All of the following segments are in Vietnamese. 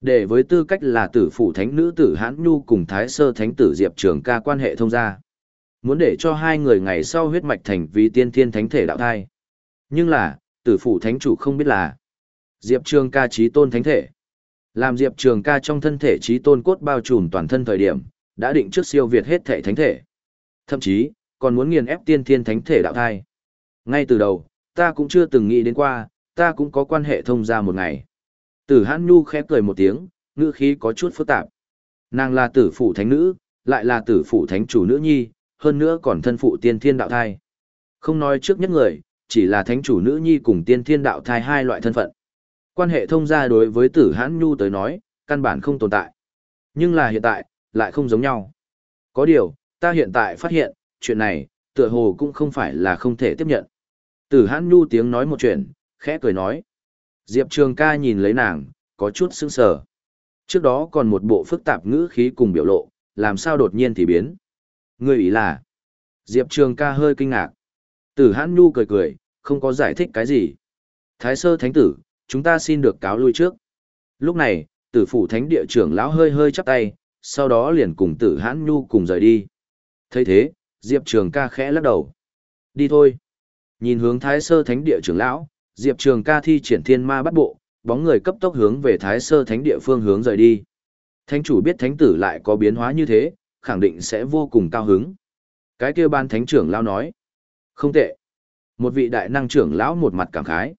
Để với tư cách là tử phụ thánh nữ tử Hãn Nhu cùng Thái Sơ thánh tử Diệp Trường ca quan hệ thông gia. Muốn để cho hai người ngày sau huyết mạch thành vì tiên thiên thánh thể đạo thai. Nhưng là, tử phụ thánh chủ không biết là Diệp Trường ca trí tôn thánh thể. Làm Diệp Trường ca trong thân thể trí tôn cốt bao trùm toàn thân thời điểm, đã định trước siêu việt hết thể thánh thể. Thậm chí, còn muốn nghiền ép tiên thiên thánh thể đạo thai. Ngay từ đầu, ta cũng chưa từng nghĩ đến qua, ta cũng có quan hệ thông gia một ngày. Tử Hãn Nhu khẽ cười một tiếng, ngữ khí có chút phức tạp. Nàng là tử phụ thánh nữ, lại là tử phụ thánh chủ nữ nhi, hơn nữa còn thân phụ tiên thiên đạo thai. Không nói trước nhất người, chỉ là thánh chủ nữ nhi cùng tiên thiên đạo thai hai loại thân phận. Quan hệ thông gia đối với tử hãn nhu tới nói, căn bản không tồn tại. Nhưng là hiện tại, lại không giống nhau. Có điều, ta hiện tại phát hiện, chuyện này, tựa hồ cũng không phải là không thể tiếp nhận. Tử hãn nhu tiếng nói một chuyện, khẽ cười nói. Diệp Trường ca nhìn lấy nàng, có chút sững sờ. Trước đó còn một bộ phức tạp ngữ khí cùng biểu lộ, làm sao đột nhiên thì biến. Người ý là, Diệp Trường ca hơi kinh ngạc. Tử hãn nhu cười cười, không có giải thích cái gì. Thái sơ thánh tử, chúng ta xin được cáo lui trước. Lúc này, tử phủ thánh địa trưởng lão hơi hơi chắp tay, sau đó liền cùng tử hãn nhu cùng rời đi. thấy thế, Diệp Trường ca khẽ lắc đầu. Đi thôi. Nhìn hướng thái sơ thánh địa trưởng lão, Diệp Trường ca thi triển thiên ma bắt bộ, bóng người cấp tốc hướng về thái sơ thánh địa phương hướng rời đi. Thánh chủ biết thánh tử lại có biến hóa như thế, khẳng định sẽ vô cùng cao hứng. Cái kia ban thánh trưởng lão nói. Không tệ. Một vị đại năng trưởng lão một mặt cảm khái.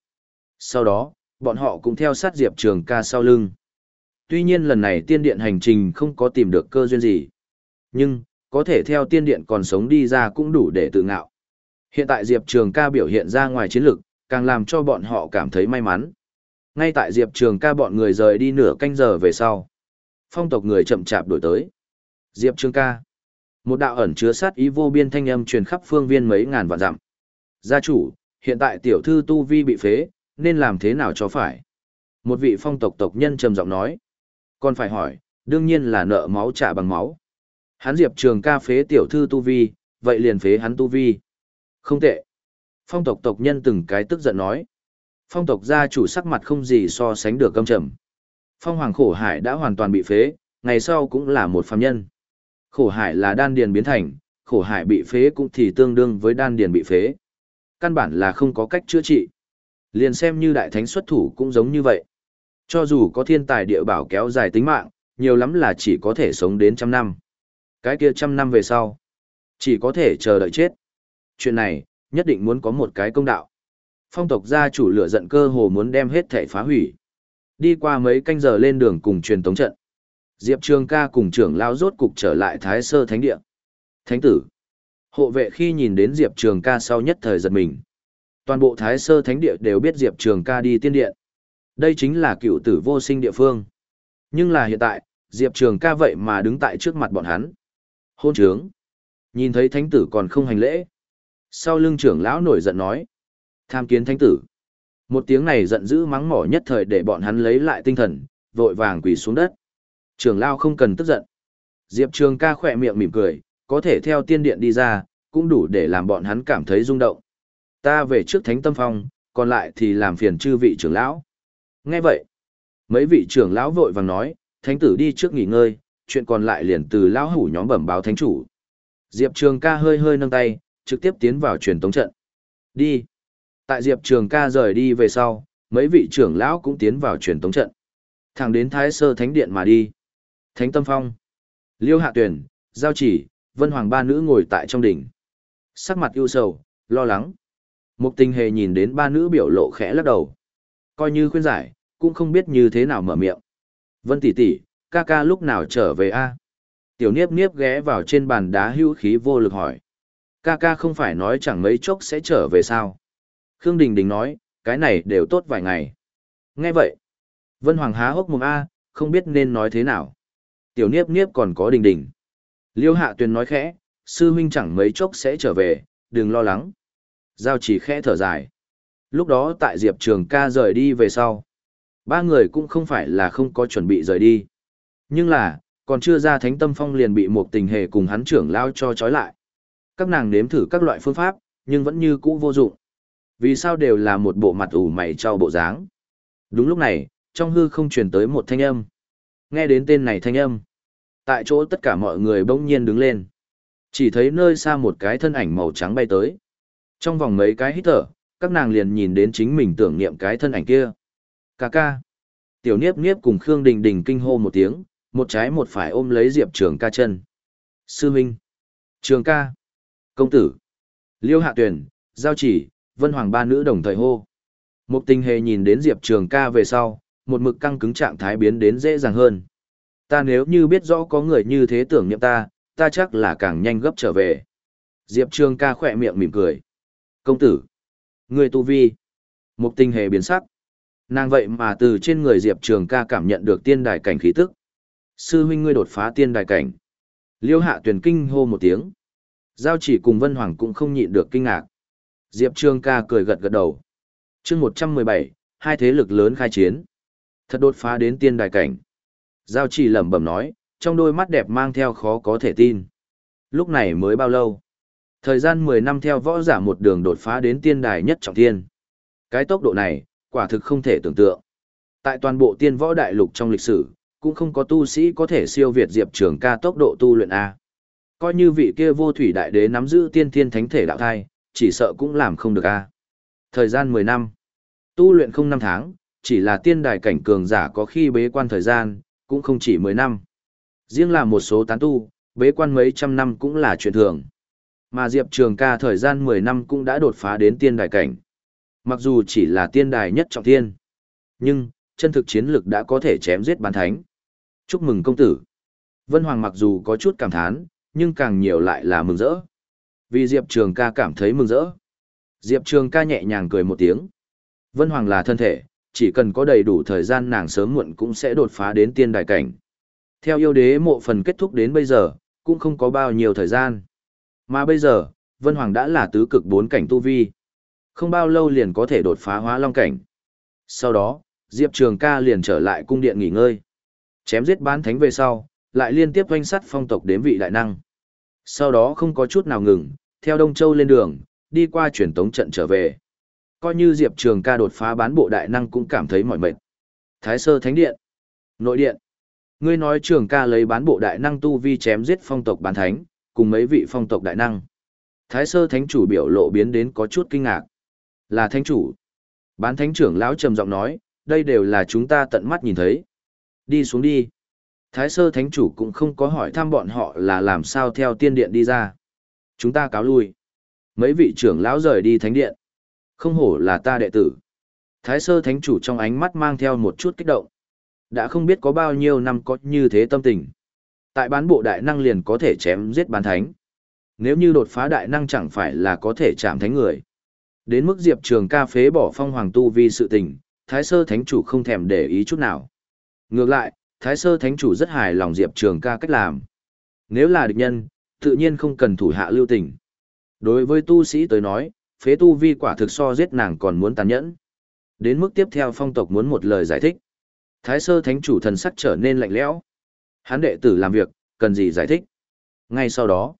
Sau đó, bọn họ cũng theo sát Diệp Trường ca sau lưng. Tuy nhiên lần này tiên điện hành trình không có tìm được cơ duyên gì. Nhưng, có thể theo tiên điện còn sống đi ra cũng đủ để tự ngạo. Hiện tại Diệp Trường ca biểu hiện ra ngoài chiến lực, càng làm cho bọn họ cảm thấy may mắn. Ngay tại Diệp Trường ca bọn người rời đi nửa canh giờ về sau. Phong tộc người chậm chạp đổi tới. Diệp Trường ca. Một đạo ẩn chứa sát ý vô biên thanh âm truyền khắp phương viên mấy ngàn vạn dặm. Gia chủ, hiện tại tiểu thư Tu Vi bị phế, nên làm thế nào cho phải? Một vị phong tộc tộc nhân trầm giọng nói. Còn phải hỏi, đương nhiên là nợ máu trả bằng máu. Hắn Diệp Trường ca phế tiểu thư Tu Vi, vậy liền phế hắn Tu Vi. Không tệ. Phong tộc tộc nhân từng cái tức giận nói. Phong tộc gia chủ sắc mặt không gì so sánh được căm trầm. Phong hoàng khổ hải đã hoàn toàn bị phế, ngày sau cũng là một phàm nhân. Khổ hải là đan điền biến thành, khổ hải bị phế cũng thì tương đương với đan điền bị phế. Căn bản là không có cách chữa trị. Liền xem như đại thánh xuất thủ cũng giống như vậy. Cho dù có thiên tài địa bảo kéo dài tính mạng, nhiều lắm là chỉ có thể sống đến trăm năm. Cái kia trăm năm về sau, chỉ có thể chờ đợi chết. Chuyện này, nhất định muốn có một cái công đạo. Phong tộc gia chủ lửa giận cơ hồ muốn đem hết thể phá hủy. Đi qua mấy canh giờ lên đường cùng truyền tống trận. Diệp Trường ca cùng trưởng lao rốt cục trở lại Thái Sơ Thánh Địa. Thánh tử. Hộ vệ khi nhìn đến Diệp Trường ca sau nhất thời giật mình. Toàn bộ Thái Sơ Thánh Địa đều biết Diệp Trường ca đi tiên điện. Đây chính là cựu tử vô sinh địa phương. Nhưng là hiện tại, Diệp Trường ca vậy mà đứng tại trước mặt bọn hắn. Hôn trướng. Nhìn thấy thánh tử còn không hành lễ. Sau lưng trưởng lão nổi giận nói. Tham kiến thánh tử. Một tiếng này giận dữ mắng mỏ nhất thời để bọn hắn lấy lại tinh thần, vội vàng quỳ xuống đất. Trưởng lão không cần tức giận. Diệp Trường ca khỏe miệng mỉm cười, có thể theo tiên điện đi ra, cũng đủ để làm bọn hắn cảm thấy rung động. Ta về trước thánh tâm phong, còn lại thì làm phiền chư vị trưởng lão. Nghe vậy, mấy vị trưởng lão vội vàng nói, thánh tử đi trước nghỉ ngơi, chuyện còn lại liền từ lão hủ nhóm bẩm báo thánh chủ. Diệp Trường ca hơi hơi nâng tay, trực tiếp tiến vào truyền tống trận. Đi. Tại Diệp Trường ca rời đi về sau, mấy vị trưởng lão cũng tiến vào truyền tống trận. Thẳng đến Thái Sơ Thánh Điện mà đi. Thánh Tâm Phong. Liêu Hạ Tuyển, Giao Chỉ, Vân Hoàng ba nữ ngồi tại trong đỉnh. Sắc mặt ưu sầu, lo lắng. Mục tình hề nhìn đến ba nữ biểu lộ khẽ lắc đầu. Coi như khuyên giải, cũng không biết như thế nào mở miệng. Vân tỷ tỷ, ca ca lúc nào trở về a? Tiểu Niếp Niếp ghé vào trên bàn đá hữu khí vô lực hỏi. Ca ca không phải nói chẳng mấy chốc sẽ trở về sao? Khương Đình Đình nói, cái này đều tốt vài ngày. Nghe vậy, Vân Hoàng há hốc mồm a, không biết nên nói thế nào. Tiểu Niếp Niếp còn có Đình Đình. Liêu Hạ Tuyền nói khẽ, sư huynh chẳng mấy chốc sẽ trở về, đừng lo lắng. Giao chỉ khẽ thở dài. Lúc đó tại Diệp Trường ca rời đi về sau. Ba người cũng không phải là không có chuẩn bị rời đi. Nhưng là, còn chưa ra thánh tâm phong liền bị một tình hề cùng hắn trưởng lao cho trói lại. Các nàng nếm thử các loại phương pháp, nhưng vẫn như cũ vô dụng. Vì sao đều là một bộ mặt ủ mày cho bộ dáng. Đúng lúc này, trong hư không truyền tới một thanh âm. Nghe đến tên này thanh âm. Tại chỗ tất cả mọi người bỗng nhiên đứng lên. Chỉ thấy nơi xa một cái thân ảnh màu trắng bay tới. Trong vòng mấy cái hít thở, các nàng liền nhìn đến chính mình tưởng niệm cái thân ảnh kia. Cà ca. Tiểu Niếp Niếp cùng Khương Đình Đình kinh hô một tiếng, một trái một phải ôm lấy Diệp Trường ca chân. Sư Minh. Trường ca. Công tử. Liêu Hạ Tuyền, Giao Chỉ, Vân Hoàng ba nữ đồng thời hô. Một tình hề nhìn đến Diệp Trường ca về sau, một mực căng cứng trạng thái biến đến dễ dàng hơn. Ta nếu như biết rõ có người như thế tưởng niệm ta, ta chắc là càng nhanh gấp trở về. Diệp Trường ca khỏe miệng mỉm cười. Công tử. Người tu vi. Một tình hề biến sắc. Nàng vậy mà từ trên người Diệp Trường ca cảm nhận được tiên đài cảnh khí tức. Sư huynh ngươi đột phá tiên đài cảnh. Liêu hạ tuyển kinh hô một tiếng. Giao chỉ cùng Vân Hoàng cũng không nhịn được kinh ngạc. Diệp Trường ca cười gật gật đầu. chương 117, hai thế lực lớn khai chiến. Thật đột phá đến tiên đài cảnh. Giao chỉ lẩm bẩm nói, trong đôi mắt đẹp mang theo khó có thể tin. Lúc này mới bao lâu? Thời gian 10 năm theo võ giả một đường đột phá đến tiên đài nhất trọng thiên. Cái tốc độ này, quả thực không thể tưởng tượng. Tại toàn bộ tiên võ đại lục trong lịch sử, cũng không có tu sĩ có thể siêu việt Diệp Trường ca tốc độ tu luyện A. Coi như vị kia vô thủy đại đế nắm giữ tiên thiên thánh thể đạo thai, chỉ sợ cũng làm không được A. Thời gian 10 năm. Tu luyện không năm tháng, chỉ là tiên đài cảnh cường giả có khi bế quan thời gian, cũng không chỉ 10 năm. Riêng là một số tán tu, bế quan mấy trăm năm cũng là chuyện thường. Mà Diệp Trường ca thời gian 10 năm cũng đã đột phá đến tiên đài cảnh. Mặc dù chỉ là tiên đài nhất trọng thiên, nhưng chân thực chiến lực đã có thể chém giết bán thánh. Chúc mừng công tử. Vân Hoàng mặc dù có chút cảm thán, nhưng càng nhiều lại là mừng rỡ. Vì Diệp Trường ca cảm thấy mừng rỡ. Diệp Trường ca nhẹ nhàng cười một tiếng. Vân Hoàng là thân thể, chỉ cần có đầy đủ thời gian nàng sớm muộn cũng sẽ đột phá đến tiên Đại cảnh. Theo yêu đế mộ phần kết thúc đến bây giờ, cũng không có bao nhiêu thời gian. Mà bây giờ, Vân Hoàng đã là tứ cực bốn cảnh tu vi. Không bao lâu liền có thể đột phá hóa long cảnh. Sau đó, Diệp Trường ca liền trở lại cung điện nghỉ ngơi. Chém giết bán thánh về sau, lại liên tiếp doanh sắt phong tộc đếm vị đại năng. Sau đó không có chút nào ngừng, theo Đông Châu lên đường, đi qua truyền tống trận trở về. Coi như Diệp Trường ca đột phá bán bộ đại năng cũng cảm thấy mỏi mệt. Thái sơ thánh điện. Nội điện. Ngươi nói trường ca lấy bán bộ đại năng tu vi chém giết phong tộc bán thánh, cùng mấy vị phong tộc đại năng. Thái sơ thánh chủ biểu lộ biến đến có chút kinh ngạc. Là thánh chủ. Bán thánh trưởng lão trầm giọng nói, đây đều là chúng ta tận mắt nhìn thấy. Đi xuống đi. Thái sơ thánh chủ cũng không có hỏi thăm bọn họ là làm sao theo tiên điện đi ra. Chúng ta cáo lui. Mấy vị trưởng lão rời đi thánh điện. Không hổ là ta đệ tử. Thái sơ thánh chủ trong ánh mắt mang theo một chút kích động. Đã không biết có bao nhiêu năm có như thế tâm tình. Tại bán bộ đại năng liền có thể chém giết bán thánh. Nếu như đột phá đại năng chẳng phải là có thể chạm thánh người. Đến mức Diệp Trường ca phế bỏ phong hoàng tu vì sự tình, Thái Sơ Thánh Chủ không thèm để ý chút nào. Ngược lại, Thái Sơ Thánh Chủ rất hài lòng Diệp Trường ca cách làm. Nếu là địch nhân, tự nhiên không cần thủ hạ lưu tình. Đối với tu sĩ tới nói, phế tu vi quả thực so giết nàng còn muốn tàn nhẫn. Đến mức tiếp theo phong tộc muốn một lời giải thích. Thái Sơ Thánh Chủ thần sắc trở nên lạnh lẽo. Hán đệ tử làm việc, cần gì giải thích. Ngay sau đó,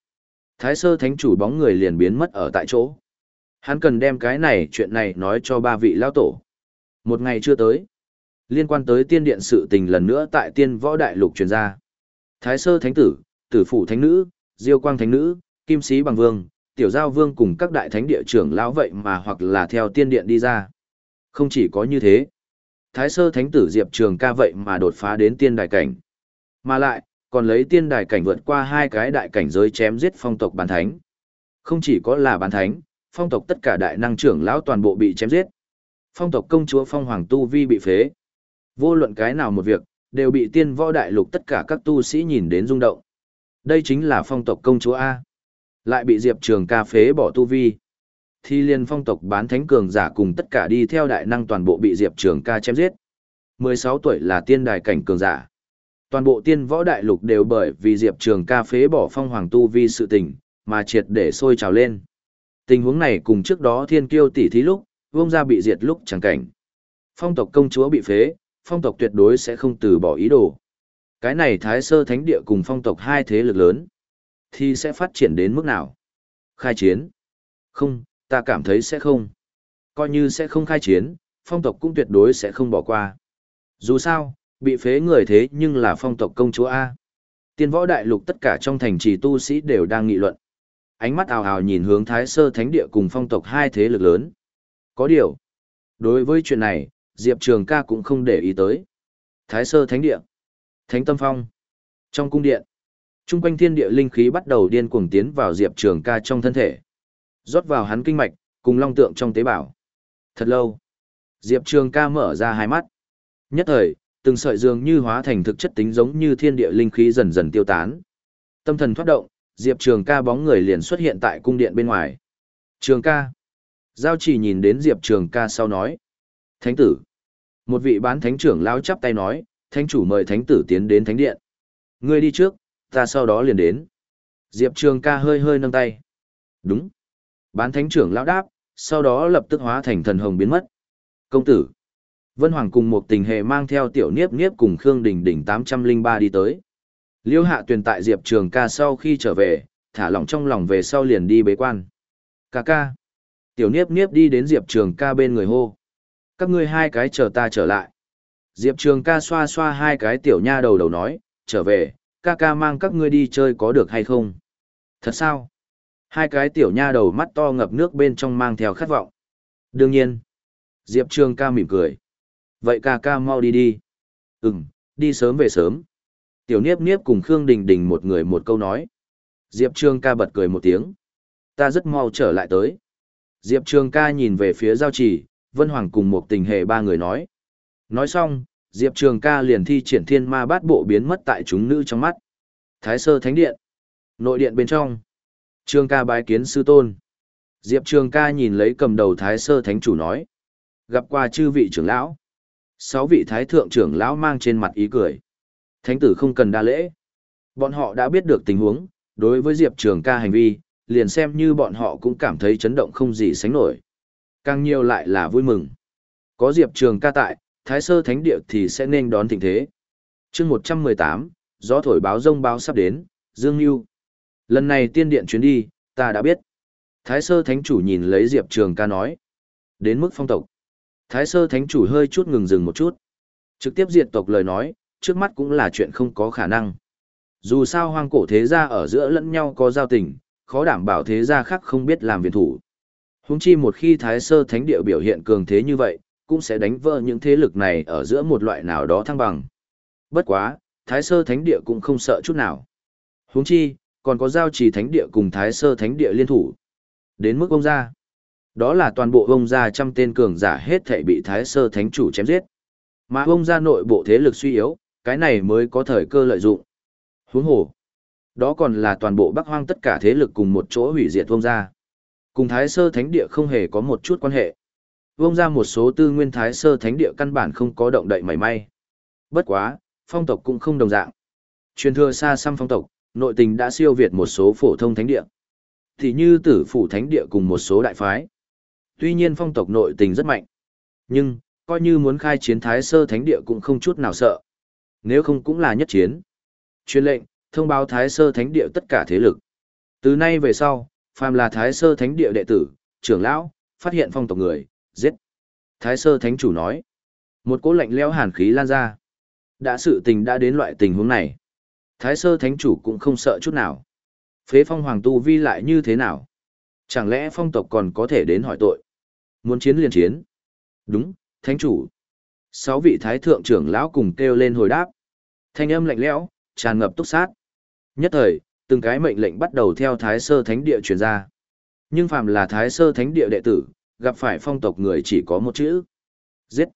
Thái Sơ Thánh Chủ bóng người liền biến mất ở tại chỗ. Hắn cần đem cái này chuyện này nói cho ba vị lao tổ. Một ngày chưa tới, liên quan tới tiên điện sự tình lần nữa tại tiên võ đại lục truyền ra. Thái sơ thánh tử, tử phủ thánh nữ, diêu quang thánh nữ, kim sĩ bằng vương, tiểu giao vương cùng các đại thánh địa trưởng lão vậy mà hoặc là theo tiên điện đi ra. Không chỉ có như thế, thái sơ thánh tử diệp trường ca vậy mà đột phá đến tiên đại cảnh. Mà lại, còn lấy tiên đại cảnh vượt qua hai cái đại cảnh giới chém giết phong tộc bán thánh. Không chỉ có là bán thánh, phong tộc tất cả đại năng trưởng lão toàn bộ bị chém giết. Phong tộc công chúa phong hoàng tu vi bị phế. Vô luận cái nào một việc, đều bị tiên võ đại lục tất cả các tu sĩ nhìn đến rung động. Đây chính là phong tộc công chúa A. Lại bị Diệp Trường ca phế bỏ tu vi. Thi liên phong tộc bán thánh cường giả cùng tất cả đi theo đại năng toàn bộ bị Diệp Trường ca chém giết. 16 tuổi là tiên đài cảnh cường giả. Toàn bộ tiên võ đại lục đều bởi vì Diệp Trường ca phế bỏ phong hoàng tu vi sự tình, mà triệt để sôi trào lên. Tình huống này cùng trước đó thiên kiêu tỷ thí lúc, vông ra bị diệt lúc chẳng cảnh. Phong tộc công chúa bị phế, phong tộc tuyệt đối sẽ không từ bỏ ý đồ. Cái này thái sơ thánh địa cùng phong tộc hai thế lực lớn, thì sẽ phát triển đến mức nào? Khai chiến? Không, ta cảm thấy sẽ không. Coi như sẽ không khai chiến, phong tộc cũng tuyệt đối sẽ không bỏ qua. Dù sao, Bị phế người thế nhưng là phong tộc công chúa A. Tiên võ đại lục tất cả trong thành trì tu sĩ đều đang nghị luận. Ánh mắt ào ào nhìn hướng Thái Sơ Thánh Địa cùng phong tộc hai thế lực lớn. Có điều. Đối với chuyện này, Diệp Trường ca cũng không để ý tới. Thái Sơ Thánh Địa. Thánh Tâm Phong. Trong cung điện. Trung quanh thiên địa linh khí bắt đầu điên cuồng tiến vào Diệp Trường ca trong thân thể. Rót vào hắn kinh mạch, cùng long tượng trong tế bào. Thật lâu. Diệp Trường ca mở ra hai mắt. Nhất thời, từng sợi dường như hóa thành thực chất tính giống như thiên địa linh khí dần dần tiêu tán. Tâm thần thoát động, Diệp Trường ca bóng người liền xuất hiện tại cung điện bên ngoài. Trường ca. Giao chỉ nhìn đến Diệp Trường ca sau nói. Thánh tử. Một vị bán thánh trưởng lao chắp tay nói, thánh chủ mời thánh tử tiến đến thánh điện. Ngươi đi trước, ta sau đó liền đến. Diệp Trường ca hơi hơi nâng tay. Đúng. Bán thánh trưởng lão đáp, sau đó lập tức hóa thành thần hồng biến mất. Công tử. Vân Hoàng cùng một tình hệ mang theo tiểu niếp niếp cùng Khương Đình Đình 803 đi tới. Liêu hạ tuyển tại Diệp Trường ca sau khi trở về, thả lỏng trong lòng về sau liền đi bế quan. Ca ca. Tiểu niếp niếp đi đến Diệp Trường ca bên người hô. Các ngươi hai cái chờ ta trở lại. Diệp Trường ca xoa xoa hai cái tiểu nha đầu đầu nói, trở về, ca ca mang các ngươi đi chơi có được hay không? Thật sao? Hai cái tiểu nha đầu mắt to ngập nước bên trong mang theo khát vọng. Đương nhiên. Diệp Trường ca mỉm cười. Vậy ca ca mau đi đi. Ừm, đi sớm về sớm. Tiểu Niếp Niếp cùng Khương Đình Đình một người một câu nói. Diệp Trường ca bật cười một tiếng. Ta rất mau trở lại tới. Diệp Trường ca nhìn về phía giao trì, Vân Hoàng cùng một tình hệ ba người nói. Nói xong, Diệp Trường ca liền thi triển thiên ma bát bộ biến mất tại chúng nữ trong mắt. Thái sơ thánh điện. Nội điện bên trong. Trường ca bái kiến sư tôn. Diệp Trường ca nhìn lấy cầm đầu thái sơ thánh chủ nói. Gặp qua chư vị trưởng lão. Sáu vị thái thượng trưởng lão mang trên mặt ý cười. Thánh tử không cần đa lễ. Bọn họ đã biết được tình huống, đối với Diệp Trường ca hành vi, liền xem như bọn họ cũng cảm thấy chấn động không gì sánh nổi. Càng nhiều lại là vui mừng. Có Diệp Trường ca tại, Thái Sơ Thánh Địa thì sẽ nên đón thịnh thế. chương 118, gió thổi báo rông báo sắp đến, Dương Nhu. Lần này tiên điện chuyến đi, ta đã biết. Thái Sơ Thánh Chủ nhìn lấy Diệp Trường ca nói. Đến mức phong tộc. Thái Sơ Thánh Chủ hơi chút ngừng dừng một chút. Trực tiếp diệt tộc lời nói, trước mắt cũng là chuyện không có khả năng. Dù sao hoang cổ thế gia ở giữa lẫn nhau có giao tình, khó đảm bảo thế gia khác không biết làm viện thủ. Húng chi một khi Thái Sơ Thánh Địa biểu hiện cường thế như vậy, cũng sẽ đánh vỡ những thế lực này ở giữa một loại nào đó thăng bằng. Bất quá, Thái Sơ Thánh Địa cũng không sợ chút nào. Húng chi, còn có giao trì Thánh Địa cùng Thái Sơ Thánh Địa liên thủ. Đến mức ông gia. Đó là toàn bộ ông gia trăm tên cường giả hết thể bị Thái Sơ Thánh Chủ chém giết. Mà ông gia nội bộ thế lực suy yếu, cái này mới có thời cơ lợi dụng. Huống hồ. Đó còn là toàn bộ Bắc Hoang tất cả thế lực cùng một chỗ hủy diệt ông gia. Cùng Thái Sơ Thánh Địa không hề có một chút quan hệ. Vông ra một số tư nguyên Thái Sơ Thánh Địa căn bản không có động đậy mảy may. Bất quá, phong tộc cũng không đồng dạng. Truyền thừa xa xăm phong tộc, nội tình đã siêu việt một số phổ thông thánh địa. Thì như tử phủ thánh địa cùng một số đại phái. Tuy nhiên phong tộc nội tình rất mạnh. Nhưng, coi như muốn khai chiến Thái Sơ Thánh Địa cũng không chút nào sợ. Nếu không cũng là nhất chiến. Truyền lệnh, thông báo Thái Sơ Thánh Địa tất cả thế lực. Từ nay về sau, phàm là Thái Sơ Thánh Địa đệ tử, trưởng lão, phát hiện phong tộc người, giết. Thái Sơ Thánh Chủ nói. Một cỗ lạnh lẽo hàn khí lan ra. Đã sự tình đã đến loại tình huống này. Thái Sơ Thánh Chủ cũng không sợ chút nào. Phế phong hoàng tu vi lại như thế nào? Chẳng lẽ phong tộc còn có thể đến hỏi tội? Muốn chiến liền chiến. Đúng, Thánh Chủ. Sáu vị Thái Thượng trưởng lão cùng kêu lên hồi đáp. Thanh âm lạnh lẽo, tràn ngập túc sát. Nhất thời, từng cái mệnh lệnh bắt đầu theo Thái Sơ Thánh Địa truyền ra. Nhưng phàm là Thái Sơ Thánh Địa đệ tử, gặp phải phong tộc người chỉ có một chữ. Giết.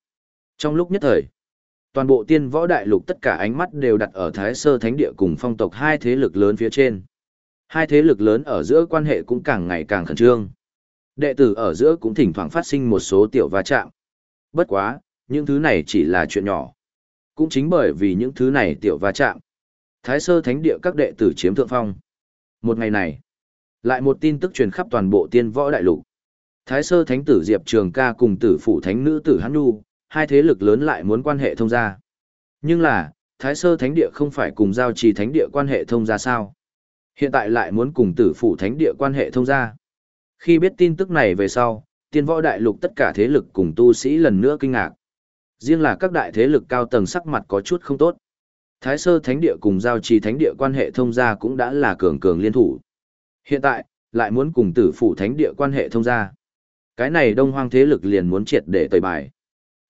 Trong lúc nhất thời, toàn bộ tiên võ đại lục tất cả ánh mắt đều đặt ở Thái Sơ Thánh Địa cùng phong tộc hai thế lực lớn phía trên. Hai thế lực lớn ở giữa quan hệ cũng càng ngày càng khẩn trương. Đệ tử ở giữa cũng thỉnh thoảng phát sinh một số tiểu va chạm. Bất quá, những thứ này chỉ là chuyện nhỏ. Cũng chính bởi vì những thứ này tiểu va chạm. Thái Sơ Thánh Địa các đệ tử chiếm thượng phong. Một ngày này, lại một tin tức truyền khắp toàn bộ tiên võ đại lục. Thái sơ thánh tử Diệp Trường ca cùng tử phụ thánh nữ tử Hán Nhu, hai thế lực lớn lại muốn quan hệ thông gia. Nhưng là, Thái sơ thánh địa không phải cùng giao trì thánh địa quan hệ thông gia sao? Hiện tại lại muốn cùng tử phụ thánh địa quan hệ thông gia. Khi biết tin tức này về sau, tiên võ đại lục tất cả thế lực cùng tu sĩ lần nữa kinh ngạc. Riêng là các đại thế lực cao tầng sắc mặt có chút không tốt. Thái sơ thánh địa cùng giao trì thánh địa quan hệ thông gia cũng đã là cường cường liên thủ. Hiện tại, lại muốn cùng tử phủ thánh địa quan hệ thông gia. Cái này đông hoang thế lực liền muốn triệt để tẩy bài.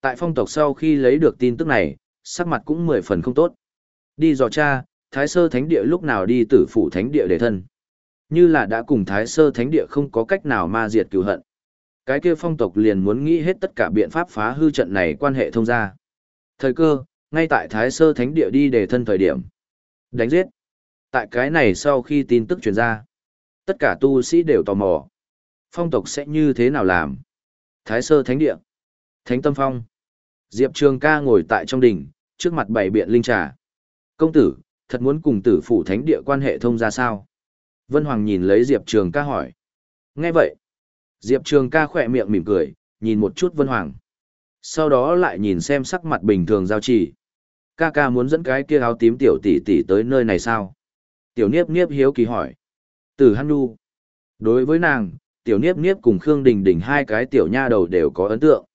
Tại phong tộc sau khi lấy được tin tức này, sắc mặt cũng mười phần không tốt. Đi dò cha, thái sơ thánh địa lúc nào đi tử phủ thánh địa để thân. Như là đã cùng thái sơ thánh địa không có cách nào ma diệt cửu hận. Cái kia phong tộc liền muốn nghĩ hết tất cả biện pháp phá hư trận này quan hệ thông gia. Thời cơ, ngay tại thái sơ thánh địa đi để thân thời điểm. Đánh giết. Tại cái này sau khi tin tức truyền ra, tất cả tu sĩ đều tò mò. Phong tộc sẽ như thế nào làm? Thái sơ thánh địa. Thánh tâm phong. Diệp Trường ca ngồi tại trong đỉnh, trước mặt bảy biện linh trà. Công tử, thật muốn cùng tử phủ thánh địa quan hệ thông ra sao? Vân Hoàng nhìn lấy Diệp Trường ca hỏi. Nghe vậy. Diệp Trường ca khỏe miệng mỉm cười, nhìn một chút Vân Hoàng. Sau đó lại nhìn xem sắc mặt bình thường giao chỉ. Ca ca muốn dẫn cái kia áo tím tiểu tỷ tỷ tới nơi này sao? Tiểu Niếp Niếp hiếu kỳ hỏi. Tử Hăn Nhu. Đối với nàng, Tiểu Niếp Niếp cùng Khương Đình Đình hai cái tiểu nha đầu đều có ấn tượng.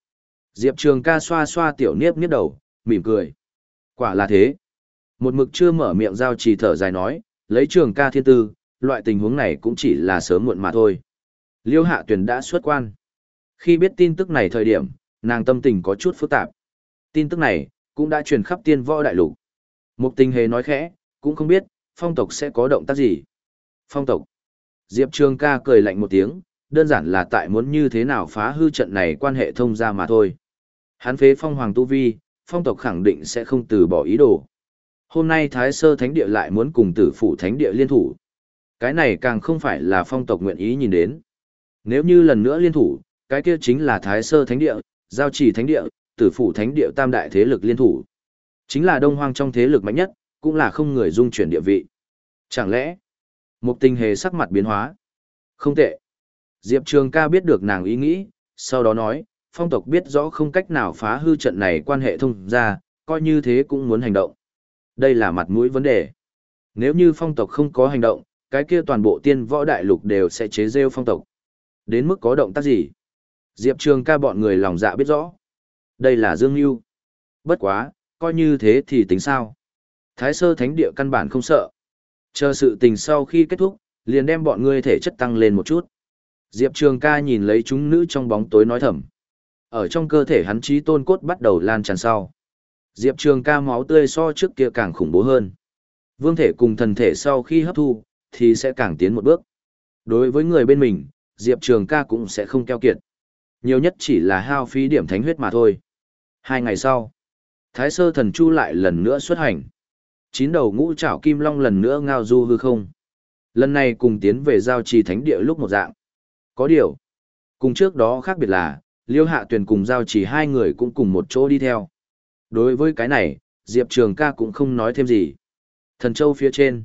Diệp Trường ca xoa xoa Tiểu Niếp Niếp đầu, mỉm cười. Quả là thế. Một mực chưa mở miệng giao trì thở dài nói, lấy trường ca thiên tư, loại tình huống này cũng chỉ là sớm muộn mà thôi. Liêu hạ Tuyền đã xuất quan. Khi biết tin tức này thời điểm, nàng tâm tình có chút phức tạp. Tin tức này, cũng đã truyền khắp tiên võ đại lục. Mục tình hề nói khẽ, cũng không biết, phong tộc sẽ có động tác gì. Phong tộc. Diệp Trường ca cười lạnh một tiếng, đơn giản là tại muốn như thế nào phá hư trận này quan hệ thông ra mà thôi. Hắn phế phong hoàng tu vi, phong tộc khẳng định sẽ không từ bỏ ý đồ. Hôm nay Thái Sơ Thánh Địa lại muốn cùng tử phủ Thánh Địa liên thủ. Cái này càng không phải là phong tộc nguyện ý nhìn đến. Nếu như lần nữa liên thủ, cái kia chính là Thái Sơ Thánh Địa, Giao Trì Thánh Địa, Tử Phủ Thánh Địa tam đại thế lực liên thủ. Chính là Đông Hoang trong thế lực mạnh nhất, cũng là không người dung chuyển địa vị. Chẳng lẽ, một tình hề sắc mặt biến hóa? Không tệ. Diệp Trường ca biết được nàng ý nghĩ, sau đó nói, phong tộc biết rõ không cách nào phá hư trận này quan hệ thông ra, coi như thế cũng muốn hành động. Đây là mặt mũi vấn đề. Nếu như phong tộc không có hành động, cái kia toàn bộ tiên võ đại lục đều sẽ chế rêu phong tộc. Đến mức có động tác gì? Diệp Trường ca bọn người lòng dạ biết rõ. Đây là Dương Nhu. Bất quá, coi như thế thì tính sao? Thái sơ thánh địa căn bản không sợ. Chờ sự tình sau khi kết thúc, liền đem bọn ngươi thể chất tăng lên một chút. Diệp Trường ca nhìn lấy chúng nữ trong bóng tối nói thầm. Ở trong cơ thể hắn trí tôn cốt bắt đầu lan tràn sau. Diệp Trường ca máu tươi so trước kia càng khủng bố hơn. Vương thể cùng thần thể sau khi hấp thu, thì sẽ càng tiến một bước. Đối với người bên mình, Diệp Trường ca cũng sẽ không keo kiệt. Nhiều nhất chỉ là hao phí điểm thánh huyết mà thôi. Hai ngày sau, Thái Sơ Thần Chu lại lần nữa xuất hành. Chín đầu ngũ trảo kim long lần nữa ngao du hư không. Lần này cùng tiến về giao trì thánh địa lúc một dạng. Có điều, cùng trước đó khác biệt là, Liêu Hạ Tuyền cùng giao trì hai người cũng cùng một chỗ đi theo. Đối với cái này, Diệp Trường ca cũng không nói thêm gì. Thần Châu phía trên.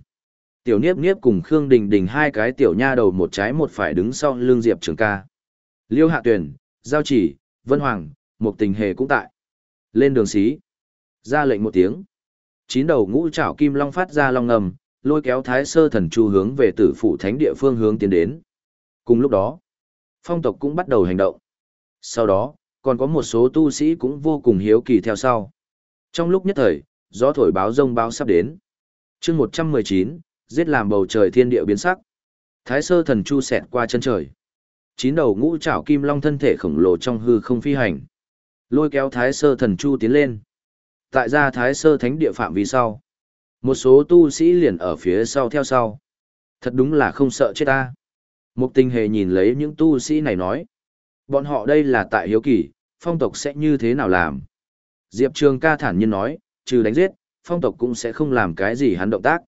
Tiểu Niếp Niếp cùng Khương Đình Đình hai cái tiểu nha đầu một trái một phải đứng sau lưng Diệp Trường ca. Liêu Hạ Tuyền, Giao Chỉ, Vân Hoàng, một tình hề cũng tại. Lên đường xí. Ra lệnh một tiếng. Chín đầu ngũ trảo kim long phát ra long ngầm, lôi kéo thái sơ thần chu hướng về tử phủ thánh địa phương hướng tiến đến. Cùng lúc đó, phong tộc cũng bắt đầu hành động. Sau đó, còn có một số tu sĩ cũng vô cùng hiếu kỳ theo sau. Trong lúc nhất thời, gió thổi báo rông báo sắp đến. chương 119, giết làm bầu trời thiên địa biến sắc. Thái sơ thần chu xẹt qua chân trời. Chín đầu ngũ trảo kim long thân thể khổng lồ trong hư không phi hành. Lôi kéo thái sơ thần chu tiến lên. Tại ra thái sơ thánh địa phạm vì sau. Một số tu sĩ liền ở phía sau theo sau. Thật đúng là không sợ chết ta. Mục tình hề nhìn lấy những tu sĩ này nói. Bọn họ đây là tại hiếu kỳ, phong tộc sẽ như thế nào làm? Diệp Trường ca thản nhiên nói, trừ đánh giết, phong tộc cũng sẽ không làm cái gì hắn động tác.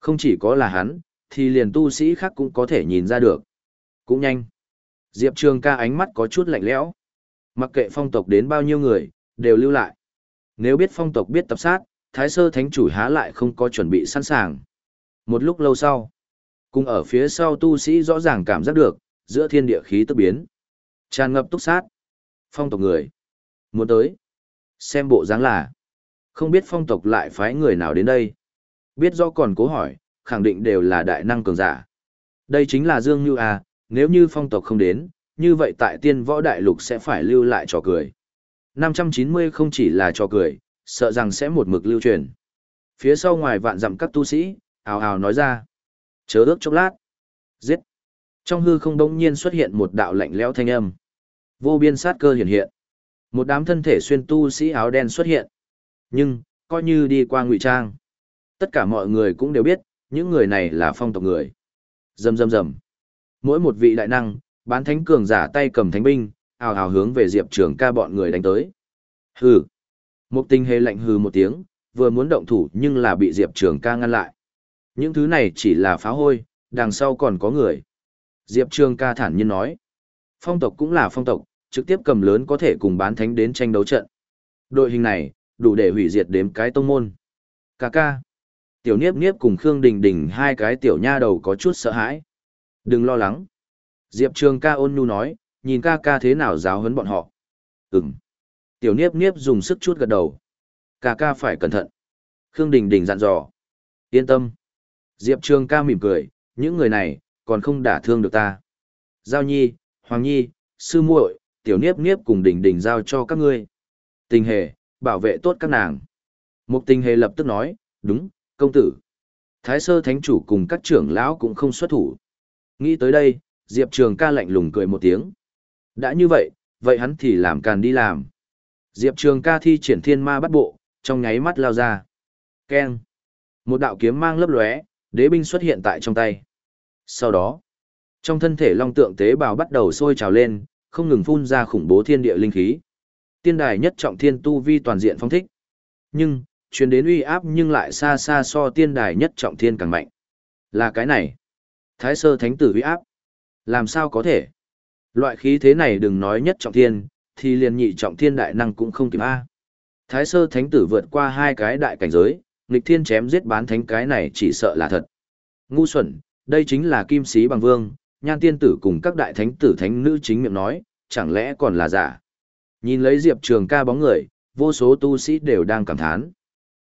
Không chỉ có là hắn, thì liền tu sĩ khác cũng có thể nhìn ra được. Cũng nhanh. Diệp Trường ca ánh mắt có chút lạnh lẽo. Mặc kệ phong tộc đến bao nhiêu người, đều lưu lại. Nếu biết phong tộc biết tập sát, Thái Sơ Thánh Chủ há lại không có chuẩn bị sẵn sàng. Một lúc lâu sau, cùng ở phía sau tu sĩ rõ ràng cảm giác được, giữa thiên địa khí tức biến. Tràn ngập túc sát. Phong tộc người. Muốn tới. Xem bộ dáng là. Không biết phong tộc lại phái người nào đến đây. Biết do còn cố hỏi, khẳng định đều là đại năng cường giả. Đây chính là Dương Như à, nếu như phong tộc không đến, như vậy tại tiên võ đại lục sẽ phải lưu lại trò cười. 590 không chỉ là trò cười, sợ rằng sẽ một mực lưu truyền. Phía sau ngoài vạn dặm các tu sĩ, ào ào nói ra. Chớ ước chốc lát. Giết. Trong hư không đống nhiên xuất hiện một đạo lạnh lẽo thanh âm. Vô biên sát cơ hiện hiện. Một đám thân thể xuyên tu sĩ áo đen xuất hiện. Nhưng, coi như đi qua ngụy trang. Tất cả mọi người cũng đều biết, những người này là phong tộc người. Dầm dầm dầm, Mỗi một vị đại năng, bán thánh cường giả tay cầm thánh binh, ào ào hướng về Diệp Trường ca bọn người đánh tới. Hừ. mục tình hề lạnh hừ một tiếng, vừa muốn động thủ nhưng là bị Diệp Trường ca ngăn lại. Những thứ này chỉ là phá hôi, đằng sau còn có người. Diệp Trường ca thản nhiên nói. Phong tộc cũng là phong tộc, trực tiếp cầm lớn có thể cùng bán thánh đến tranh đấu trận. Đội hình này, đủ để hủy diệt đếm cái tông môn. Ca ca. Tiểu Niếp Niếp cùng Khương Đình Đình hai cái tiểu nha đầu có chút sợ hãi. Đừng lo lắng. Diệp Trường ca ôn nhu nói, nhìn ca ca thế nào giáo huấn bọn họ. Ừm. Tiểu Niếp Niếp dùng sức chút gật đầu. Ca ca phải cẩn thận. Khương Đình Đình dặn dò. Yên tâm. Diệp Trường ca mỉm cười, những người này, còn không đả thương được ta. Giao Nhi, Hoàng Nhi, Sư muội, Tiểu Niếp Niếp cùng Đình Đình giao cho các ngươi. Tình hề, bảo vệ tốt các nàng. Mục tình hề lập tức nói, đúng, công tử. Thái sơ thánh chủ cùng các trưởng lão cũng không xuất thủ. Nghĩ tới đây, Diệp Trường ca lạnh lùng cười một tiếng. Đã như vậy, vậy hắn thì làm càn đi làm. Diệp Trường ca thi triển thiên ma bắt bộ, trong nháy mắt lao ra. Keng. Một đạo kiếm mang lấp lóe, đế binh xuất hiện tại trong tay. Sau đó, trong thân thể long tượng tế bào bắt đầu sôi trào lên, không ngừng phun ra khủng bố thiên địa linh khí. Tiên đài nhất trọng thiên tu vi toàn diện phong thích. Nhưng, truyền đến uy áp nhưng lại xa xa so tiên đài nhất trọng thiên càng mạnh. Là cái này. Thái sơ thánh tử uy áp. Làm sao có thể? Loại khí thế này đừng nói nhất trọng thiên, thì liền nhị trọng thiên đại năng cũng không kịp A. Thái sơ thánh tử vượt qua hai cái đại cảnh giới, nghịch thiên chém giết bán thánh cái này chỉ sợ là thật. Ngu xuẩn, đây chính là kim sĩ bằng vương, nhan tiên tử cùng các đại thánh tử thánh nữ chính miệng nói, chẳng lẽ còn là giả. Nhìn lấy Diệp Trường ca bóng người, vô số tu sĩ đều đang cảm thán.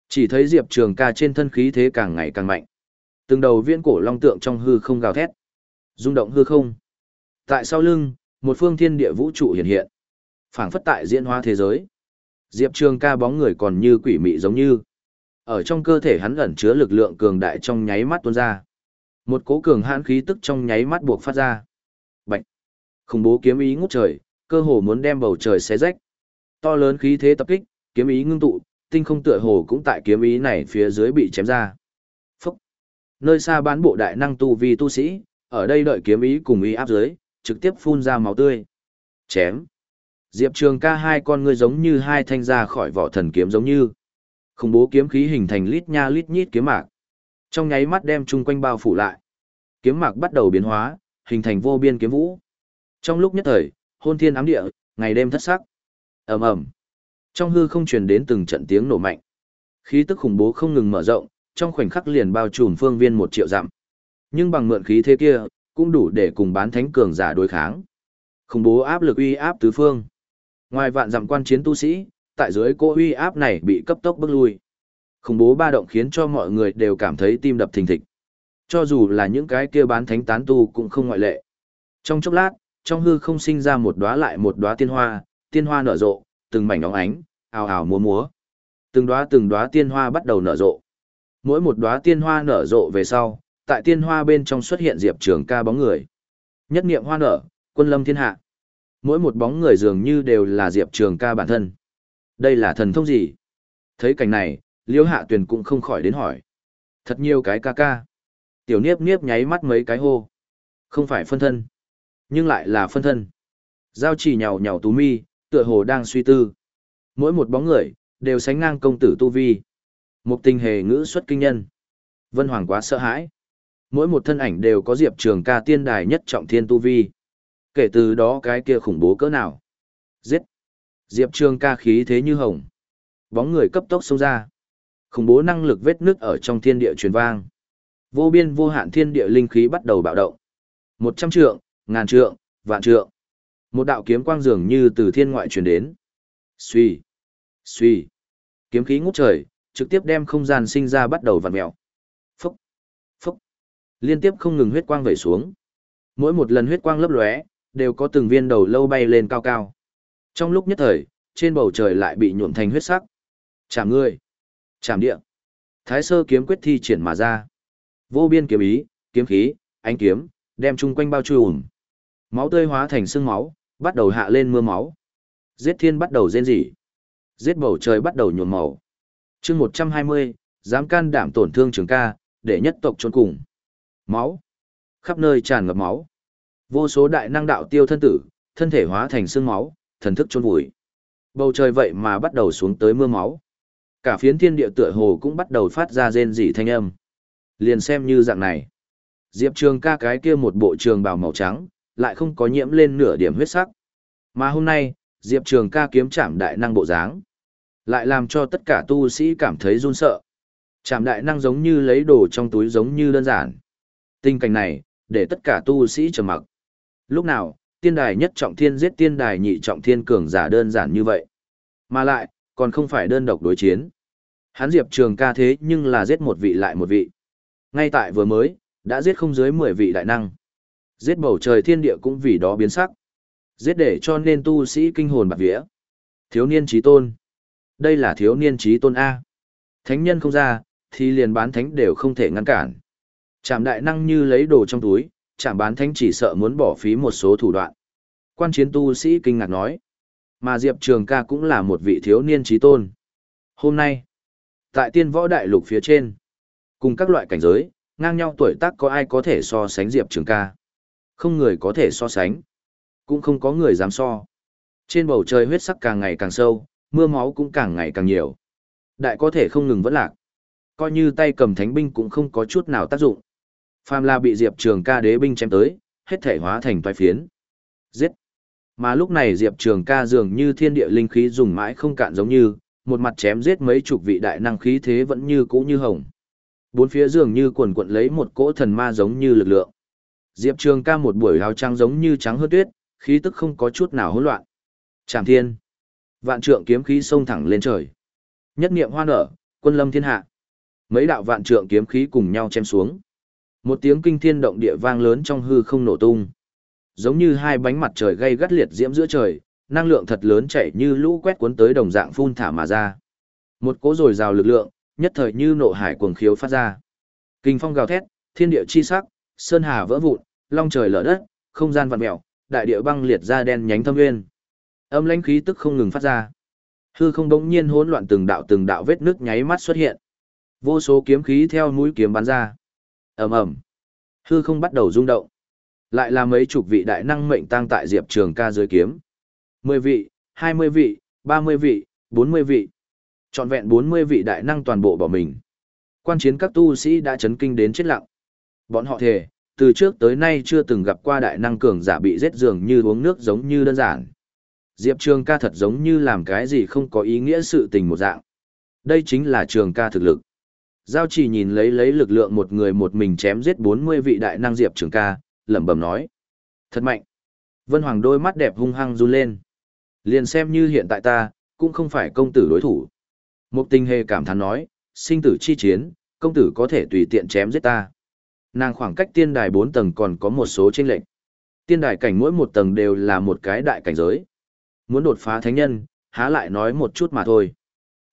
Chỉ thấy Diệp Trường ca trên thân khí thế càng ngày càng mạnh. Từng đầu viên cổ long tượng trong hư không gào thét rung động hư không. Tại sau lưng, một phương thiên địa vũ trụ hiện hiện. phảng phất tại diễn hóa thế giới. Diệp Trường ca bóng người còn như quỷ mị giống như. Ở trong cơ thể hắn ẩn chứa lực lượng cường đại trong nháy mắt tuôn ra. Một cố cường hãn khí tức trong nháy mắt buộc phát ra. Bạch. Khủng bố kiếm ý ngút trời, cơ hồ muốn đem bầu trời xé rách. To lớn khí thế tập kích, kiếm ý ngưng tụ, tinh không tựa hồ cũng tại kiếm ý này phía dưới bị chém ra. Phúc. Nơi xa bán bộ đại năng tu vi tu sĩ, ở đây đợi kiếm ý cùng ý áp dưới, trực tiếp phun ra máu tươi. Chém. Diệp Trường ca hai con ngươi giống như hai thanh ra khỏi vỏ thần kiếm giống như. Khủng bố kiếm khí hình thành lít nha lít nhít kiếm mạc. Trong nháy mắt đem chung quanh bao phủ lại. Kiếm mạc bắt đầu biến hóa, hình thành vô biên kiếm vũ. Trong lúc nhất thời, hôn thiên ám địa, ngày đêm thất sắc. ầm ầm Trong hư không truyền đến từng trận tiếng nổ mạnh. Khí tức khủng bố không ngừng mở rộng, trong khoảnh khắc liền bao trùm phương viên một triệu dặm. Nhưng bằng mượn khí thế kia, cũng đủ để cùng bán thánh cường giả đối kháng. Khủng bố áp lực uy áp tứ phương. Ngoài vạn dặm quan chiến tu sĩ, tại dưới cô uy áp này bị cấp tốc bước lui. Khủng bố ba động khiến cho mọi người đều cảm thấy tim đập thình thịch. Cho dù là những cái kia bán thánh tán tu cũng không ngoại lệ. Trong chốc lát, trong hư không sinh ra một đóa lại một đóa tiên hoa, tiên hoa nở rộ, từng mảnh óng ánh, ào ào múa múa. Từng đóa từng đóa tiên hoa bắt đầu nở rộ. Mỗi một đóa tiên hoa nở rộ về sau, tại tiên hoa bên trong xuất hiện Diệp Trường ca bóng người. Nhất niệm hoa nở, quân lâm thiên hạ. Mỗi một bóng người dường như đều là Diệp Trường ca bản thân. Đây là thần thông gì? Thấy cảnh này, Liêu Hạ Tuyền cũng không khỏi đến hỏi. Thật nhiều cái ca ca. Tiểu Niếp Niếp nháy mắt mấy cái hô. Không phải phân thân, nhưng lại là phân thân. Giao chỉ nhào nhào tú mi, tựa hồ đang suy tư. Mỗi một bóng người, đều sánh ngang công tử tu vi. Một tình hề ngữ xuất kinh nhân. Vân Hoàng quá sợ hãi. Mỗi một thân ảnh đều có diệp trường ca tiên đài nhất trọng thiên tu vi. Kể từ đó cái kia khủng bố cỡ nào. Giết. Diệp trường ca khí thế như hồng. Bóng người cấp tốc xông ra. Khủng bố năng lực vết nước ở trong thiên địa truyền vang. Vô biên vô hạn thiên địa linh khí bắt đầu bạo động. Một trăm trượng, ngàn trượng, vạn trượng. Một đạo kiếm quang dường như từ thiên ngoại truyền đến. Suy, suy. Kiếm khí ngút trời, trực tiếp đem không gian sinh ra bắt đầu vặn mèo. Liên tiếp không ngừng huyết quang vẩy xuống. Mỗi một lần huyết quang lấp lóe, đều có từng viên đầu lâu bay lên cao cao. Trong lúc nhất thời, trên bầu trời lại bị nhuộm thành huyết sắc. Chạm ngươi, chạm địa. Thái sơ kiếm quyết thi triển mà ra. Vô biên kiếm ý, kiếm khí, ánh kiếm, đem chung quanh bao trùm. Máu tươi hóa thành sương máu, bắt đầu hạ lên mưa máu. Giết thiên bắt đầu rên rỉ. Giết bầu trời bắt đầu nhuộm màu. chương 120, dám can đảm tổn thương trường ca, để nhất tộc trốn cùng. Máu. Khắp nơi tràn ngập máu. Vô số đại năng đạo tiêu thân tử, thân thể hóa thành xương máu, thần thức chôn vùi. Bầu trời vậy mà bắt đầu xuống tới mưa máu. Cả phiến thiên địa tựa hồ cũng bắt đầu phát ra rên rỉ thanh âm. Liền xem như dạng này. Diệp Trường ca cái kia một bộ trường bào màu trắng, lại không có nhiễm lên nửa điểm huyết sắc. Mà hôm nay, Diệp Trường ca kiếm chạm đại năng bộ dáng, lại làm cho tất cả tu sĩ cảm thấy run sợ. Chạm đại năng giống như lấy đồ trong túi giống như đơn giản. Tình cảnh này, để tất cả tu sĩ trầm mặc. Lúc nào, tiên đài nhất trọng thiên giết tiên đài nhị trọng thiên cường giả đơn giản như vậy. Mà lại, còn không phải đơn độc đối chiến. Hắn Diệp Trường ca thế nhưng là giết một vị lại một vị. Ngay tại vừa mới, đã giết không dưới 10 vị đại năng. Giết bầu trời thiên địa cũng vì đó biến sắc. Giết để cho nên tu sĩ kinh hồn bạc vía. Thiếu niên trí tôn. Đây là thiếu niên trí tôn A. Thánh nhân không ra, thì liền bán thánh đều không thể ngăn cản. Trạm đại năng như lấy đồ trong túi, Trạm bán thánh chỉ sợ muốn bỏ phí một số thủ đoạn. Quan chiến tu sĩ kinh ngạc nói. Mà Diệp Trường ca cũng là một vị thiếu niên trí tôn. Hôm nay, tại tiên võ đại lục phía trên, cùng các loại cảnh giới, ngang nhau tuổi tác có ai có thể so sánh Diệp Trường ca. Không người có thể so sánh. Cũng không có người dám so. Trên bầu trời huyết sắc càng ngày càng sâu, mưa máu cũng càng ngày càng nhiều. Đại có thể không ngừng vẫn lạc. Coi như tay cầm thánh binh cũng không có chút nào tác dụng. Phàm là bị Diệp Trường ca đế binh chém tới, hết thể hóa thành toái phiến. Giết! Mà lúc này Diệp Trường ca dường như thiên địa linh khí dùng mãi không cạn giống như, một mặt chém giết mấy chục vị đại năng khí thế vẫn như cũ như hồng. Bốn phía dường như quần quận lấy một cỗ thần ma giống như lực lượng. Diệp Trường ca một buổi áo trang giống như trắng hơn tuyết, khí tức không có chút nào hỗn loạn. Trảm thiên. Vạn trượng kiếm khí xông thẳng lên trời. Nhất niệm hoa nở, quân lâm thiên hạ. Mấy đạo vạn trượng kiếm khí cùng nhau chém xuống. Một tiếng kinh thiên động địa vang lớn trong hư không nổ tung. Giống như hai bánh mặt trời gây gắt liệt diễm giữa trời, năng lượng thật lớn chảy như lũ quét cuốn tới đồng dạng phun thả mà ra. Một cỗ rồi rào lực lượng, nhất thời như nộ hải cuồng khiếu phát ra. Kinh phong gào thét, thiên địa chi sắc, sơn hà vỡ vụn, long trời lở đất, không gian vặn mèo, đại địa băng liệt ra đen nhánh thâm nguyên. Âm lãnh khí tức không ngừng phát ra. Hư không đống nhiên hỗn loạn từng đạo từng đạo vết nước nháy mắt xuất hiện. Vô số kiếm khí theo mũi kiếm bắn ra. Ầm ầm. Hư không bắt đầu rung động. Lại là mấy chục vị đại năng mệnh tăng tại Diệp Trường Ca dưới kiếm. mười vị, hai mươi vị, ba mươi vị, bốn mươi vị. Trọn vẹn bốn mươi vị đại năng toàn bộ bỏ mình. Quan chiến các tu sĩ đã chấn kinh đến chết lặng. Bọn họ thề, từ trước tới nay chưa từng gặp qua đại năng cường giả bị giết giường như uống nước giống như đơn giản. Diệp Trường ca thật giống như làm cái gì không có ý nghĩa sự tình một dạng. Đây chính là trường ca thực lực. Giao chỉ nhìn lấy lấy lực lượng một người một mình chém giết 40 vị đại năng Diệp Trường ca, lẩm bẩm nói. Thật mạnh. Vân Hoàng đôi mắt đẹp hung hăng run lên. Liền xem như hiện tại ta, cũng không phải công tử đối thủ. Một tình hề cảm thán nói, sinh tử chi chiến, công tử có thể tùy tiện chém giết ta. Nàng khoảng cách tiên đài 4 tầng còn có một số chênh lệnh Tiên đài cảnh mỗi một tầng đều là một cái đại cảnh giới. Muốn đột phá thánh nhân, há lại nói một chút mà thôi.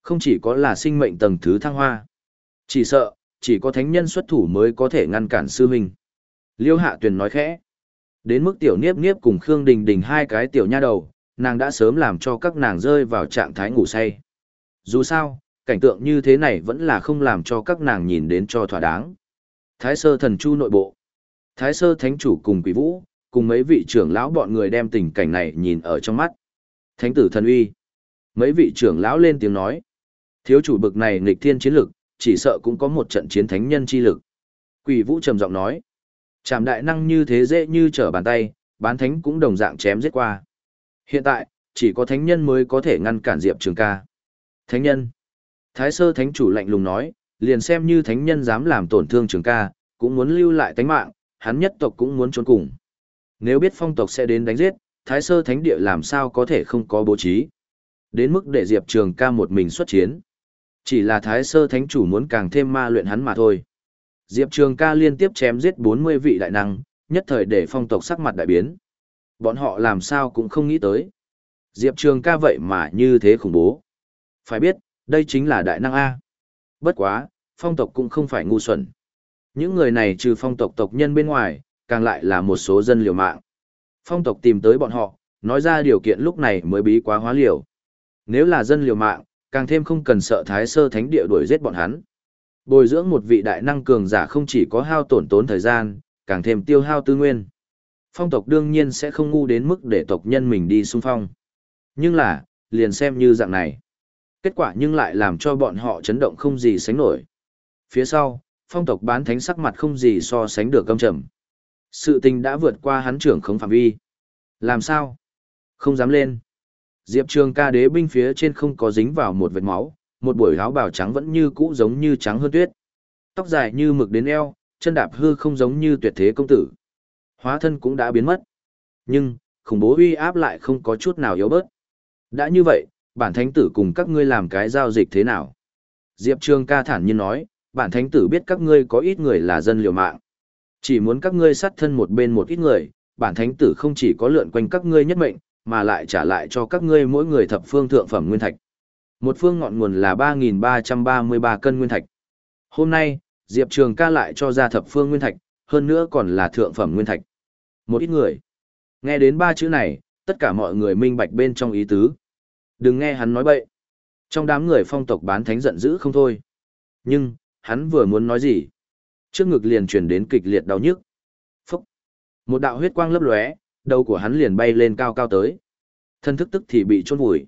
Không chỉ có là sinh mệnh tầng thứ thăng hoa. Chỉ sợ, chỉ có thánh nhân xuất thủ mới có thể ngăn cản sư huynh. Liêu hạ tuyền nói khẽ. Đến mức tiểu niếp niếp cùng Khương Đình Đình hai cái tiểu nha đầu, nàng đã sớm làm cho các nàng rơi vào trạng thái ngủ say. Dù sao, cảnh tượng như thế này vẫn là không làm cho các nàng nhìn đến cho thỏa đáng. Thái sơ thần chu nội bộ. Thái sơ thánh chủ cùng quỷ vũ, cùng mấy vị trưởng lão bọn người đem tình cảnh này nhìn ở trong mắt. Thánh tử thần uy. Mấy vị trưởng lão lên tiếng nói. Thiếu chủ bực này nghịch thiên chiến lực, chỉ sợ cũng có một trận chiến thánh nhân chi lực. Quỷ vũ trầm giọng nói. Chạm đại năng như thế dễ như trở bàn tay, bán thánh cũng đồng dạng chém giết qua. Hiện tại, chỉ có thánh nhân mới có thể ngăn cản Diệp Trường ca. Thánh nhân. Thái sơ thánh chủ lạnh lùng nói, liền xem như thánh nhân dám làm tổn thương trường ca, cũng muốn lưu lại tánh mạng, hắn nhất tộc cũng muốn trốn cùng. Nếu biết phong tộc sẽ đến đánh giết, thái sơ thánh địa làm sao có thể không có bố trí. Đến mức để Diệp Trường ca một mình xuất chiến. Chỉ là thái sơ thánh chủ muốn càng thêm ma luyện hắn mà thôi. Diệp Trường ca liên tiếp chém giết 40 vị đại năng, nhất thời để phong tộc sắc mặt đại biến. Bọn họ làm sao cũng không nghĩ tới. Diệp Trường ca vậy mà như thế khủng bố. Phải biết, đây chính là đại năng A. Bất quá, phong tộc cũng không phải ngu xuẩn. Những người này trừ phong tộc tộc nhân bên ngoài, càng lại là một số dân liều mạng. Phong tộc tìm tới bọn họ, nói ra điều kiện lúc này mới bí quá hóa liều. Nếu là dân liều mạng, càng thêm không cần sợ thái sơ thánh địa đuổi giết bọn hắn. Bồi dưỡng một vị đại năng cường giả không chỉ có hao tổn tốn thời gian, càng thêm tiêu hao tư nguyên. Phong tộc đương nhiên sẽ không ngu đến mức để tộc nhân mình đi xung phong. Nhưng là, liền xem như dạng này. Kết quả nhưng lại làm cho bọn họ chấn động không gì sánh nổi. Phía sau, phong tộc bán thánh sắc mặt không gì so sánh được căm trầm. Sự tình đã vượt qua hắn trưởng không phạm vi. Làm sao? Không dám lên. Diệp Trường ca đế binh phía trên không có dính vào một vệt máu, một buổi áo bào trắng vẫn như cũ giống như trắng hơn tuyết. Tóc dài như mực đến eo, chân đạp hư không giống như tuyệt thế công tử. Hóa thân cũng đã biến mất. Nhưng, khủng bố uy áp lại không có chút nào yếu bớt. Đã như vậy, bản thánh tử cùng các ngươi làm cái giao dịch thế nào? Diệp Trường ca thản nhiên nói, bản thánh tử biết các ngươi có ít người là dân liều mạng. Chỉ muốn các ngươi sát thân một bên một ít người, bản thánh tử không chỉ có lượn quanh các ngươi nhất mệnh, mà lại trả lại cho các ngươi mỗi người thập phương thượng phẩm nguyên thạch. Một phương ngọn nguồn là 3.333 cân nguyên thạch. Hôm nay, Diệp Trường ca lại cho ra thập phương nguyên thạch, hơn nữa còn là thượng phẩm nguyên thạch. Một ít người. Nghe đến ba chữ này, tất cả mọi người minh bạch bên trong ý tứ. Đừng nghe hắn nói bậy. Trong đám người phong tộc bán thánh giận dữ không thôi. Nhưng, hắn vừa muốn nói gì? Trước ngực liền chuyển đến kịch liệt đau nhức. Phúc! Một đạo huyết quang lấp lóe, đầu của hắn liền bay lên cao cao tới. Thân thức tức thì bị chôn vùi.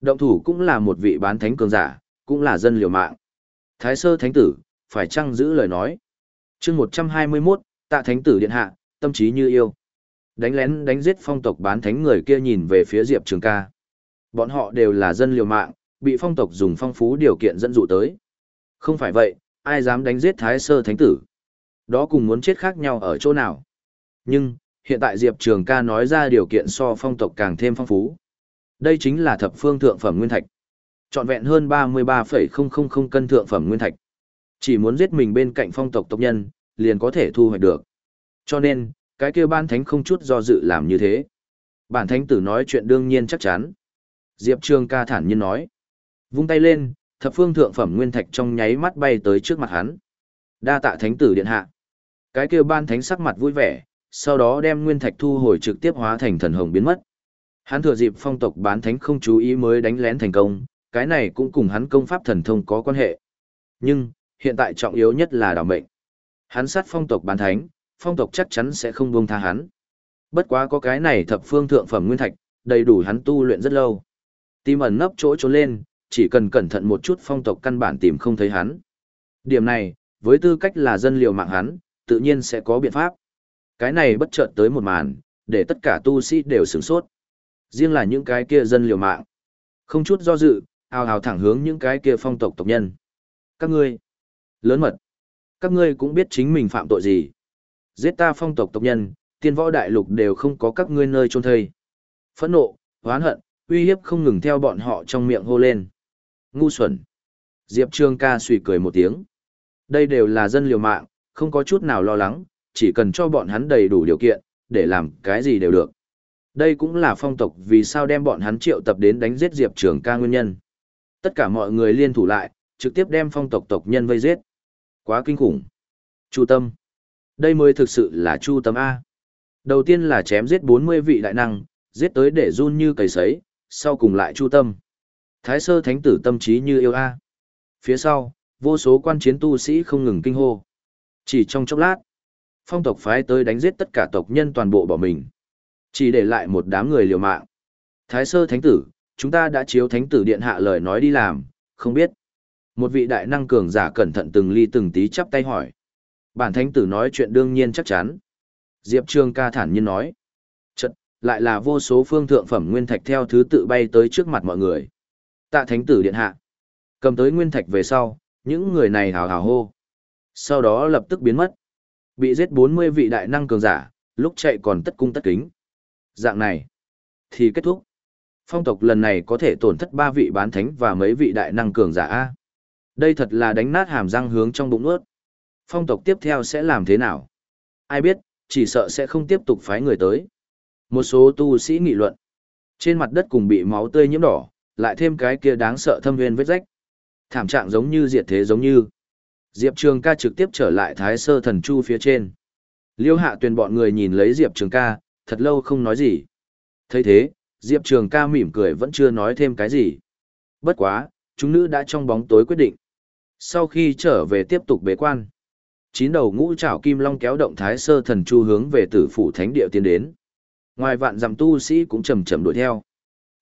Động thủ cũng là một vị bán thánh cường giả, cũng là dân liều mạng. Thái sơ thánh tử, phải chăng giữ lời nói. chương 121, tạ thánh tử điện hạ, tâm trí như yêu. Đánh lén đánh giết phong tộc bán thánh người kia nhìn về phía Diệp Trường ca. Bọn họ đều là dân liều mạng, bị phong tộc dùng phong phú điều kiện dẫn dụ tới. Không phải vậy, ai dám đánh giết thái sơ thánh tử. Đó cùng muốn chết khác nhau ở chỗ nào. Nhưng, hiện tại Diệp Trường ca nói ra điều kiện so phong tộc càng thêm phong phú. Đây chính là thập phương thượng phẩm nguyên thạch. Trọn vẹn hơn 33,000 cân thượng phẩm nguyên thạch. Chỉ muốn giết mình bên cạnh phong tộc tộc nhân, liền có thể thu hoạch được. Cho nên, cái kia ban thánh không chút do dự làm như thế. Bản thánh tử nói chuyện đương nhiên chắc chắn. Diệp Trường ca thản nhiên nói. Vung tay lên, thập phương thượng phẩm nguyên thạch trong nháy mắt bay tới trước mặt hắn. Đa tạ thánh tử điện hạ. Cái kia ban thánh sắc mặt vui vẻ, sau đó đem nguyên thạch thu hồi trực tiếp hóa thành thần hồng biến mất. Hắn thừa dịp phong tộc bán thánh không chú ý mới đánh lén thành công, cái này cũng cùng hắn công pháp thần thông có quan hệ. Nhưng, hiện tại trọng yếu nhất là đảo mệnh. Hắn sát phong tộc bán thánh, phong tộc chắc chắn sẽ không buông tha hắn. Bất quá có cái này thập phương thượng phẩm nguyên thạch, đầy đủ hắn tu luyện rất lâu. Tìm ẩn nấp chỗ trốn lên, chỉ cần cẩn thận một chút phong tộc căn bản tìm không thấy hắn. Điểm này, với tư cách là dân liều mạng hắn, tự nhiên sẽ có biện pháp. Cái này bất chợt tới một màn, để tất cả tu sĩ đều sửng sốt. Riêng là những cái kia dân liều mạng. Không chút do dự, ào ào thẳng hướng những cái kia phong tộc tộc nhân. Các ngươi, lớn mật, các ngươi cũng biết chính mình phạm tội gì. Giết ta phong tộc tộc nhân, tiên võ đại lục đều không có các ngươi nơi trôn thây. Phẫn nộ, oán hận, uy hiếp không ngừng theo bọn họ trong miệng hô lên. Ngu xuẩn. Diệp Trương ca suy cười một tiếng. Đây đều là dân liều mạng, không có chút nào lo lắng, chỉ cần cho bọn hắn đầy đủ điều kiện, để làm cái gì đều được. Đây cũng là phong tộc vì sao đem bọn hắn triệu tập đến đánh giết Diệp Trường ca nguyên nhân. Tất cả mọi người liên thủ lại, trực tiếp đem phong tộc tộc nhân vây giết. Quá kinh khủng. Chu tâm. Đây mới thực sự là chu tâm A. Đầu tiên là chém giết 40 vị đại năng, giết tới để run như cầy sấy, sau cùng lại chu tâm. Thái sơ thánh tử tâm trí như yêu A. Phía sau, vô số quan chiến tu sĩ không ngừng kinh hô. Chỉ trong chốc lát, phong tộc phái tới đánh giết tất cả tộc nhân toàn bộ bỏ mình. Chỉ để lại một đám người liều mạng. Thái sơ thánh tử, chúng ta đã chiếu thánh tử điện hạ lời nói đi làm, không biết. Một vị đại năng cường giả cẩn thận từng ly từng tí chắp tay hỏi. Bản thánh tử nói chuyện đương nhiên chắc chắn. Diệp trương ca thản nhiên nói. Chật, lại là vô số phương thượng phẩm nguyên thạch theo thứ tự bay tới trước mặt mọi người. Tạ thánh tử điện hạ. Cầm tới nguyên thạch về sau, những người này hào hào hô. Sau đó lập tức biến mất. Bị giết 40 vị đại năng cường giả, lúc chạy còn tất cung tất kính. Dạng này, thì kết thúc. Phong tộc lần này có thể tổn thất ba vị bán thánh và mấy vị đại năng cường giả A. Đây thật là đánh nát hàm răng hướng trong bụng ướt. Phong tộc tiếp theo sẽ làm thế nào? Ai biết, chỉ sợ sẽ không tiếp tục phái người tới. Một số tu sĩ nghị luận. Trên mặt đất cùng bị máu tươi nhiễm đỏ, lại thêm cái kia đáng sợ thâm nguyên vết rách. Thảm trạng giống như diệt thế giống như. Diệp Trường ca trực tiếp trở lại thái sơ thần chu phía trên. Liêu hạ tuyền bọn người nhìn lấy Diệp Trường ca, thật lâu không nói gì. thấy thế, Diệp Trường ca mỉm cười vẫn chưa nói thêm cái gì. Bất quá, chúng nữ đã trong bóng tối quyết định. Sau khi trở về tiếp tục bế quan, chín đầu ngũ trảo kim long kéo động thái sơ thần chu hướng về tử phủ thánh địa tiến đến. Ngoài vạn dặm tu sĩ cũng chầm chậm đuổi theo.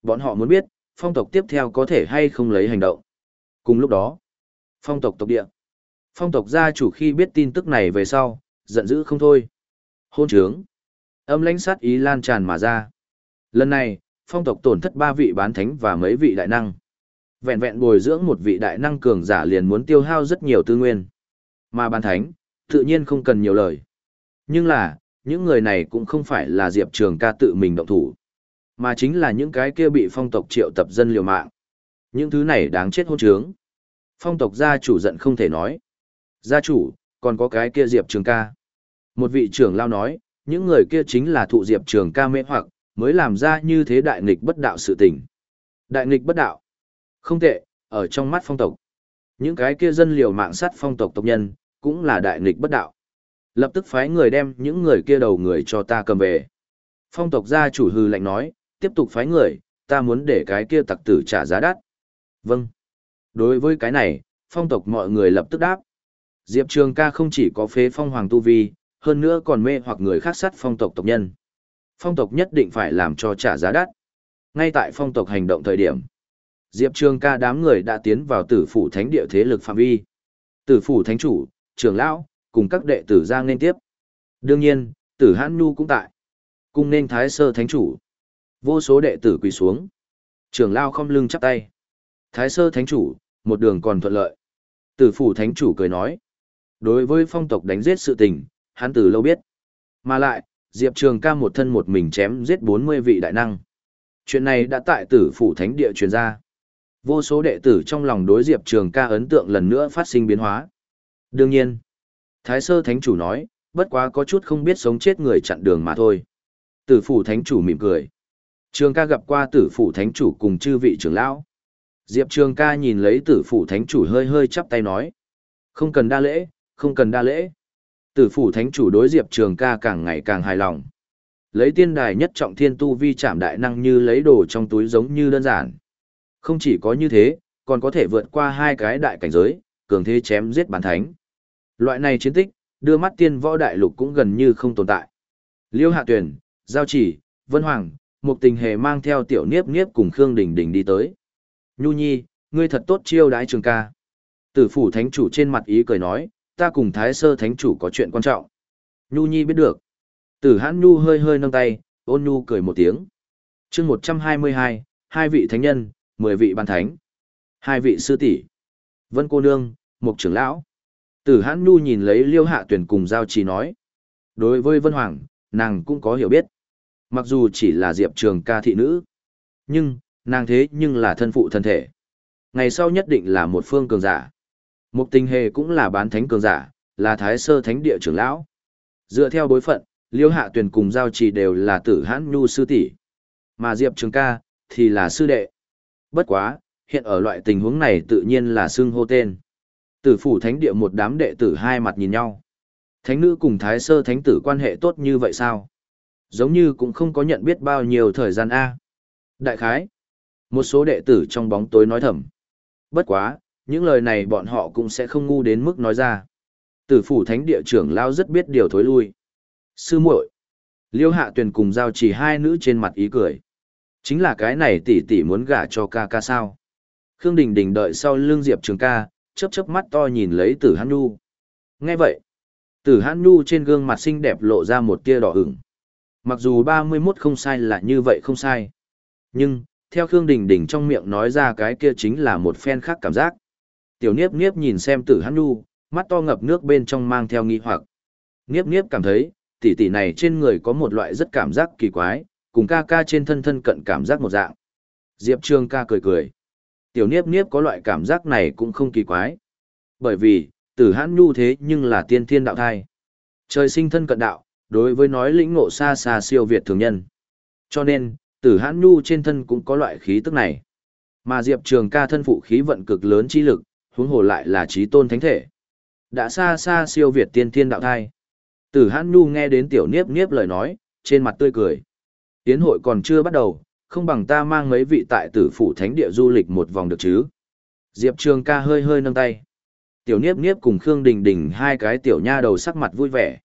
Bọn họ muốn biết, phong tộc tiếp theo có thể hay không lấy hành động. Cùng lúc đó, phong tộc tộc địa. Phong tộc gia chủ khi biết tin tức này về sau, giận dữ không thôi. Hôn trướng. Âm lãnh sát ý lan tràn mà ra. Lần này, phong tộc tổn thất ba vị bán thánh và mấy vị đại năng. Vẹn vẹn bồi dưỡng một vị đại năng cường giả liền muốn tiêu hao rất nhiều tư nguyên. Mà bán thánh, tự nhiên không cần nhiều lời. Nhưng là, những người này cũng không phải là Diệp Trường ca tự mình động thủ, mà chính là những cái kia bị phong tộc triệu tập dân liều mạng. Những thứ này đáng chết hôn trướng. Phong tộc gia chủ giận không thể nói. Gia chủ, còn có cái kia Diệp Trường ca. Một vị trưởng lao nói, những người kia chính là thụ Diệp Trường ca mê hoặc, mới làm ra như thế đại nghịch bất đạo sự tình. Đại nghịch bất đạo. Không tệ, ở trong mắt phong tộc. Những cái kia dân liều mạng sát phong tộc tộc nhân, cũng là đại nghịch bất đạo. Lập tức phái người đem những người kia đầu người cho ta cầm về. Phong tộc gia chủ hư lạnh nói, tiếp tục phái người, ta muốn để cái kia tặc tử trả giá đắt. Vâng. Đối với cái này, phong tộc mọi người lập tức đáp. Diệp Trường ca không chỉ có phế phong hoàng tu vi, hơn nữa còn mê hoặc người khác sát phong tộc tộc nhân. Phong tộc nhất định phải làm cho trả giá đắt. Ngay tại phong tộc hành động thời điểm, Diệp Trường ca đám người đã tiến vào tử phủ thánh địa thế lực phạm vi. Tử phủ thánh chủ, trưởng lão, cùng các đệ tử ra nên tiếp. Đương nhiên, tử hãn nu cũng tại. Cùng nên thái sơ thánh chủ. Vô số đệ tử quỳ xuống. Trưởng lão không lưng chắp tay. Thái sơ thánh chủ, một đường còn thuận lợi. Tử phủ thánh chủ cười nói. Đối với phong tộc đánh giết sự tình, hắn từ lâu biết. Mà lại, Diệp Trường ca một thân một mình chém giết 40 vị đại năng. Chuyện này đã tại tử phủ thánh địa truyền ra. Vô số đệ tử trong lòng đối Diệp Trường ca ấn tượng lần nữa phát sinh biến hóa. Đương nhiên, Thái Sơ Thánh Chủ nói, bất quá có chút không biết sống chết người chặn đường mà thôi. Tử phủ Thánh Chủ mỉm cười. Trường ca gặp qua tử phủ Thánh Chủ cùng chư vị trưởng lão. Diệp Trường ca nhìn lấy tử phủ Thánh Chủ hơi hơi chắp tay nói. Không cần đa lễ, không cần đa lễ. Tử phủ Thánh Chủ đối Diệp Trường ca càng ngày càng hài lòng. Lấy tiên đài nhất trọng thiên tu vi chạm đại năng như lấy đồ trong túi giống như đơn giản. Không chỉ có như thế, còn có thể vượt qua hai cái đại cảnh giới, cường thế chém giết bản thánh. Loại này chiến tích, đưa mắt tiên võ đại lục cũng gần như không tồn tại. Liêu Hạ Tuyển, Giao Chỉ, Vân Hoàng, một tình hề mang theo tiểu niếp niếp cùng Khương Đình Đình đi tới. Nhu Nhi, ngươi thật tốt chiêu đái trường ca. Tử phủ thánh chủ trên mặt ý cười nói, ta cùng Thái Sơ thánh chủ có chuyện quan trọng. Nhu Nhi biết được. Tử hãn Nhu hơi hơi nâng tay, ôn Nhu cười một tiếng. chương 122, hai vị thánh nhân, mười vị ban thánh, hai vị sư tỷ, Vân cô nương, mục trưởng lão. Tử Hãn Nhu nhìn lấy Liêu Hạ Tuyển cùng giao trì nói. Đối với Vân Hoàng, nàng cũng có hiểu biết. Mặc dù chỉ là Diệp Trường ca thị nữ, nhưng, nàng thế nhưng là thân phụ thân thể. Ngày sau nhất định là một phương cường giả. Mục tình hề cũng là bán thánh cường giả, là thái sơ thánh địa trưởng lão. Dựa theo bối phận, Liêu Hạ Tuyền cùng Giao Trì đều là tử hãn nhu sư tỷ, mà Diệp Trường ca thì là sư đệ. Bất quá, hiện ở loại tình huống này tự nhiên là xưng hô tên. Tử phủ thánh địa một đám đệ tử hai mặt nhìn nhau. Thánh nữ cùng thái sơ thánh tử quan hệ tốt như vậy sao? Giống như cũng không có nhận biết bao nhiêu thời gian A. Đại khái. Một số đệ tử trong bóng tối nói thầm. Bất quá, những lời này bọn họ cũng sẽ không ngu đến mức nói ra. Tử phủ thánh địa trưởng lao rất biết điều thối lui. Sư muội Liêu hạ tuyền cùng giao chỉ hai nữ trên mặt ý cười. Chính là cái này tỷ tỷ muốn gả cho ca ca sao. Khương Đình Đình đợi sau lưng Diệp Trường ca, chớp chớp mắt to nhìn lấy Tử Hãn Nhu. Nghe vậy, Tử Hãn Nhu trên gương mặt xinh đẹp lộ ra một tia đỏ ửng. Mặc dù ba mươi 31 không sai là như vậy không sai. Nhưng, theo Khương Đình Đình trong miệng nói ra cái kia chính là một phen khác cảm giác. Tiểu Niếp Niếp nhìn xem Tử Hãn Nhu, mắt to ngập nước bên trong mang theo nghi hoặc. Niếp Niếp cảm thấy, tỷ tỷ này trên người có một loại rất cảm giác kỳ quái, cùng ca ca trên thân thân cận cảm giác một dạng. Diệp Trường ca cười cười. Tiểu Niếp Niếp có loại cảm giác này cũng không kỳ quái. Bởi vì, tử hãn nhu thế nhưng là tiên thiên đạo thai. Trời sinh thân cận đạo, đối với nói lĩnh ngộ xa xa siêu việt thường nhân. Cho nên, Tử Hãn Nhu trên thân cũng có loại khí tức này. Mà Diệp Trường ca thân phụ khí vận cực lớn chi lực, huống hồ lại là trí tôn thánh thể. Đã xa xa siêu việt tiên thiên đạo thai. Tử Hãn Nhu nghe đến tiểu niếp niếp lời nói, trên mặt tươi cười. Tiến hội còn chưa bắt đầu, không bằng ta mang mấy vị tại tử phủ thánh địa du lịch một vòng được chứ. Diệp Trường ca hơi hơi nâng tay. Tiểu niếp niếp cùng Khương Đình Đình hai cái tiểu nha đầu sắc mặt vui vẻ.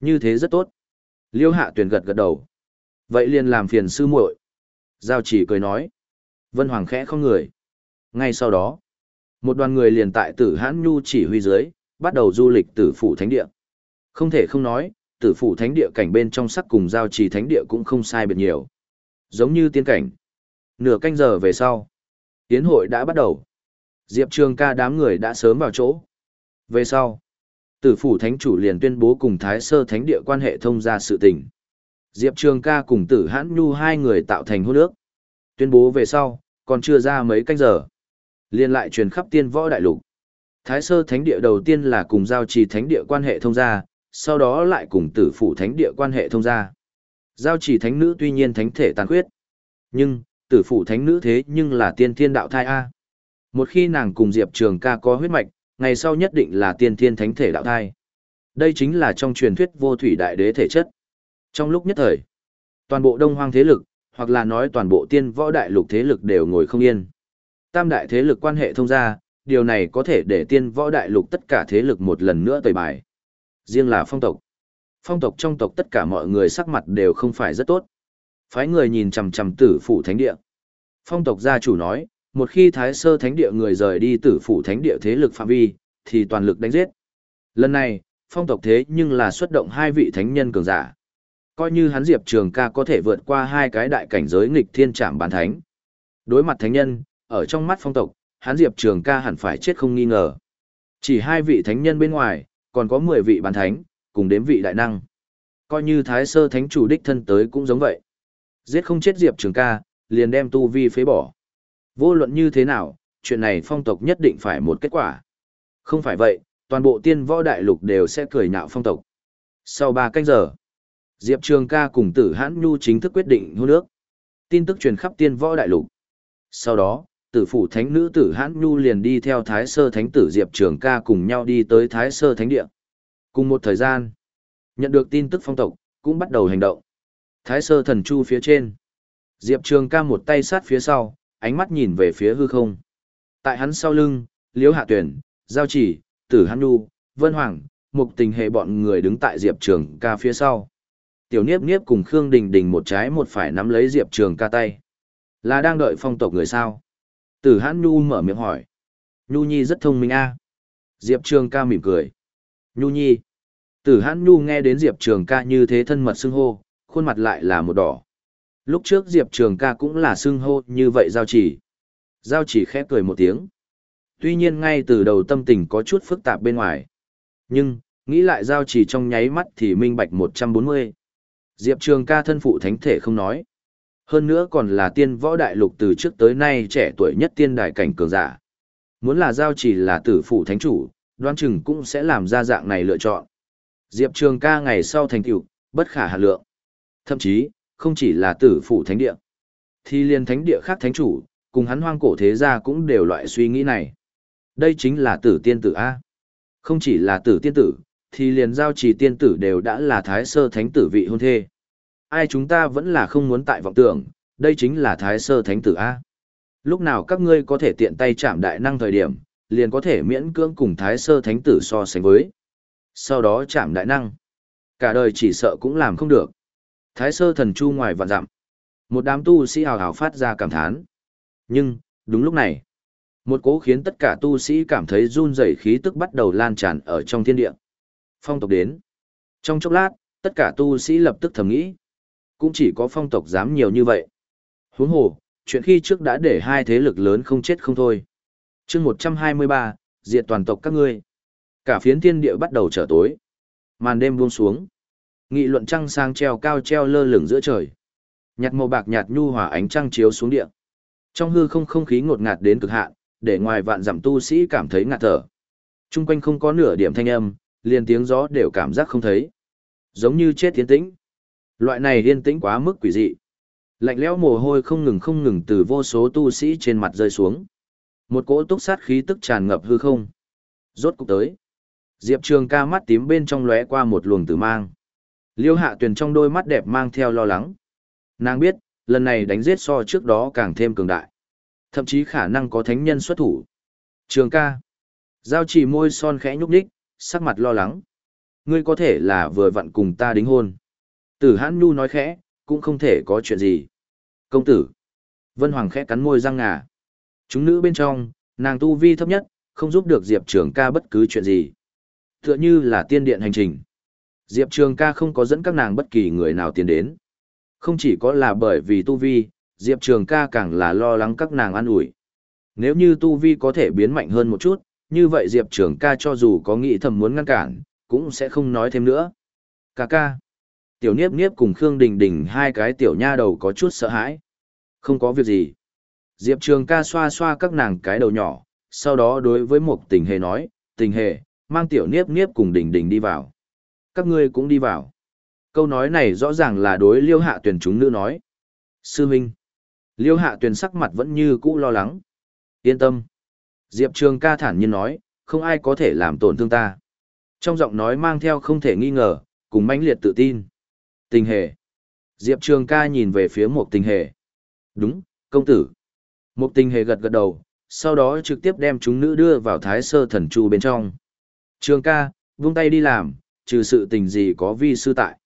Như thế rất tốt. Liêu hạ tuyển gật gật đầu. Vậy liền làm phiền sư muội. Giao chỉ cười nói. Vân Hoàng khẽ không người. Ngay sau đó, một đoàn người liền tại tử hãn nhu chỉ huy dưới, bắt đầu du lịch tử phủ thánh địa. Không thể không nói, tử phủ thánh địa cảnh bên trong sắc cùng giao trì thánh địa cũng không sai biệt nhiều. Giống như tiên cảnh. Nửa canh giờ về sau, tiến hội đã bắt đầu. Diệp Trường ca đám người đã sớm vào chỗ. Về sau, tử phủ thánh chủ liền tuyên bố cùng Thái Sơ thánh địa quan hệ thông ra sự tình. Diệp Trường ca cùng tử hãn nhu hai người tạo thành hôn ước. Tuyên bố về sau, còn chưa ra mấy canh giờ. Liên lại truyền khắp tiên võ đại lục. Thái sơ thánh địa đầu tiên là cùng giao trì thánh địa quan hệ thông gia, sau đó lại cùng tử phủ thánh địa quan hệ thông gia. Giao trì thánh nữ tuy nhiên thánh thể tàn khuyết, nhưng tử phủ thánh nữ thế nhưng là tiên thiên đạo thai A. Một khi nàng cùng Diệp Trường ca có huyết mạch, ngày sau nhất định là tiên thiên thánh thể đạo thai. Đây chính là trong truyền thuyết vô thủy đại đế thể chất. Trong lúc nhất thời, toàn bộ đông hoang thế lực, hoặc là nói toàn bộ tiên võ đại lục thế lực đều ngồi không yên. Tam đại thế lực quan hệ thông gia, điều này có thể để tiên võ đại lục tất cả thế lực một lần nữa tẩy bài. Riêng là phong tộc. Phong tộc trong tộc tất cả mọi người sắc mặt đều không phải rất tốt. Phái người nhìn chằm chằm tử phủ thánh địa. Phong tộc gia chủ nói, một khi thái sơ thánh địa người rời đi tử phủ thánh địa thế lực phạm vi, thì toàn lực đánh giết. Lần này, phong tộc thế nhưng là xuất động hai vị thánh nhân cường giả. Coi như hắn Diệp Trường ca có thể vượt qua hai cái đại cảnh giới nghịch thiên trảm bán thánh. Đối mặt thánh nhân, ở trong mắt phong tộc, hắn Diệp Trường ca hẳn phải chết không nghi ngờ. Chỉ hai vị thánh nhân bên ngoài, còn có 10 vị bán thánh, cùng đếm vị đại năng. Coi như thái sơ thánh chủ đích thân tới cũng giống vậy. Giết không chết Diệp Trường ca, liền đem tu vi phế bỏ. Vô luận như thế nào, chuyện này phong tộc nhất định phải một kết quả. Không phải vậy, toàn bộ tiên võ đại lục đều sẽ cười nhạo phong tộc. Sau 3 canh giờ, Diệp Trường ca cùng tử hãn nhu chính thức quyết định hôn nước. Tin tức truyền khắp tiên võ đại lục. Sau đó, tử phủ thánh nữ tử hãn nhu liền đi theo thái sơ thánh tử Diệp Trường ca cùng nhau đi tới thái sơ thánh địa. Cùng một thời gian, nhận được tin tức phong tộc, cũng bắt đầu hành động. Thái sơ thần chu phía trên. Diệp Trường ca một tay sát phía sau, ánh mắt nhìn về phía hư không. Tại hắn sau lưng, Liễu Hạ Tuyển, Giao Chỉ, Tử Hãn Nhu, Vân Hoàng, Mục Tình Hệ bọn người đứng tại Diệp Trường ca phía sau tiểu niếp niếp cùng Khương Đình Đình một trái một phải nắm lấy Diệp Trường ca tay. Là đang đợi phong tộc người sao? Tử hãn Nhu mở miệng hỏi. Nhu Nhi rất thông minh a Diệp Trường ca mỉm cười. Nhu Nhi. Tử hãn Nhu nghe đến Diệp Trường ca như thế thân mật xưng hô, khuôn mặt lại là một đỏ. Lúc trước Diệp Trường ca cũng là xưng hô như vậy giao chỉ. Giao chỉ khẽ cười một tiếng. Tuy nhiên ngay từ đầu tâm tình có chút phức tạp bên ngoài. Nhưng, nghĩ lại giao chỉ trong nháy mắt thì minh bạch 140. Diệp Trường ca thân phụ thánh thể không nói. Hơn nữa còn là tiên võ đại lục từ trước tới nay trẻ tuổi nhất tiên đại cảnh cường giả. Muốn là giao chỉ là tử phụ thánh chủ, đoan chừng cũng sẽ làm ra dạng này lựa chọn. Diệp Trường ca ngày sau thành tựu bất khả hạ lượng. Thậm chí, không chỉ là tử phụ thánh địa. Thì liên thánh địa khác thánh chủ, cùng hắn hoang cổ thế gia cũng đều loại suy nghĩ này. Đây chính là tử tiên tử A. Không chỉ là tử tiên tử, thì liền giao trì tiên tử đều đã là thái sơ thánh tử vị hôn thê. Ai chúng ta vẫn là không muốn tại vọng tưởng, đây chính là thái sơ thánh tử A. Lúc nào các ngươi có thể tiện tay chạm đại năng thời điểm, liền có thể miễn cưỡng cùng thái sơ thánh tử so sánh với. Sau đó chạm đại năng. Cả đời chỉ sợ cũng làm không được. Thái sơ thần chu ngoài vạn dặm. Một đám tu sĩ hào hào phát ra cảm thán. Nhưng, đúng lúc này, một cố khiến tất cả tu sĩ cảm thấy run rẩy khí tức bắt đầu lan tràn ở trong thiên địa phong tộc đến. Trong chốc lát, tất cả tu sĩ lập tức thầm nghĩ. Cũng chỉ có phong tộc dám nhiều như vậy. Huống hồ, chuyện khi trước đã để hai thế lực lớn không chết không thôi. chương 123, diệt toàn tộc các ngươi. Cả phiến thiên địa bắt đầu trở tối. Màn đêm buông xuống. Nghị luận trăng sang treo cao treo lơ lửng giữa trời. Nhạt màu bạc nhạt nhu hòa ánh trăng chiếu xuống địa. Trong hư không không khí ngột ngạt đến cực hạn, để ngoài vạn giảm tu sĩ cảm thấy ngạt thở. Trung quanh không có nửa điểm thanh âm, liền tiếng gió đều cảm giác không thấy. Giống như chết tiến tĩnh. Loại này yên tĩnh quá mức quỷ dị. Lạnh lẽo mồ hôi không ngừng không ngừng từ vô số tu sĩ trên mặt rơi xuống. Một cỗ túc sát khí tức tràn ngập hư không. Rốt cục tới. Diệp Trường ca mắt tím bên trong lóe qua một luồng tử mang. Liêu hạ tuyền trong đôi mắt đẹp mang theo lo lắng. Nàng biết, lần này đánh giết so trước đó càng thêm cường đại. Thậm chí khả năng có thánh nhân xuất thủ. Trường ca. Giao chỉ môi son khẽ nhúc nhích, sắc mặt lo lắng. Ngươi có thể là vừa vặn cùng ta đính hôn. Tử hãn nu nói khẽ, cũng không thể có chuyện gì. Công tử. Vân Hoàng khẽ cắn môi răng ngà. Chúng nữ bên trong, nàng tu vi thấp nhất, không giúp được Diệp Trường ca bất cứ chuyện gì. Tựa như là tiên điện hành trình. Diệp Trường ca không có dẫn các nàng bất kỳ người nào tiến đến. Không chỉ có là bởi vì tu vi, Diệp Trường ca càng là lo lắng các nàng an ủi. Nếu như tu vi có thể biến mạnh hơn một chút, như vậy Diệp Trường ca cho dù có nghĩ thầm muốn ngăn cản, cũng sẽ không nói thêm nữa. Ca ca. Tiểu Niếp Niếp cùng Khương Đình Đình hai cái tiểu nha đầu có chút sợ hãi. Không có việc gì. Diệp Trường ca xoa xoa các nàng cái đầu nhỏ, sau đó đối với một tình hề nói, tình hề, mang tiểu Niếp Niếp cùng Đình Đình đi vào. Các ngươi cũng đi vào. Câu nói này rõ ràng là đối liêu hạ tuyển chúng nữ nói. Sư Minh. Liêu hạ tuyển sắc mặt vẫn như cũ lo lắng. Yên tâm. Diệp Trường ca thản nhiên nói, không ai có thể làm tổn thương ta. Trong giọng nói mang theo không thể nghi ngờ, cùng mãnh liệt tự tin. Tình hề. Diệp Trường ca nhìn về phía một tình hề. Đúng, công tử. Một tình hề gật gật đầu, sau đó trực tiếp đem chúng nữ đưa vào thái sơ thần chu bên trong. Trường ca, vung tay đi làm, trừ sự tình gì có vi sư tại.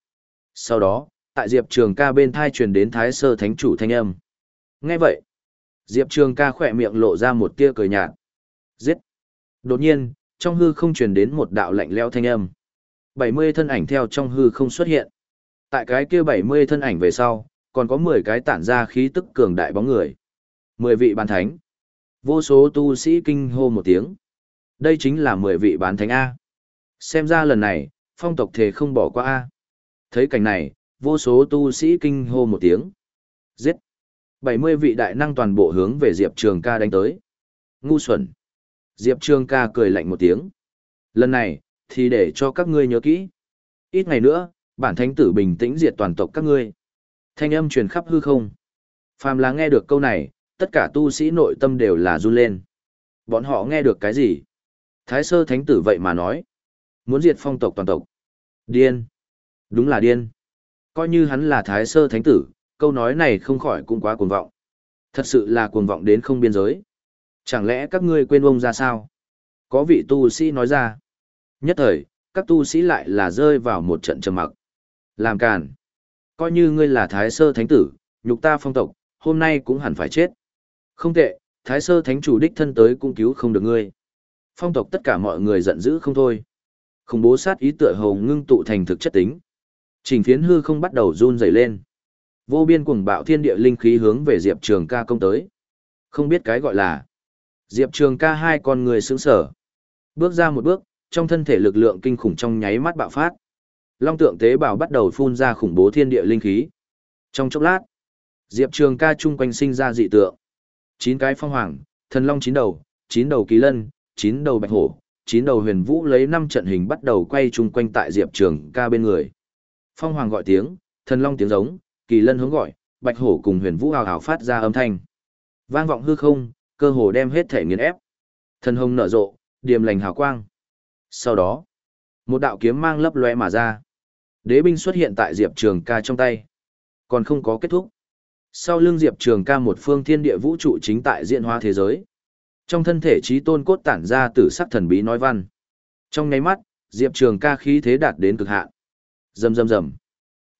Sau đó, tại Diệp Trường ca bên thai truyền đến thái sơ thánh chủ thanh âm. Nghe vậy, Diệp Trường ca khỏe miệng lộ ra một tia cười nhạt. Giết! Đột nhiên, trong hư không truyền đến một đạo lạnh leo thanh âm. 70 thân ảnh theo trong hư không xuất hiện. Tại cái kia 70 thân ảnh về sau, còn có 10 cái tản ra khí tức cường đại bóng người. 10 vị bán thánh. Vô số tu sĩ kinh hô một tiếng. Đây chính là 10 vị bán thánh A. Xem ra lần này, phong tộc thể không bỏ qua A. Thấy cảnh này, vô số tu sĩ kinh hô một tiếng. Giết! 70 vị đại năng toàn bộ hướng về Diệp Trường ca đánh tới. Ngu xuẩn! Diệp Trường ca cười lạnh một tiếng. Lần này, thì để cho các ngươi nhớ kỹ. Ít ngày nữa, bản thánh tử bình tĩnh diệt toàn tộc các ngươi. Thanh âm truyền khắp hư không. Phàm là nghe được câu này, tất cả tu sĩ nội tâm đều là run lên. Bọn họ nghe được cái gì? Thái sơ thánh tử vậy mà nói. Muốn diệt phong tộc toàn tộc. Điên. Đúng là điên. Coi như hắn là thái sơ thánh tử, câu nói này không khỏi cũng quá cuồng vọng. Thật sự là cuồng vọng đến không biên giới. Chẳng lẽ các ngươi quên ông ra sao? Có vị tu sĩ nói ra. Nhất thời, các tu sĩ lại là rơi vào một trận trầm mặc. Làm càn. Coi như ngươi là thái sơ thánh tử, nhục ta phong tộc, hôm nay cũng hẳn phải chết. Không tệ, thái sơ thánh chủ đích thân tới cũng cứu không được ngươi. Phong tộc tất cả mọi người giận dữ không thôi. Khủng bố sát ý tựa hồ ngưng tụ thành thực chất tính. Trình phiến hư không bắt đầu run rẩy lên. Vô biên cuồng bạo thiên địa linh khí hướng về Diệp Trường ca công tới. Không biết cái gọi là. Diệp Trường ca hai con người sướng sở. Bước ra một bước, trong thân thể lực lượng kinh khủng trong nháy mắt bạo phát. Long tượng tế bào bắt đầu phun ra khủng bố thiên địa linh khí. Trong chốc lát, Diệp Trường ca chung quanh sinh ra dị tượng. Chín cái phong hoàng, thần long chín đầu, chín đầu kỳ lân, chín đầu bạch hổ, chín đầu huyền vũ lấy năm trận hình bắt đầu quay chung quanh tại Diệp Trường ca bên người. Phong hoàng gọi tiếng, thần long tiếng giống, kỳ lân hướng gọi, bạch hổ cùng huyền vũ hào hào phát ra âm thanh. Vang vọng hư không, cơ hồ đem hết thể nghiền ép. Thần hồng nở rộ, điềm lành hào quang. Sau đó, một đạo kiếm mang lấp lóe mà ra. Đế binh xuất hiện tại Diệp Trường ca trong tay. Còn không có kết thúc. Sau lưng Diệp Trường ca một phương thiên địa vũ trụ chính tại Diện hóa thế giới. Trong thân thể trí tôn cốt tản ra tử sắc thần bí nói văn. Trong nháy mắt, Diệp Trường ca khí thế đạt đến cực hạn. Rầm rầm rầm.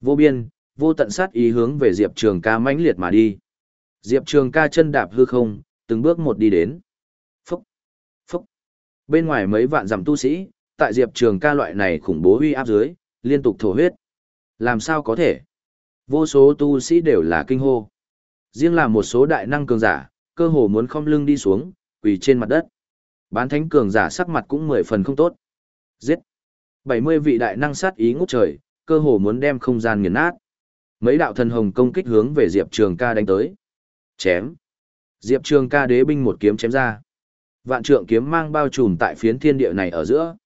Vô biên, vô tận sát ý hướng về Diệp Trường ca mãnh liệt mà đi. Diệp Trường ca chân đạp hư không, từng bước một đi đến. Phúc, phúc. Bên ngoài mấy vạn dặm tu sĩ, tại Diệp Trường ca loại này khủng bố huy áp dưới, liên tục thổ huyết. Làm sao có thể? Vô số tu sĩ đều là kinh hô. Riêng là một số đại năng cường giả, cơ hồ muốn không lưng đi xuống, quỳ trên mặt đất. Bán thánh cường giả sắc mặt cũng mười phần không tốt. Giết! 70 vị đại năng sát ý ngút trời, cơ hồ muốn đem không gian nghiền nát. Mấy đạo thần hồng công kích hướng về Diệp Trường ca đánh tới. Chém! Diệp Trường ca đế binh một kiếm chém ra. Vạn trượng kiếm mang bao trùm tại phiến thiên địa này ở giữa.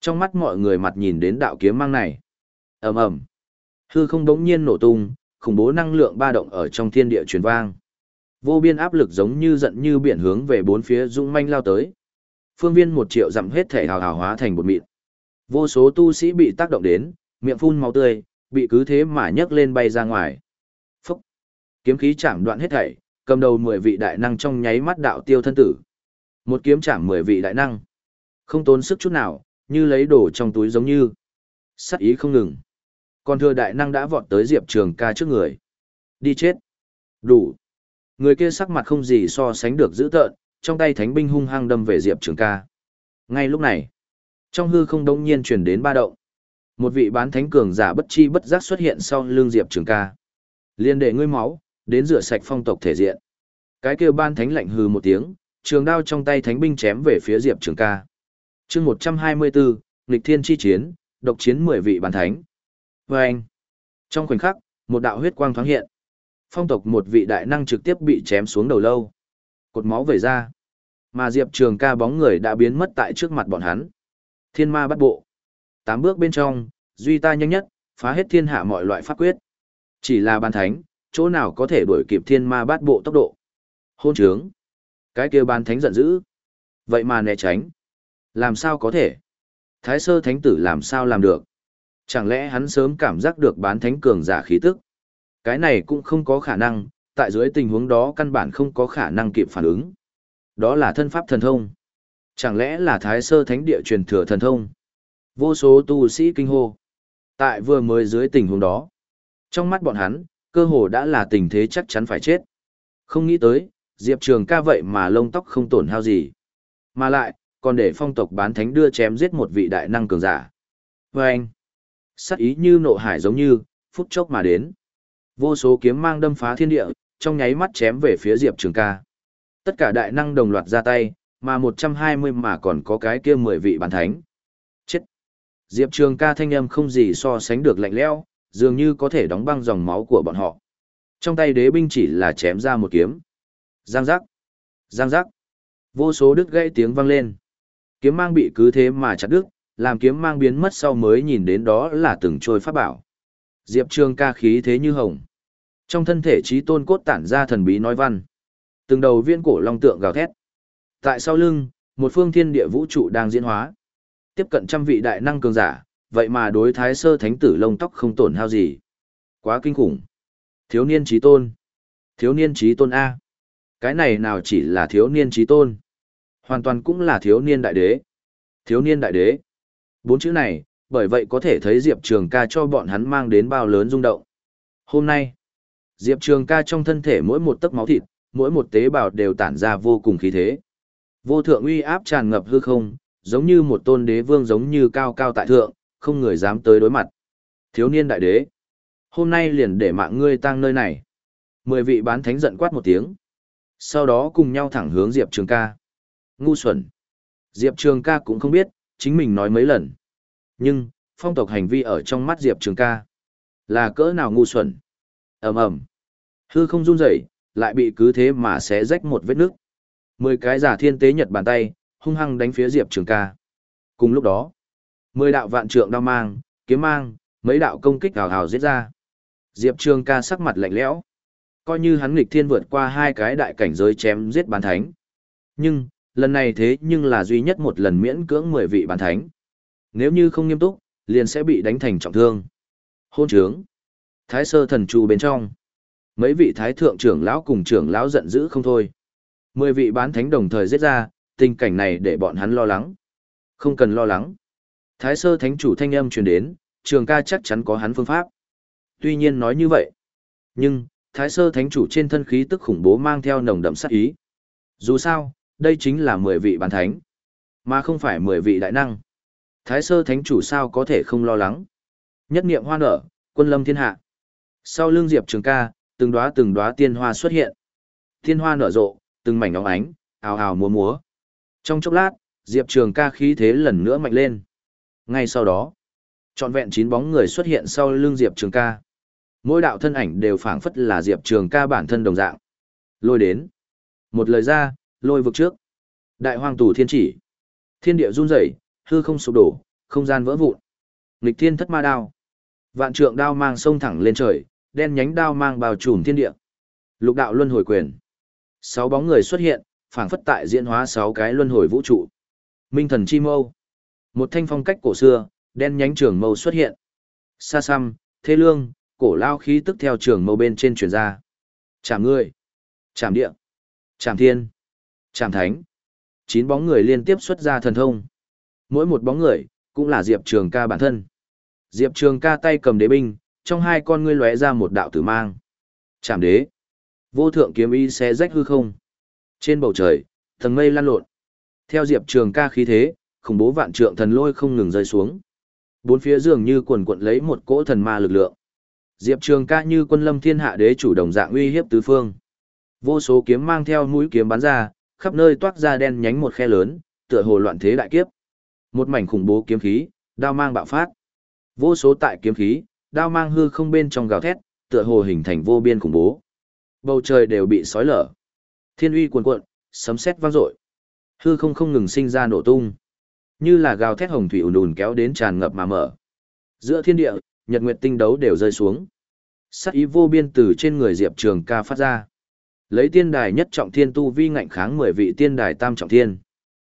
Trong mắt mọi người mặt nhìn đến đạo kiếm mang này. ầm ầm Hư không đống nhiên nổ tung, khủng bố năng lượng ba động ở trong thiên địa truyền vang. Vô biên áp lực giống như giận như biển hướng về bốn phía dũng manh lao tới. Phương viên một triệu dặm hết thể hào hào hóa thành bột mịn. Vô số tu sĩ bị tác động đến, miệng phun máu tươi, bị cứ thế mà nhấc lên bay ra ngoài. Phúc! Kiếm khí chạm đoạn hết thảy, cầm đầu mười vị đại năng trong nháy mắt đạo tiêu thân tử. Một kiếm chạm mười vị đại năng. Không tốn sức chút nào, như lấy đồ trong túi giống như. Sắc ý không ngừng. Còn thừa đại năng đã vọt tới Diệp Trường ca trước người. Đi chết. Đủ. Người kia sắc mặt không gì so sánh được dữ tợn, trong tay thánh binh hung hăng đâm về Diệp Trường ca. Ngay lúc này, trong hư không đông nhiên truyền đến ba động. Một vị bán thánh cường giả bất chi bất giác xuất hiện sau lưng Diệp Trường ca. Liên đệ ngươi máu, đến rửa sạch phong tộc thể diện. Cái kia ban thánh lạnh hừ một tiếng, trường đao trong tay thánh binh chém về phía Diệp Trường ca chương 124, nghịch thiên chi chiến, độc chiến 10 vị bàn thánh. Và anh, trong khoảnh khắc, một đạo huyết quang thoáng hiện. Phong tộc một vị đại năng trực tiếp bị chém xuống đầu lâu. Cột máu vẩy ra. Mà Diệp Trường ca bóng người đã biến mất tại trước mặt bọn hắn. Thiên ma bắt bộ. Tám bước bên trong, duy ta nhanh nhất, phá hết thiên hạ mọi loại pháp quyết. Chỉ là ban thánh, chỗ nào có thể đuổi kịp thiên ma bát bộ tốc độ. Hôn trướng. Cái kia ban thánh giận dữ. Vậy mà né tránh. Làm sao có thể? Thái sơ thánh tử làm sao làm được? Chẳng lẽ hắn sớm cảm giác được bán thánh cường giả khí tức? Cái này cũng không có khả năng, tại dưới tình huống đó căn bản không có khả năng kịp phản ứng. Đó là thân pháp thần thông. Chẳng lẽ là thái sơ thánh địa truyền thừa thần thông? Vô số tu sĩ kinh hô. Tại vừa mới dưới tình huống đó, trong mắt bọn hắn, cơ hồ đã là tình thế chắc chắn phải chết. Không nghĩ tới, Diệp Trường ca vậy mà lông tóc không tổn hao gì. Mà lại, còn để phong tộc bán thánh đưa chém giết một vị đại năng cường giả. Và anh, sắc ý như nộ hải giống như, phút chốc mà đến. Vô số kiếm mang đâm phá thiên địa, trong nháy mắt chém về phía Diệp Trường ca. Tất cả đại năng đồng loạt ra tay, mà 120 mà còn có cái kia 10 vị bán thánh. Chết! Diệp Trường ca thanh âm không gì so sánh được lạnh lẽo, dường như có thể đóng băng dòng máu của bọn họ. Trong tay đế binh chỉ là chém ra một kiếm. Giang giác! Giang giác! Vô số đứt gãy tiếng vang lên. Kiếm mang bị cứ thế mà chặt đứt, làm kiếm mang biến mất sau mới nhìn đến đó là từng trôi pháp bảo. Diệp Trường ca khí thế như hồng. Trong thân thể trí tôn cốt tản ra thần bí nói văn. Từng đầu viên cổ long tượng gào thét. Tại sau lưng, một phương thiên địa vũ trụ đang diễn hóa. Tiếp cận trăm vị đại năng cường giả, vậy mà đối thái sơ thánh tử lông tóc không tổn hao gì. Quá kinh khủng. Thiếu niên trí tôn. Thiếu niên trí tôn A. Cái này nào chỉ là thiếu niên trí tôn. Hoàn toàn cũng là thiếu niên đại đế. Thiếu niên đại đế. Bốn chữ này, bởi vậy có thể thấy Diệp Trường ca cho bọn hắn mang đến bao lớn rung động. Hôm nay, Diệp Trường ca trong thân thể mỗi một tấc máu thịt, mỗi một tế bào đều tản ra vô cùng khí thế. Vô thượng uy áp tràn ngập hư không, giống như một tôn đế vương giống như cao cao tại thượng, không người dám tới đối mặt. Thiếu niên đại đế, hôm nay liền để mạng ngươi tang nơi này. Mười vị bán thánh giận quát một tiếng. Sau đó cùng nhau thẳng hướng Diệp Trường ca. Ngu xuẩn. Diệp Trường ca cũng không biết, chính mình nói mấy lần. Nhưng, phong tộc hành vi ở trong mắt Diệp Trường ca. Là cỡ nào ngu xuẩn. ầm ầm Hư không run rẩy lại bị cứ thế mà xé rách một vết nước. Mười cái giả thiên tế nhật bàn tay, hung hăng đánh phía Diệp Trường ca. Cùng lúc đó, mười đạo vạn trượng đao mang, kiếm mang, mấy đạo công kích hào hào giết ra. Diệp Trường ca sắc mặt lạnh lẽo. Coi như hắn nghịch thiên vượt qua hai cái đại cảnh giới chém giết bán thánh. Nhưng, lần này thế nhưng là duy nhất một lần miễn cưỡng mười vị bán thánh. Nếu như không nghiêm túc, liền sẽ bị đánh thành trọng thương. Hôn trướng. Thái sơ thần trù bên trong. Mấy vị thái thượng trưởng lão cùng trưởng lão giận dữ không thôi. Mười vị bán thánh đồng thời giết ra, tình cảnh này để bọn hắn lo lắng. Không cần lo lắng. Thái sơ thánh chủ thanh âm truyền đến, trường ca chắc chắn có hắn phương pháp. Tuy nhiên nói như vậy. Nhưng, thái sơ thánh chủ trên thân khí tức khủng bố mang theo nồng đậm sát ý. Dù sao, đây chính là mười vị bàn thánh, mà không phải mười vị đại năng. Thái sơ thánh chủ sao có thể không lo lắng. Nhất niệm hoa nở, quân lâm thiên hạ. Sau lưng Diệp Trường ca, từng đóa từng đóa tiên hoa xuất hiện. Tiên hoa nở rộ, từng mảnh óng ánh, ào ào múa múa. Trong chốc lát, Diệp Trường ca khí thế lần nữa mạnh lên. Ngay sau đó, trọn vẹn chín bóng người xuất hiện sau lưng Diệp Trường ca. Mỗi đạo thân ảnh đều phảng phất là Diệp Trường ca bản thân đồng dạng. Lôi đến. Một lời ra, lôi vực trước. Đại hoàng tù thiên chỉ. Thiên địa run rẩy, hư không sụp đổ, không gian vỡ vụn. Nghịch thiên thất ma đao. Vạn trượng đao mang sông thẳng lên trời, đen nhánh đao mang bao trùm thiên địa. Lục đạo luân hồi quyền. Sáu bóng người xuất hiện, phảng phất tại diễn hóa sáu cái luân hồi vũ trụ. Minh thần chi mâu. Một thanh phong cách cổ xưa, đen nhánh trường mâu xuất hiện. Sa xăm, thế lương, cổ lao khí tức theo trường mâu bên trên truyền ra. Chạm người Chạm địa. Chạm thiên. Chạm thánh. Chín bóng người liên tiếp xuất ra thần thông. Mỗi một bóng người, cũng là Diệp Trường ca bản thân. Diệp Trường ca tay cầm đế binh, trong hai con ngươi lóe ra một đạo tử mang. Chạm đế. Vô thượng kiếm y xé rách hư không. Trên bầu trời, thần mây lan lộn. Theo Diệp Trường ca khí thế, khủng bố vạn trượng thần lôi không ngừng rơi xuống. Bốn phía dường như quần quận lấy một cỗ thần ma lực lượng. Diệp Trường ca như quân lâm thiên hạ đế chủ đồng dạng uy hiếp tứ phương. Vô số kiếm mang theo mũi kiếm bắn ra, khắp nơi toát ra đen nhánh một khe lớn, tựa hồ loạn thế đại kiếp. Một mảnh khủng bố kiếm khí, đao mang bạo phát. Vô số tại kiếm khí, đao mang hư không bên trong gào thét, tựa hồ hình thành vô biên khủng bố. Bầu trời đều bị sói lở. Thiên uy cuồn cuộn, sấm sét vang dội. Hư không không ngừng sinh ra nổ tung. Như là gào thét hồng thủy ùn ùn kéo đến tràn ngập mà mở. Giữa thiên địa, nhật nguyệt tinh đấu đều rơi xuống. Sát ý vô biên từ trên người Diệp Trường ca phát ra. Lấy tiên đài nhất trọng thiên tu vi ngạnh kháng mười vị tiên đài tam trọng thiên.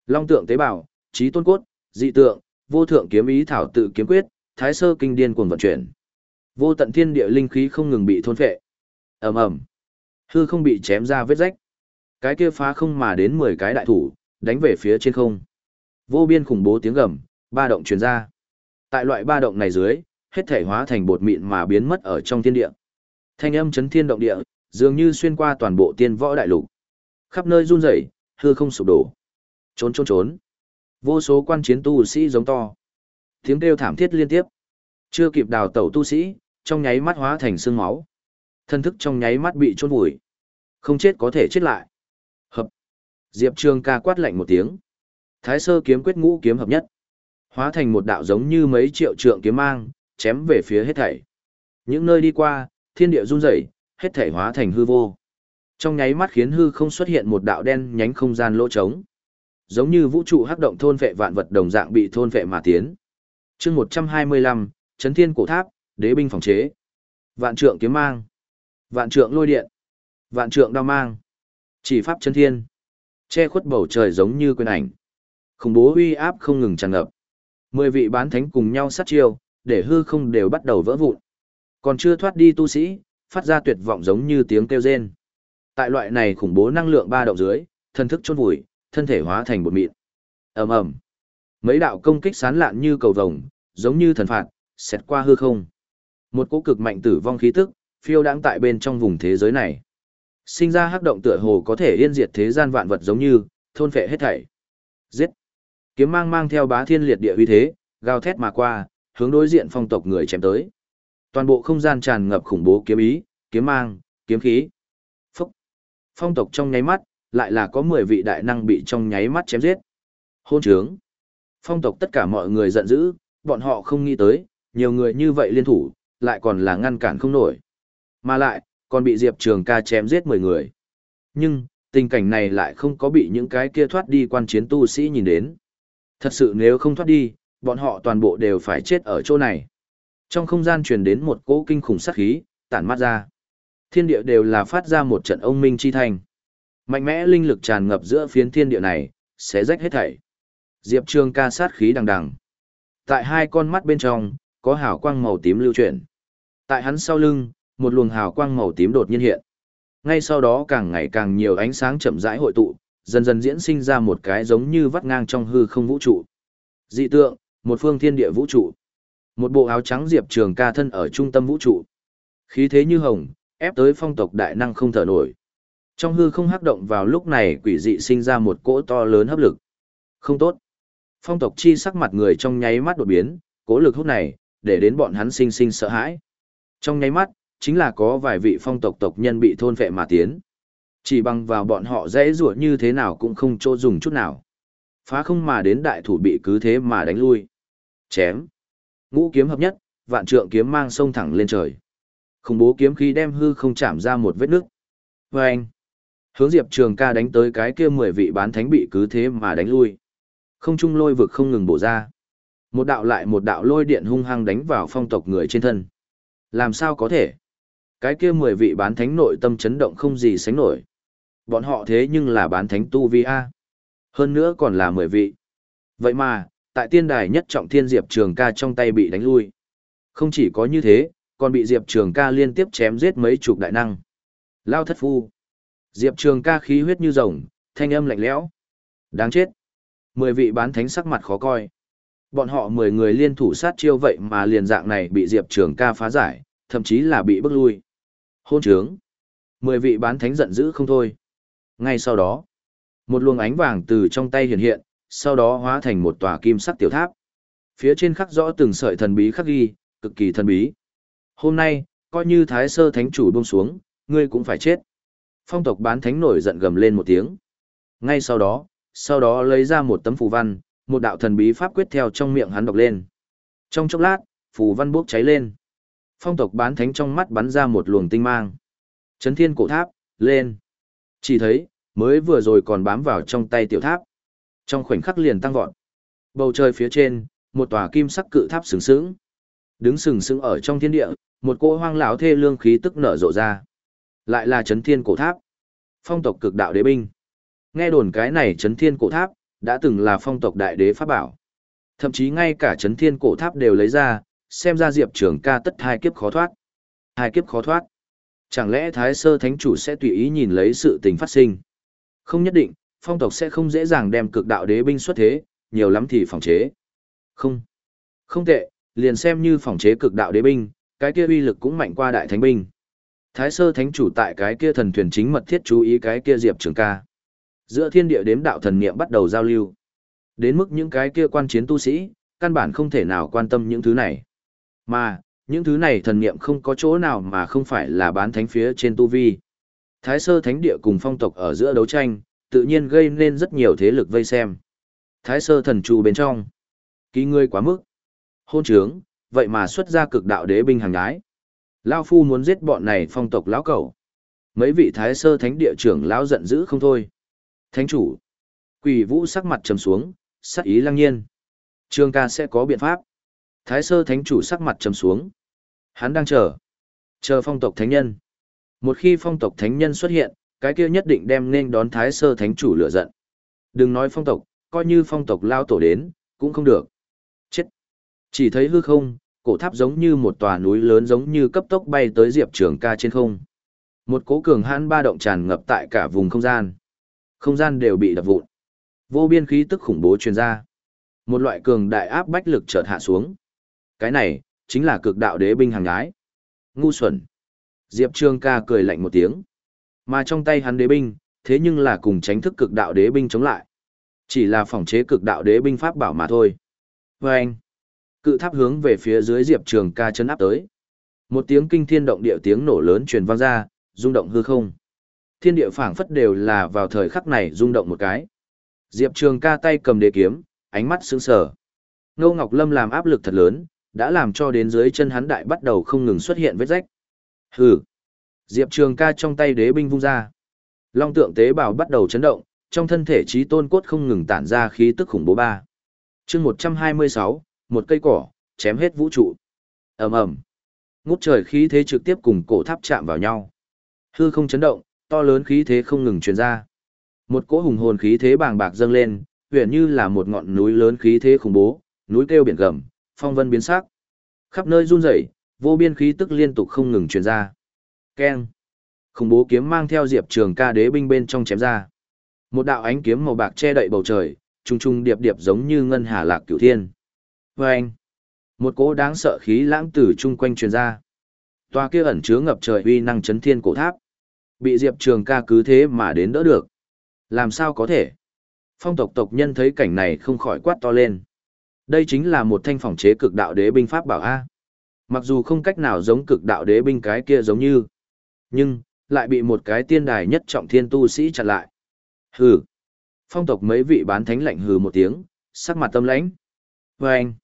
Long tượng tế bào, trí tôn cốt, dị tượng, vô thượng kiếm ý thảo tự kiếm quyết, thái sơ kinh điên cuồng vận chuyển. Vô tận thiên địa linh khí không ngừng bị thôn phệ. Ầm ầm. Hư không bị chém ra vết rách. Cái kia phá không mà đến mười cái đại thủ, đánh về phía trên không. Vô biên khủng bố tiếng gầm, ba động truyền ra. Tại loại ba động này dưới, hết thể hóa thành bột mịn mà biến mất ở trong thiên địa. Thanh âm chấn thiên động địa, dường như xuyên qua toàn bộ tiên võ đại lục. Khắp nơi run rẩy, hư không sụp đổ. Trốn trốn trốn. Vô số quan chiến tu sĩ giống to. Tiếng kêu thảm thiết liên tiếp. Chưa kịp đào tẩu tu sĩ, trong nháy mắt hóa thành xương máu. Thân thức trong nháy mắt bị chôn vùi. Không chết có thể chết lại. Hợp. Diệp Trường ca quát lạnh một tiếng. Thái sơ kiếm quyết ngũ kiếm hợp nhất. Hóa thành một đạo giống như mấy triệu trượng kiếm mang, chém về phía hết thảy. Những nơi đi qua, thiên địa run rẩy, hết thể hóa thành hư vô. Trong nháy mắt khiến hư không xuất hiện một đạo đen nhánh không gian lỗ trống. Giống như vũ trụ hắc động thôn vệ vạn vật đồng dạng bị thôn vệ mà tiến. Chương 125, Chấn Thiên cổ tháp, đế binh phòng chế. Vạn trượng kiếm mang, vạn trượng lôi điện, vạn trượng đao mang. Chỉ pháp chân thiên, che khuất bầu trời giống như quyền ảnh. Khủng bố uy áp không ngừng tràn ngập. Mười vị bán thánh cùng nhau sát chiêu, để hư không đều bắt đầu vỡ vụn. Còn chưa thoát đi tu sĩ, phát ra tuyệt vọng giống như tiếng kêu rên. Tại loại này khủng bố năng lượng ba động dưới, thân thức chôn vùi, thân thể hóa thành bột mịn. Ầm ầm. Mấy đạo công kích sán lạn như cầu vồng, giống như thần phạt, xẹt qua hư không. Một cỗ cực mạnh tử vong khí tức, phiêu đãng tại bên trong vùng thế giới này. Sinh ra hắc động tựa hồ có thể yên diệt thế gian vạn vật giống như, thôn phệ hết thảy. Giết. Kiếm mang mang theo bá thiên liệt địa uy thế, gào thét mà qua, hướng đối diện phong tộc người chém tới. Toàn bộ không gian tràn ngập khủng bố kiếm ý, kiếm mang, kiếm khí. Phúc. Phong tộc trong nháy mắt, lại là có 10 vị đại năng bị trong nháy mắt chém giết. Hôn trướng. Phong tộc tất cả mọi người giận dữ, bọn họ không nghĩ tới, nhiều người như vậy liên thủ, lại còn là ngăn cản không nổi. Mà lại, còn bị Diệp Trường ca chém giết 10 người. Nhưng, tình cảnh này lại không có bị những cái kia thoát đi quan chiến tu sĩ nhìn đến. Thật sự nếu không thoát đi, bọn họ toàn bộ đều phải chết ở chỗ này. Trong không gian truyền đến một cỗ kinh khủng sát khí, tản mắt ra. Thiên địa đều là phát ra một trận ông minh chi thành. Mạnh mẽ linh lực tràn ngập giữa phiến thiên địa này, sẽ rách hết thảy. Diệp Trường ca sát khí đằng đằng. Tại hai con mắt bên trong, có hào quang màu tím lưu chuyển. Tại hắn sau lưng, một luồng hào quang màu tím đột nhiên hiện. Ngay sau đó càng ngày càng nhiều ánh sáng chậm rãi hội tụ, dần dần diễn sinh ra một cái giống như vắt ngang trong hư không vũ trụ. Dị tượng, một phương thiên địa vũ trụ. Một bộ áo trắng diệp trường ca thân ở trung tâm vũ trụ. Khí thế như hồng, ép tới phong tộc đại năng không thở nổi. Trong hư không hắc động vào lúc này quỷ dị sinh ra một cỗ to lớn hấp lực. Không tốt. Phong tộc chi sắc mặt người trong nháy mắt đột biến, cỗ lực hút này, để đến bọn hắn sinh sinh sợ hãi. Trong nháy mắt, chính là có vài vị phong tộc tộc nhân bị thôn phệ mà tiến. Chỉ bằng vào bọn họ dễ ruột như thế nào cũng không chỗ dùng chút nào. Phá không mà đến đại thủ bị cứ thế mà đánh lui. Chém. Ngũ kiếm hợp nhất, vạn trượng kiếm mang sông thẳng lên trời. Khủng bố kiếm khí đem hư không chạm ra một vết nước. anh, Hướng Diệp Trường ca đánh tới cái kia mười vị bán thánh bị cứ thế mà đánh lui. Không trung lôi vực không ngừng bổ ra. Một đạo lại một đạo lôi điện hung hăng đánh vào phong tộc người trên thân. Làm sao có thể? Cái kia mười vị bán thánh nội tâm chấn động không gì sánh nổi. Bọn họ thế nhưng là bán thánh tu vi A. Hơn nữa còn là mười vị. Vậy mà, tại tiên đài nhất trọng thiên Diệp Trường ca trong tay bị đánh lui. Không chỉ có như thế, còn bị Diệp Trường ca liên tiếp chém giết mấy chục đại năng. Lao thất phu. Diệp Trường ca khí huyết như rồng, thanh âm lạnh lẽo. Đáng chết. Mười vị bán thánh sắc mặt khó coi. Bọn họ mười người liên thủ sát chiêu vậy mà liền dạng này bị Diệp Trường ca phá giải, thậm chí là bị bức lui. Hôn trướng. Mười vị bán thánh giận dữ không thôi. Ngay sau đó, một luồng ánh vàng từ trong tay hiện hiện, sau đó hóa thành một tòa kim sắc tiểu tháp. Phía trên khắc rõ từng sợi thần bí khắc ghi, cực kỳ thần bí. Hôm nay, coi như thái sơ thánh chủ buông xuống, ngươi cũng phải chết. Phong tộc bán thánh nổi giận gầm lên một tiếng. Ngay sau đó, sau đó lấy ra một tấm phù văn, một đạo thần bí pháp quyết theo trong miệng hắn đọc lên. Trong chốc lát, phù văn bốc cháy lên. Phong tộc bán thánh trong mắt bắn ra một luồng tinh mang. Chấn thiên cổ tháp, lên. Chỉ thấy, mới vừa rồi còn bám vào trong tay tiểu tháp. Trong khoảnh khắc liền tăng vọt. Bầu trời phía trên, một tòa kim sắc cự tháp sừng sững. Đứng sừng sững ở trong thiên địa, một cỗ hoang lão thê lương khí tức nở rộ ra. Lại là chấn thiên cổ tháp. Phong tộc cực đạo đế binh. Nghe đồn cái này chấn thiên cổ tháp, đã từng là phong tộc đại đế pháp bảo. Thậm chí ngay cả chấn thiên cổ tháp đều lấy ra, xem ra diệp trường ca tất hai kiếp khó thoát. Hai kiếp khó thoát. Chẳng lẽ Thái Sơ Thánh Chủ sẽ tùy ý nhìn lấy sự tình phát sinh? Không nhất định, phong tộc sẽ không dễ dàng đem cực đạo đế binh xuất thế, nhiều lắm thì phòng chế. Không. Không tệ, liền xem như phòng chế cực đạo đế binh, cái kia uy lực cũng mạnh qua đại thánh binh. Thái sơ thánh chủ tại cái kia thần thuyền chính mật thiết chú ý cái kia diệp trường ca. Giữa thiên địa đếm đạo thần niệm bắt đầu giao lưu. Đến mức những cái kia quan chiến tu sĩ, căn bản không thể nào quan tâm những thứ này. Mà, những thứ này thần niệm không có chỗ nào mà không phải là bán thánh phía trên tu vi. Thái sơ thánh địa cùng phong tộc ở giữa đấu tranh, tự nhiên gây nên rất nhiều thế lực vây xem. Thái sơ thần trù bên trong. Ký ngươi quá mức. Hôn trướng, vậy mà xuất ra cực đạo đế binh hàng ái. Lao phu muốn giết bọn này phong tộc lão cẩu. Mấy vị thái sơ thánh địa trưởng lão giận dữ không thôi. Thánh chủ. Quỷ vũ sắc mặt trầm xuống, sắc ý lăng nhiên. Trương ca sẽ có biện pháp. Thái sơ thánh chủ sắc mặt trầm xuống. Hắn đang chờ. Chờ phong tộc thánh nhân. Một khi phong tộc thánh nhân xuất hiện, cái kia nhất định đem nên đón thái sơ thánh chủ lửa giận. Đừng nói phong tộc, coi như phong tộc lao tổ đến, cũng không được. Chết. Chỉ thấy hư không, cổ tháp giống như một tòa núi lớn giống như cấp tốc bay tới diệp trường ca trên không. Một cố cường hãn ba động tràn ngập tại cả vùng không gian. Không gian đều bị đập vụn. Vô biên khí tức khủng bố truyền ra. Một loại cường đại áp bách lực chợt hạ xuống. Cái này, chính là cực đạo đế binh hàng gái. Ngu xuẩn. Diệp Trường ca cười lạnh một tiếng. Mà trong tay hắn đế binh, thế nhưng là cùng tránh thức cực đạo đế binh chống lại. Chỉ là phòng chế cực đạo đế binh pháp bảo mà thôi. Và anh, cự tháp hướng về phía dưới Diệp Trường ca chân áp tới. Một tiếng kinh thiên động địa tiếng nổ lớn truyền vang ra, rung động hư không. Thiên địa phảng phất đều là vào thời khắc này rung động một cái. Diệp Trường ca tay cầm đế kiếm, ánh mắt sững sờ. Ngô Ngọc Lâm làm áp lực thật lớn, đã làm cho đến dưới chân hắn đại bắt đầu không ngừng xuất hiện vết rách. Hừ. Diệp Trường ca trong tay đế binh vung ra. Long tượng tế bào bắt đầu chấn động, trong thân thể trí tôn cốt không ngừng tản ra khí tức khủng bố ba. chương 126, một cây cỏ, chém hết vũ trụ. ầm ầm Ngút trời khí thế trực tiếp cùng cổ tháp chạm vào nhau. Hư không chấn động, to lớn khí thế không ngừng truyền ra. Một cỗ hùng hồn khí thế bàng bạc dâng lên, huyền như là một ngọn núi lớn khí thế khủng bố, núi kêu biển gầm, phong vân biến sắc. Khắp nơi run rẩy, vô biên khí tức liên tục không ngừng truyền ra. Keng. Khủng bố kiếm mang theo Diệp Trường Ca đế binh bên trong chém ra. Một đạo ánh kiếm màu bạc che đậy bầu trời, trùng trùng điệp điệp giống như ngân hà lạc cửu thiên. vê anh. Một cỗ đáng sợ khí lãng tử chung quanh truyền ra. Toa kia ẩn chứa ngập trời uy năng chấn thiên cổ tháp. Bị Diệp Trường Ca cứ thế mà đến đỡ được. Làm sao có thể? Phong tộc tộc nhân thấy cảnh này không khỏi quát to lên. Đây chính là một thanh phòng chế cực đạo đế binh pháp bảo A. Mặc dù không cách nào giống cực đạo đế binh cái kia giống như, nhưng, lại bị một cái tiên đài nhất trọng thiên tu sĩ chặn lại. Hừ. Phong tộc mấy vị bán thánh lạnh hừ một tiếng, sắc mặt tâm lãnh. Và anh.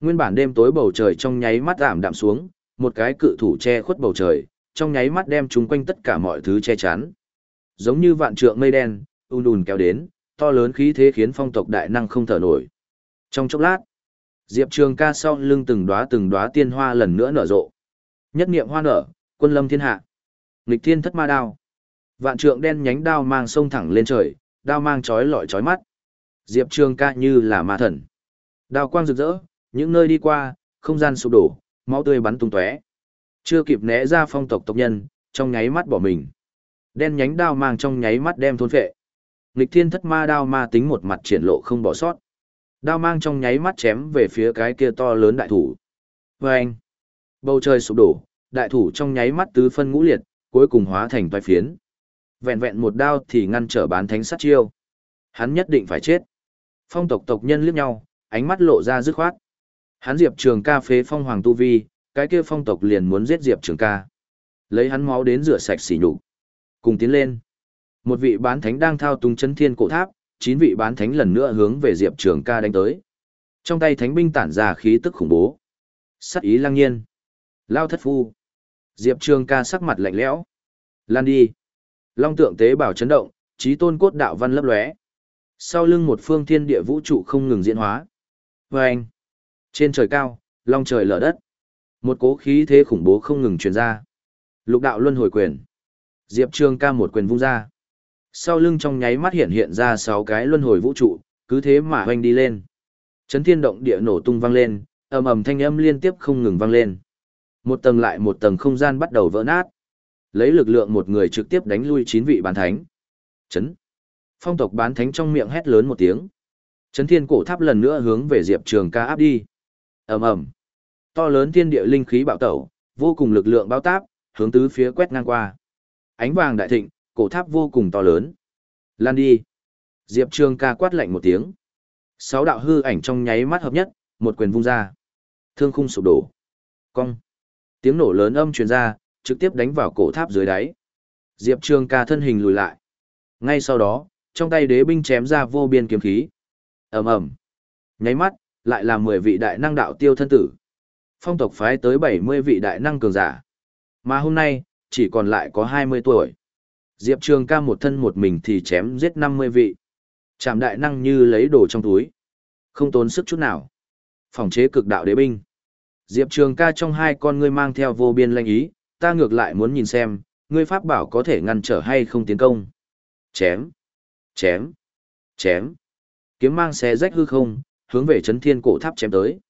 Nguyên bản đêm tối bầu trời trong nháy mắt giảm đạm xuống, một cái cự thủ che khuất bầu trời, trong nháy mắt đem chúng quanh tất cả mọi thứ che chắn. Giống như vạn trượng mây đen, ùn ùn kéo đến, to lớn khí thế khiến phong tộc đại năng không thở nổi. Trong chốc lát, Diệp Trường ca sau lưng từng đóa từng đóa tiên hoa lần nữa nở rộ. Nhất niệm hoa nở, Quân lâm thiên hạ. Nghịch thiên thất ma đao. Vạn trượng đen nhánh đao mang sông thẳng lên trời, đao mang chói lọi chói mắt. Diệp Trường ca như là ma thần. Đao quang rực rỡ, những nơi đi qua, không gian sụp đổ, máu tươi bắn tung tóe. Chưa kịp né ra phong tộc tộc nhân, trong nháy mắt bỏ mình. Đen nhánh đao mang trong nháy mắt đem thôn phệ. Nghịch thiên thất ma đao ma tính một mặt triển lộ không bỏ sót. Đao mang trong nháy mắt chém về phía cái kia to lớn đại thủ. Vâng! Bầu trời sụp đổ, đại thủ trong nháy mắt tứ phân ngũ liệt, cuối cùng hóa thành toái phiến. Vẹn vẹn một đao thì ngăn trở bán thánh sát chiêu. Hắn nhất định phải chết. Phong tộc tộc nhân liếc nhau, ánh mắt lộ ra dứt khoát. Hắn Diệp Trường ca phế phong hoàng tu vi, cái kia phong tộc liền muốn giết Diệp Trường ca. Lấy hắn máu đến rửa sạch sỉ nhục. Cùng tiến lên. Một vị bán thánh đang thao túng chấn thiên cổ tháp, chín vị bán thánh lần nữa hướng về Diệp Trường ca đánh tới. Trong tay thánh binh tản ra khí tức khủng bố. sát ý lăng nhiên. Lao thất phu. Diệp Trường ca sắc mặt lạnh lẽo. Lan đi. Long tượng tế bảo chấn động, trí tôn cốt đạo văn lấp lóe. Sau lưng một phương thiên địa vũ trụ không ngừng diễn hóa. Vâng. anh. Trên trời cao, long trời lở đất. Một cố khí thế khủng bố không ngừng truyền ra. Lục đạo luân hồi quyền. Diệp Trường ca một quyền vung ra. Sau lưng trong nháy mắt hiện hiện ra sáu cái luân hồi vũ trụ, cứ thế mà hoành đi lên. Chấn thiên động địa nổ tung vang lên, ầm ầm thanh âm liên tiếp không ngừng vang lên. Một tầng lại một tầng không gian bắt đầu vỡ nát. Lấy lực lượng một người trực tiếp đánh lui chín vị bán thánh. Chấn. Phong tộc bán thánh trong miệng hét lớn một tiếng. Chấn thiên cổ tháp lần nữa hướng về Diệp Trường ca áp đi. ầm ầm To lớn thiên địa linh khí bạo tẩu, vô cùng lực lượng bao táp, hướng tứ phía quét ngang qua. Ánh vàng đại thịnh, cổ tháp vô cùng to lớn. Lan đi. Diệp Trường ca quát lạnh một tiếng. Sáu đạo hư ảnh trong nháy mắt hợp nhất, một quyền vung ra. Thương khung sụp đổ. Cong. Tiếng nổ lớn âm truyền ra, trực tiếp đánh vào cổ tháp dưới đáy. Diệp Trường ca thân hình lùi lại. Ngay sau đó, trong tay đế binh chém ra vô biên kiếm khí. ầm ầm Nháy mắt, lại là 10 vị đại năng đạo tiêu thân tử. Phong tộc phái tới 70 vị đại năng cường giả. Mà hôm nay, chỉ còn lại có 20 tuổi. Diệp Trường ca một thân một mình thì chém giết 50 vị. Chạm đại năng như lấy đồ trong túi. Không tốn sức chút nào. Phòng chế cực đạo đế binh. Diệp Trường ca trong hai con ngươi mang theo vô biên lanh ý, ta ngược lại muốn nhìn xem, ngươi pháp bảo có thể ngăn trở hay không tiến công. Chém, chém, chém. Kiếm mang xé rách hư không, hướng về chấn thiên cổ tháp chém tới.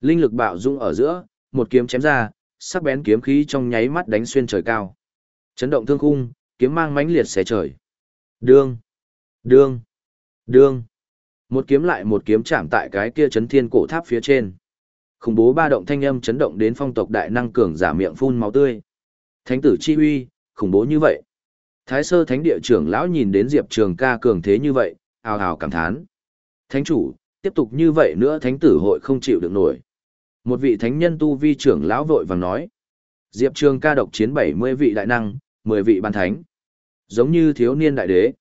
Linh lực bạo dung ở giữa, một kiếm chém ra, sắc bén kiếm khí trong nháy mắt đánh xuyên trời cao. Chấn động thương khung, kiếm mang mãnh liệt xé trời. Đương, đương, đương. Một kiếm lại một kiếm chạm tại cái kia chấn thiên cổ tháp phía trên. Khủng bố ba động thanh âm chấn động đến phong tộc đại năng cường giả miệng phun máu tươi. Thánh tử chi uy, khủng bố như vậy. Thái sơ thánh địa trưởng lão nhìn đến Diệp Trường ca cường thế như vậy, ào ào cảm thán. Thánh chủ, tiếp tục như vậy nữa thánh tử hội không chịu được nổi. Một vị thánh nhân tu vi trưởng lão vội vàng nói. Diệp Trường ca độc chiến 70 vị đại năng, 10 vị ban thánh. Giống như thiếu niên đại đế.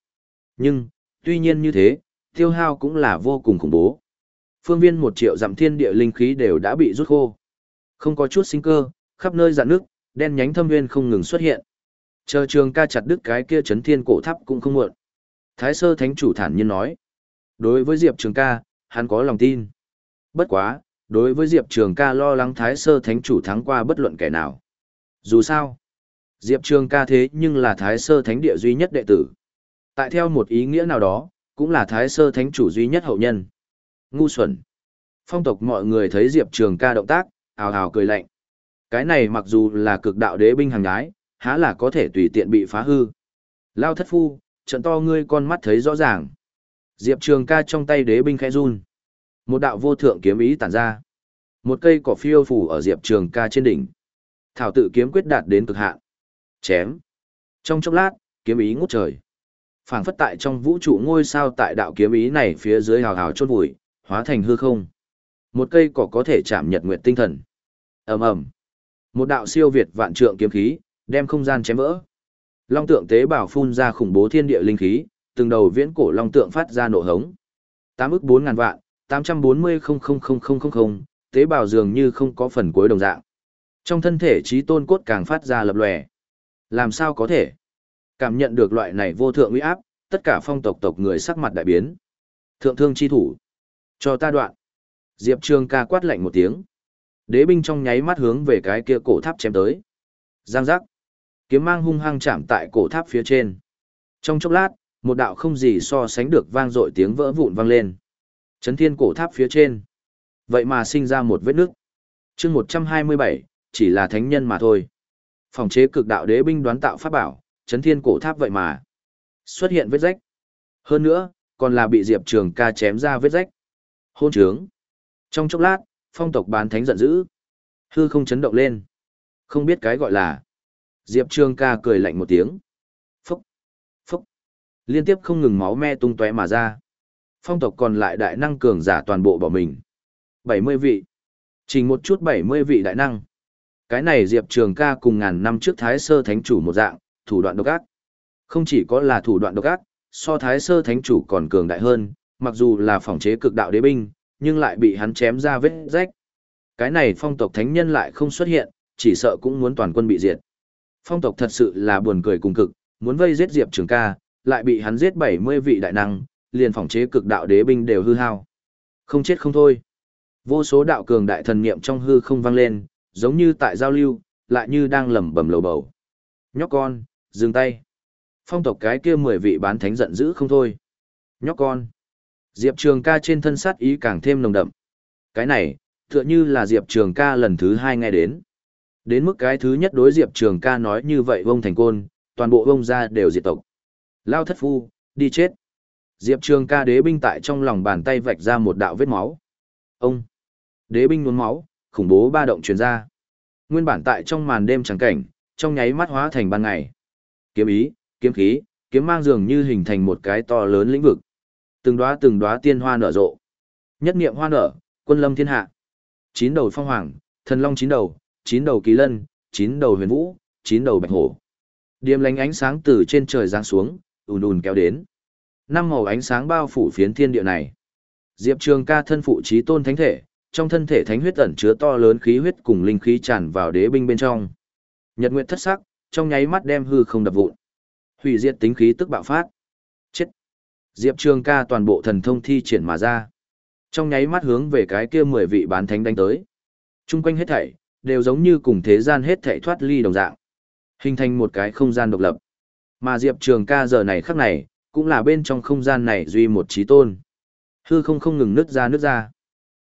Nhưng, tuy nhiên như thế, tiêu hao cũng là vô cùng khủng bố. Phương viên một triệu dặm thiên địa linh khí đều đã bị rút khô. Không có chút sinh cơ, khắp nơi dạn nước, đen nhánh thâm nguyên không ngừng xuất hiện. Chờ trường ca chặt đứt cái kia chấn thiên cổ tháp cũng không muộn. Thái sơ thánh chủ thản nhiên nói. Đối với Diệp trường ca, hắn có lòng tin. Bất quá, đối với Diệp trường ca lo lắng thái sơ thánh chủ thắng qua bất luận kẻ nào. Dù sao, Diệp trường ca thế nhưng là thái sơ thánh địa duy nhất đệ tử. Tại theo một ý nghĩa nào đó, cũng là thái sơ thánh chủ duy nhất hậu nhân. Ngu xuẩn. Phong tộc mọi người thấy Diệp Trường ca động tác, ào ào cười lạnh. Cái này mặc dù là cực đạo đế binh hàng gái, há là có thể tùy tiện bị phá hư. Lao thất phu, trận to ngươi con mắt thấy rõ ràng. Diệp Trường ca trong tay đế binh khẽ run. Một đạo vô thượng kiếm ý tản ra. Một cây cỏ phiêu phủ ở Diệp Trường ca trên đỉnh. Thảo tự kiếm quyết đạt đến cực hạn. Chém. Trong chốc lát, kiếm ý ngút trời. phảng phất tại trong vũ trụ ngôi sao tại đạo kiếm ý này phía dưới hào hào chôn vùi, hóa thành hư không. Một cây cỏ có thể chạm nhật nguyệt tinh thần. ầm ầm, một đạo siêu việt vạn trượng kiếm khí, đem không gian chém vỡ. Long tượng tế bào phun ra khủng bố thiên địa linh khí, từng đầu viễn cổ long tượng phát ra nổ hống. Tám ức bốn ngàn vạn, tám trăm bốn mươi không không không không không không, tế bào dường như không có phần cuối đồng dạng. Trong thân thể trí tôn cốt càng phát ra lập lòe. Làm sao có thể? Cảm nhận được loại này vô thượng uy áp, tất cả phong tộc tộc người sắc mặt đại biến. Thượng thương chi thủ. Cho ta đoạn. Diệp Trường ca quát lạnh một tiếng. Đế binh trong nháy mắt hướng về cái kia cổ tháp chém tới. Giang giác. Kiếm mang hung hăng chạm tại cổ tháp phía trên. Trong chốc lát, một đạo không gì so sánh được vang dội tiếng vỡ vụn vang lên. Chấn thiên cổ tháp phía trên. Vậy mà sinh ra một vết nước. chương 127, chỉ là thánh nhân mà thôi. Phòng chế cực đạo đế binh đoán tạo pháp bảo, chấn thiên cổ tháp vậy mà. Xuất hiện vết rách. Hơn nữa, còn là bị Diệp Trường ca chém ra vết rách. Hôn trướng. Trong chốc lát, phong tộc bán thánh giận dữ. Hư không chấn động lên. Không biết cái gọi là. Diệp Trường ca cười lạnh một tiếng. Phúc. Phúc. Liên tiếp không ngừng máu me tung tóe mà ra. Phong tộc còn lại đại năng cường giả toàn bộ bỏ mình. 70 vị. Chỉ một chút 70 vị đại năng. Cái này Diệp Trường ca cùng ngàn năm trước Thái Sơ Thánh Chủ một dạng, thủ đoạn độc ác. Không chỉ có là thủ đoạn độc ác, so Thái Sơ Thánh Chủ còn cường đại hơn, mặc dù là phòng chế cực đạo đế binh, nhưng lại bị hắn chém ra vết rách. Cái này phong tộc thánh nhân lại không xuất hiện, chỉ sợ cũng muốn toàn quân bị diệt. Phong tộc thật sự là buồn cười cùng cực, muốn vây giết Diệp Trường ca, lại bị hắn giết 70 vị đại năng, liền phòng chế cực đạo đế binh đều hư hao. Không chết không thôi. Vô số đạo cường đại thần niệm trong hư không vang lên, giống như tại giao lưu, lại như đang lẩm bẩm lầu bầu. Nhóc con, dừng tay. Phong tộc cái kia mười vị bán thánh giận dữ không thôi. Nhóc con. Diệp Trường ca trên thân sát ý càng thêm nồng đậm. Cái này, tựa như là Diệp Trường ca lần thứ hai nghe đến. Đến mức cái thứ nhất đối Diệp Trường ca nói như vậy vông thành côn, toàn bộ vông ra đều diệt tộc. Lao thất phu, đi chết. Diệp Trường ca đế binh tại trong lòng bàn tay vạch ra một đạo vết máu. Ông! Đế binh nuốt máu, khủng bố ba động truyền ra. Nguyên bản tại trong màn đêm trắng cảnh, trong nháy mắt hóa thành ban ngày. Kiếm ý, kiếm khí, kiếm mang dường như hình thành một cái to lớn lĩnh vực. Từng đóa từng đóa tiên hoa nở rộ. Nhất niệm hoa nở, quân lâm thiên hạ. Chín đầu phong hoàng, thần long chín đầu, chín đầu kỳ lân, chín đầu huyền vũ, chín đầu bạch hổ. Điềm lánh ánh sáng từ trên trời giáng xuống, ùn ùn kéo đến. Năm màu ánh sáng bao phủ phiến thiên địa này. Diệp Trường ca thân phụ trí tôn thánh thể, trong thân thể thánh huyết ẩn chứa to lớn khí huyết cùng linh khí tràn vào đế binh bên trong. Nhật nguyệt thất sắc, trong nháy mắt đem hư không đập vụn. Hủy diệt tính khí tức bạo phát. Diệp Trường ca toàn bộ thần thông thi triển mà ra. Trong nháy mắt hướng về cái kia mười vị bán thánh đánh tới. Trung quanh hết thảy, đều giống như cùng thế gian hết thảy thoát ly đồng dạng. Hình thành một cái không gian độc lập. Mà Diệp Trường ca giờ này khắc này, cũng là bên trong không gian này duy một trí tôn. Hư không không ngừng nứt ra nứt ra.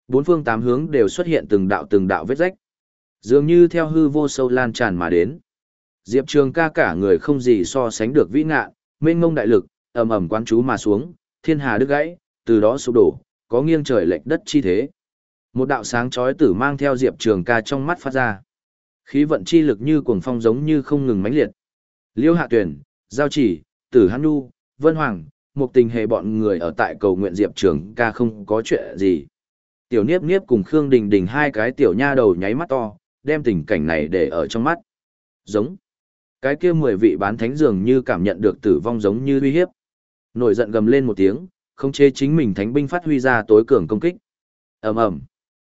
Bốn phương tám hướng đều xuất hiện từng đạo từng đạo vết rách. Dường như theo hư vô sâu lan tràn mà đến. Diệp Trường ca cả người không gì so sánh được vĩ ngạ, mênh ngông đại lực, ầm ầm quán chú mà xuống, thiên hà đứt gãy, từ đó sụp đổ, có nghiêng trời lệch đất chi thế. Một đạo sáng chói tử mang theo Diệp Trường ca trong mắt phát ra. Khí vận chi lực như cuồng phong giống như không ngừng mãnh liệt. Liêu Hạ Tuyển, Giao Chỉ, Tử Hán Nhu, Vân Hoàng, một tình hề bọn người ở tại cầu nguyện Diệp Trường ca không có chuyện gì. Tiểu Niếp Niếp cùng Khương Đình Đình hai cái tiểu nha đầu nháy mắt to, đem tình cảnh này để ở trong mắt. Giống. Cái kia mười vị bán thánh dường như cảm nhận được tử vong giống như uy hiếp. Nổi giận gầm lên một tiếng, không chế chính mình thánh binh phát huy ra tối cường công kích. Ầm ầm.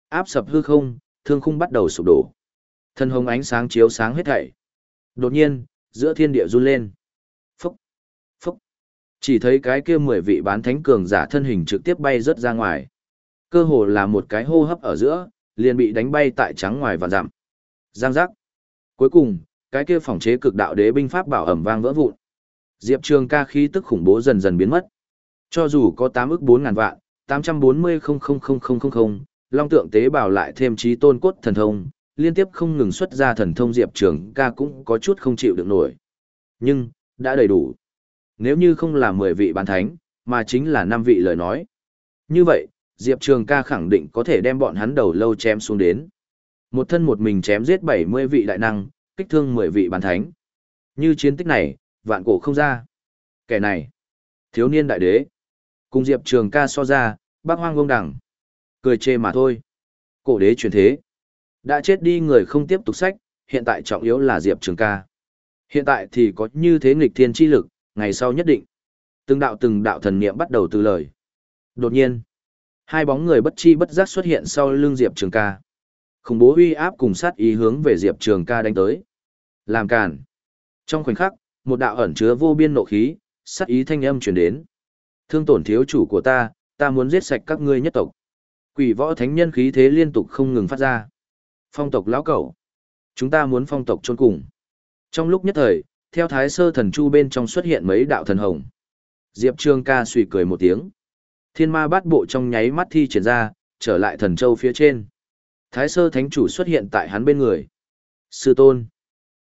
Áp sập hư không, thương khung bắt đầu sụp đổ. Thân hồng ánh sáng chiếu sáng hết thảy. Đột nhiên, giữa thiên địa run lên. Phúc, phúc. Chỉ thấy cái kia mười vị bán thánh cường giả thân hình trực tiếp bay rớt ra ngoài. Cơ hồ là một cái hô hấp ở giữa, liền bị đánh bay tại trắng ngoài và giảm. Giang giác. Cuối cùng, cái kia phòng chế cực đạo đế binh pháp bảo ẩm vang vỡ vụn. Diệp Trường ca khí tức khủng bố dần dần biến mất. Cho dù có 8 ức 4 ngàn vạn, 840 00000, long tượng tế bào lại thêm trí tôn cốt thần thông, liên tiếp không ngừng xuất ra thần thông Diệp Trường ca cũng có chút không chịu được nổi. Nhưng, đã đầy đủ. Nếu như không là 10 vị bán thánh, mà chính là 5 vị lời nói. Như vậy, Diệp Trường ca khẳng định có thể đem bọn hắn đầu lâu chém xuống đến. Một thân một mình chém giết 70 vị đại năng, kích thương 10 vị bán thánh. Như chiến tích này, vạn cổ không ra. Kẻ này, thiếu niên đại đế. Cùng Diệp Trường ca so ra, bác hoang vông đẳng. Cười chê mà thôi. Cổ đế truyền thế. Đã chết đi người không tiếp tục sách, hiện tại trọng yếu là Diệp Trường ca. Hiện tại thì có như thế nghịch thiên chi lực, ngày sau nhất định. Từng đạo từng đạo thần niệm bắt đầu từ lời. Đột nhiên, hai bóng người bất chi bất giác xuất hiện sau lưng Diệp Trường ca. Khủng bố uy áp cùng sát ý hướng về Diệp Trường ca đánh tới. Làm cản. Trong khoảnh khắc, một đạo ẩn chứa vô biên nộ khí, sát ý thanh âm truyền đến. Thương tổn thiếu chủ của ta, ta muốn giết sạch các ngươi nhất tộc. Quỷ võ thánh nhân khí thế liên tục không ngừng phát ra. Phong tộc lão cẩu. Chúng ta muốn phong tộc chôn cùng. Trong lúc nhất thời, theo thái sơ thần chu bên trong xuất hiện mấy đạo thần hồng. Diệp trương ca suy cười một tiếng. Thiên ma bát bộ trong nháy mắt thi triển ra, trở lại thần châu phía trên. Thái sơ thánh chủ xuất hiện tại hắn bên người. Sư tôn.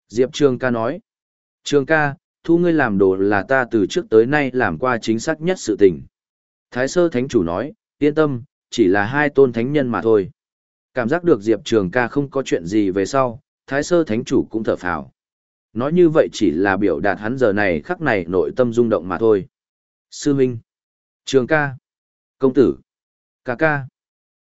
Diệp trương ca nói. Trường ca, thu ngươi làm đồ là ta từ trước tới nay làm qua chính xác nhất sự tình. Thái sơ thánh chủ nói, yên tâm, chỉ là hai tôn thánh nhân mà thôi. Cảm giác được Diệp Trường ca không có chuyện gì về sau, thái sơ thánh chủ cũng thở phào. Nói như vậy chỉ là biểu đạt hắn giờ này khắc này nội tâm rung động mà thôi. Sư Minh. Trường ca. Công tử. Ca ca.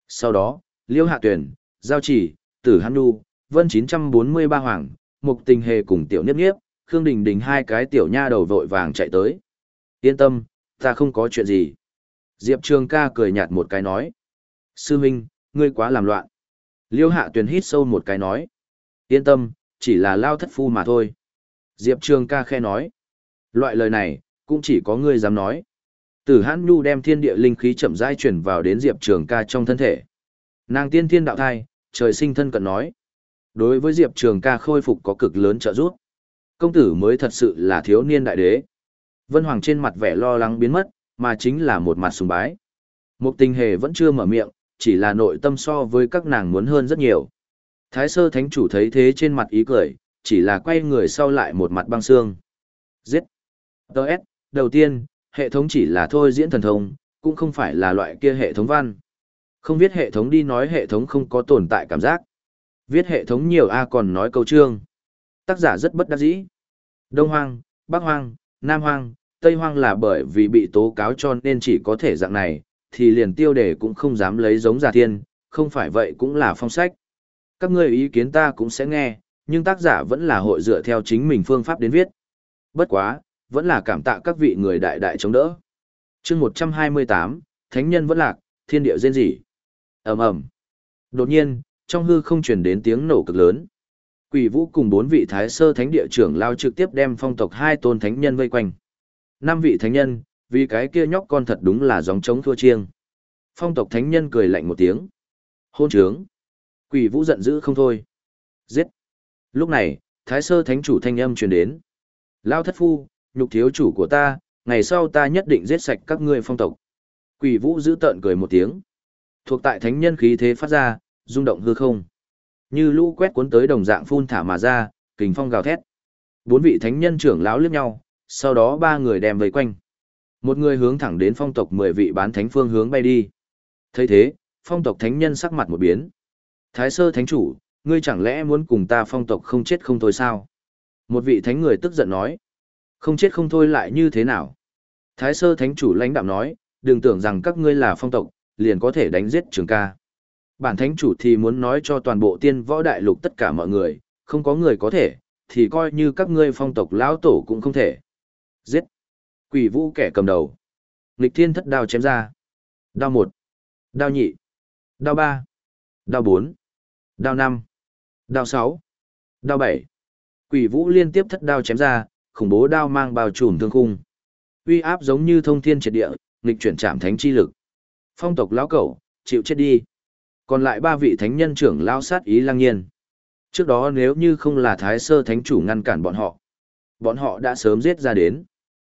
Sau đó, Liêu Hạ Tuyển, Giao Chỉ, Tử Hắn Nu, Vân 943 Hoàng, Mục Tình Hề cùng Tiểu Niếp Niếp, Khương Đình Đình hai cái tiểu nha đầu vội vàng chạy tới. Yên tâm, ta không có chuyện gì. Diệp Trường ca cười nhạt một cái nói. Sư Minh, ngươi quá làm loạn. Liêu Hạ Tuyền hít sâu một cái nói. Yên tâm, chỉ là lao thất phu mà thôi. Diệp Trường ca khe nói. Loại lời này, cũng chỉ có ngươi dám nói. Tử Hãn Nhu đem thiên địa linh khí chậm rãi chuyển vào đến Diệp Trường ca trong thân thể. Nàng tiên thiên đạo thai, trời sinh thân cận nói. Đối với Diệp Trường ca khôi phục có cực lớn trợ giúp. Công tử mới thật sự là thiếu niên đại đế. Vân Hoàng trên mặt vẻ lo lắng biến mất, mà chính là một mặt sùng bái. Mục tình hề vẫn chưa mở miệng, chỉ là nội tâm so với các nàng muốn hơn rất nhiều. Thái sơ thánh chủ thấy thế trên mặt ý cười, chỉ là quay người sau lại một mặt băng xương. Giết! Đợt, đầu tiên, hệ thống chỉ là thôi diễn thần thông, cũng không phải là loại kia hệ thống văn. Không viết hệ thống đi nói hệ thống không có tồn tại cảm giác. Viết hệ thống nhiều A còn nói câu trương. Tác giả rất bất đắc dĩ. Đông Hoang, Bắc Hoang, Nam Hoang, Tây Hoang là bởi vì bị tố cáo cho nên chỉ có thể dạng này, thì liền tiêu đề cũng không dám lấy giống giả thiên, không phải vậy cũng là phong sách. Các ngươi ý kiến ta cũng sẽ nghe, nhưng tác giả vẫn là hội dựa theo chính mình phương pháp đến viết. Bất quá, vẫn là cảm tạ các vị người đại đại chống đỡ. chương 128, Thánh nhân vẫn lạc, thiên địa rên rỉ. ầm ầm Đột nhiên, trong hư không truyền đến tiếng nổ cực lớn. Quỷ vũ cùng bốn vị thái sơ thánh địa trưởng lao trực tiếp đem phong tộc hai tôn thánh nhân vây quanh. Năm vị thánh nhân, vì cái kia nhóc con thật đúng là gióng trống thua chiêng. Phong tộc thánh nhân cười lạnh một tiếng. Hôn trướng. Quỷ vũ giận dữ không thôi. Giết. Lúc này, thái sơ thánh chủ thanh âm truyền đến. Lao thất phu, nhục thiếu chủ của ta, ngày sau ta nhất định giết sạch các ngươi phong tộc. Quỷ vũ giữ tợn cười một tiếng. Thuộc tại thánh nhân khí thế phát ra, rung động hư không. Như lũ quét cuốn tới đồng dạng phun thả mà ra, kình phong gào thét. Bốn vị thánh nhân trưởng lão liếc nhau, sau đó ba người đem vây quanh. Một người hướng thẳng đến phong tộc mười vị bán thánh phương hướng bay đi. thấy thế, phong tộc thánh nhân sắc mặt một biến. Thái sơ thánh chủ, ngươi chẳng lẽ muốn cùng ta phong tộc không chết không thôi sao? Một vị thánh người tức giận nói. Không chết không thôi lại như thế nào? Thái sơ thánh chủ lãnh đạm nói, đừng tưởng rằng các ngươi là phong tộc, liền có thể đánh giết trường ca. Bản thánh chủ thì muốn nói cho toàn bộ tiên võ đại lục tất cả mọi người, không có người có thể, thì coi như các ngươi phong tộc lão tổ cũng không thể. Giết! Quỷ vũ kẻ cầm đầu. Nghịch thiên thất đao chém ra. Đao một. Đao nhị. Đao ba. Đao bốn. Đao năm. Đao sáu. Đao bảy. Quỷ vũ liên tiếp thất đao chém ra, khủng bố đao mang bao trùm thương khung. Uy áp giống như thông thiên triệt địa, nghịch chuyển trảm thánh chi lực. Phong tộc lão cẩu, chịu chết đi. Còn lại ba vị thánh nhân trưởng lao sát ý lăng nhiên. Trước đó nếu như không là thái sơ thánh chủ ngăn cản bọn họ, bọn họ đã sớm giết ra đến.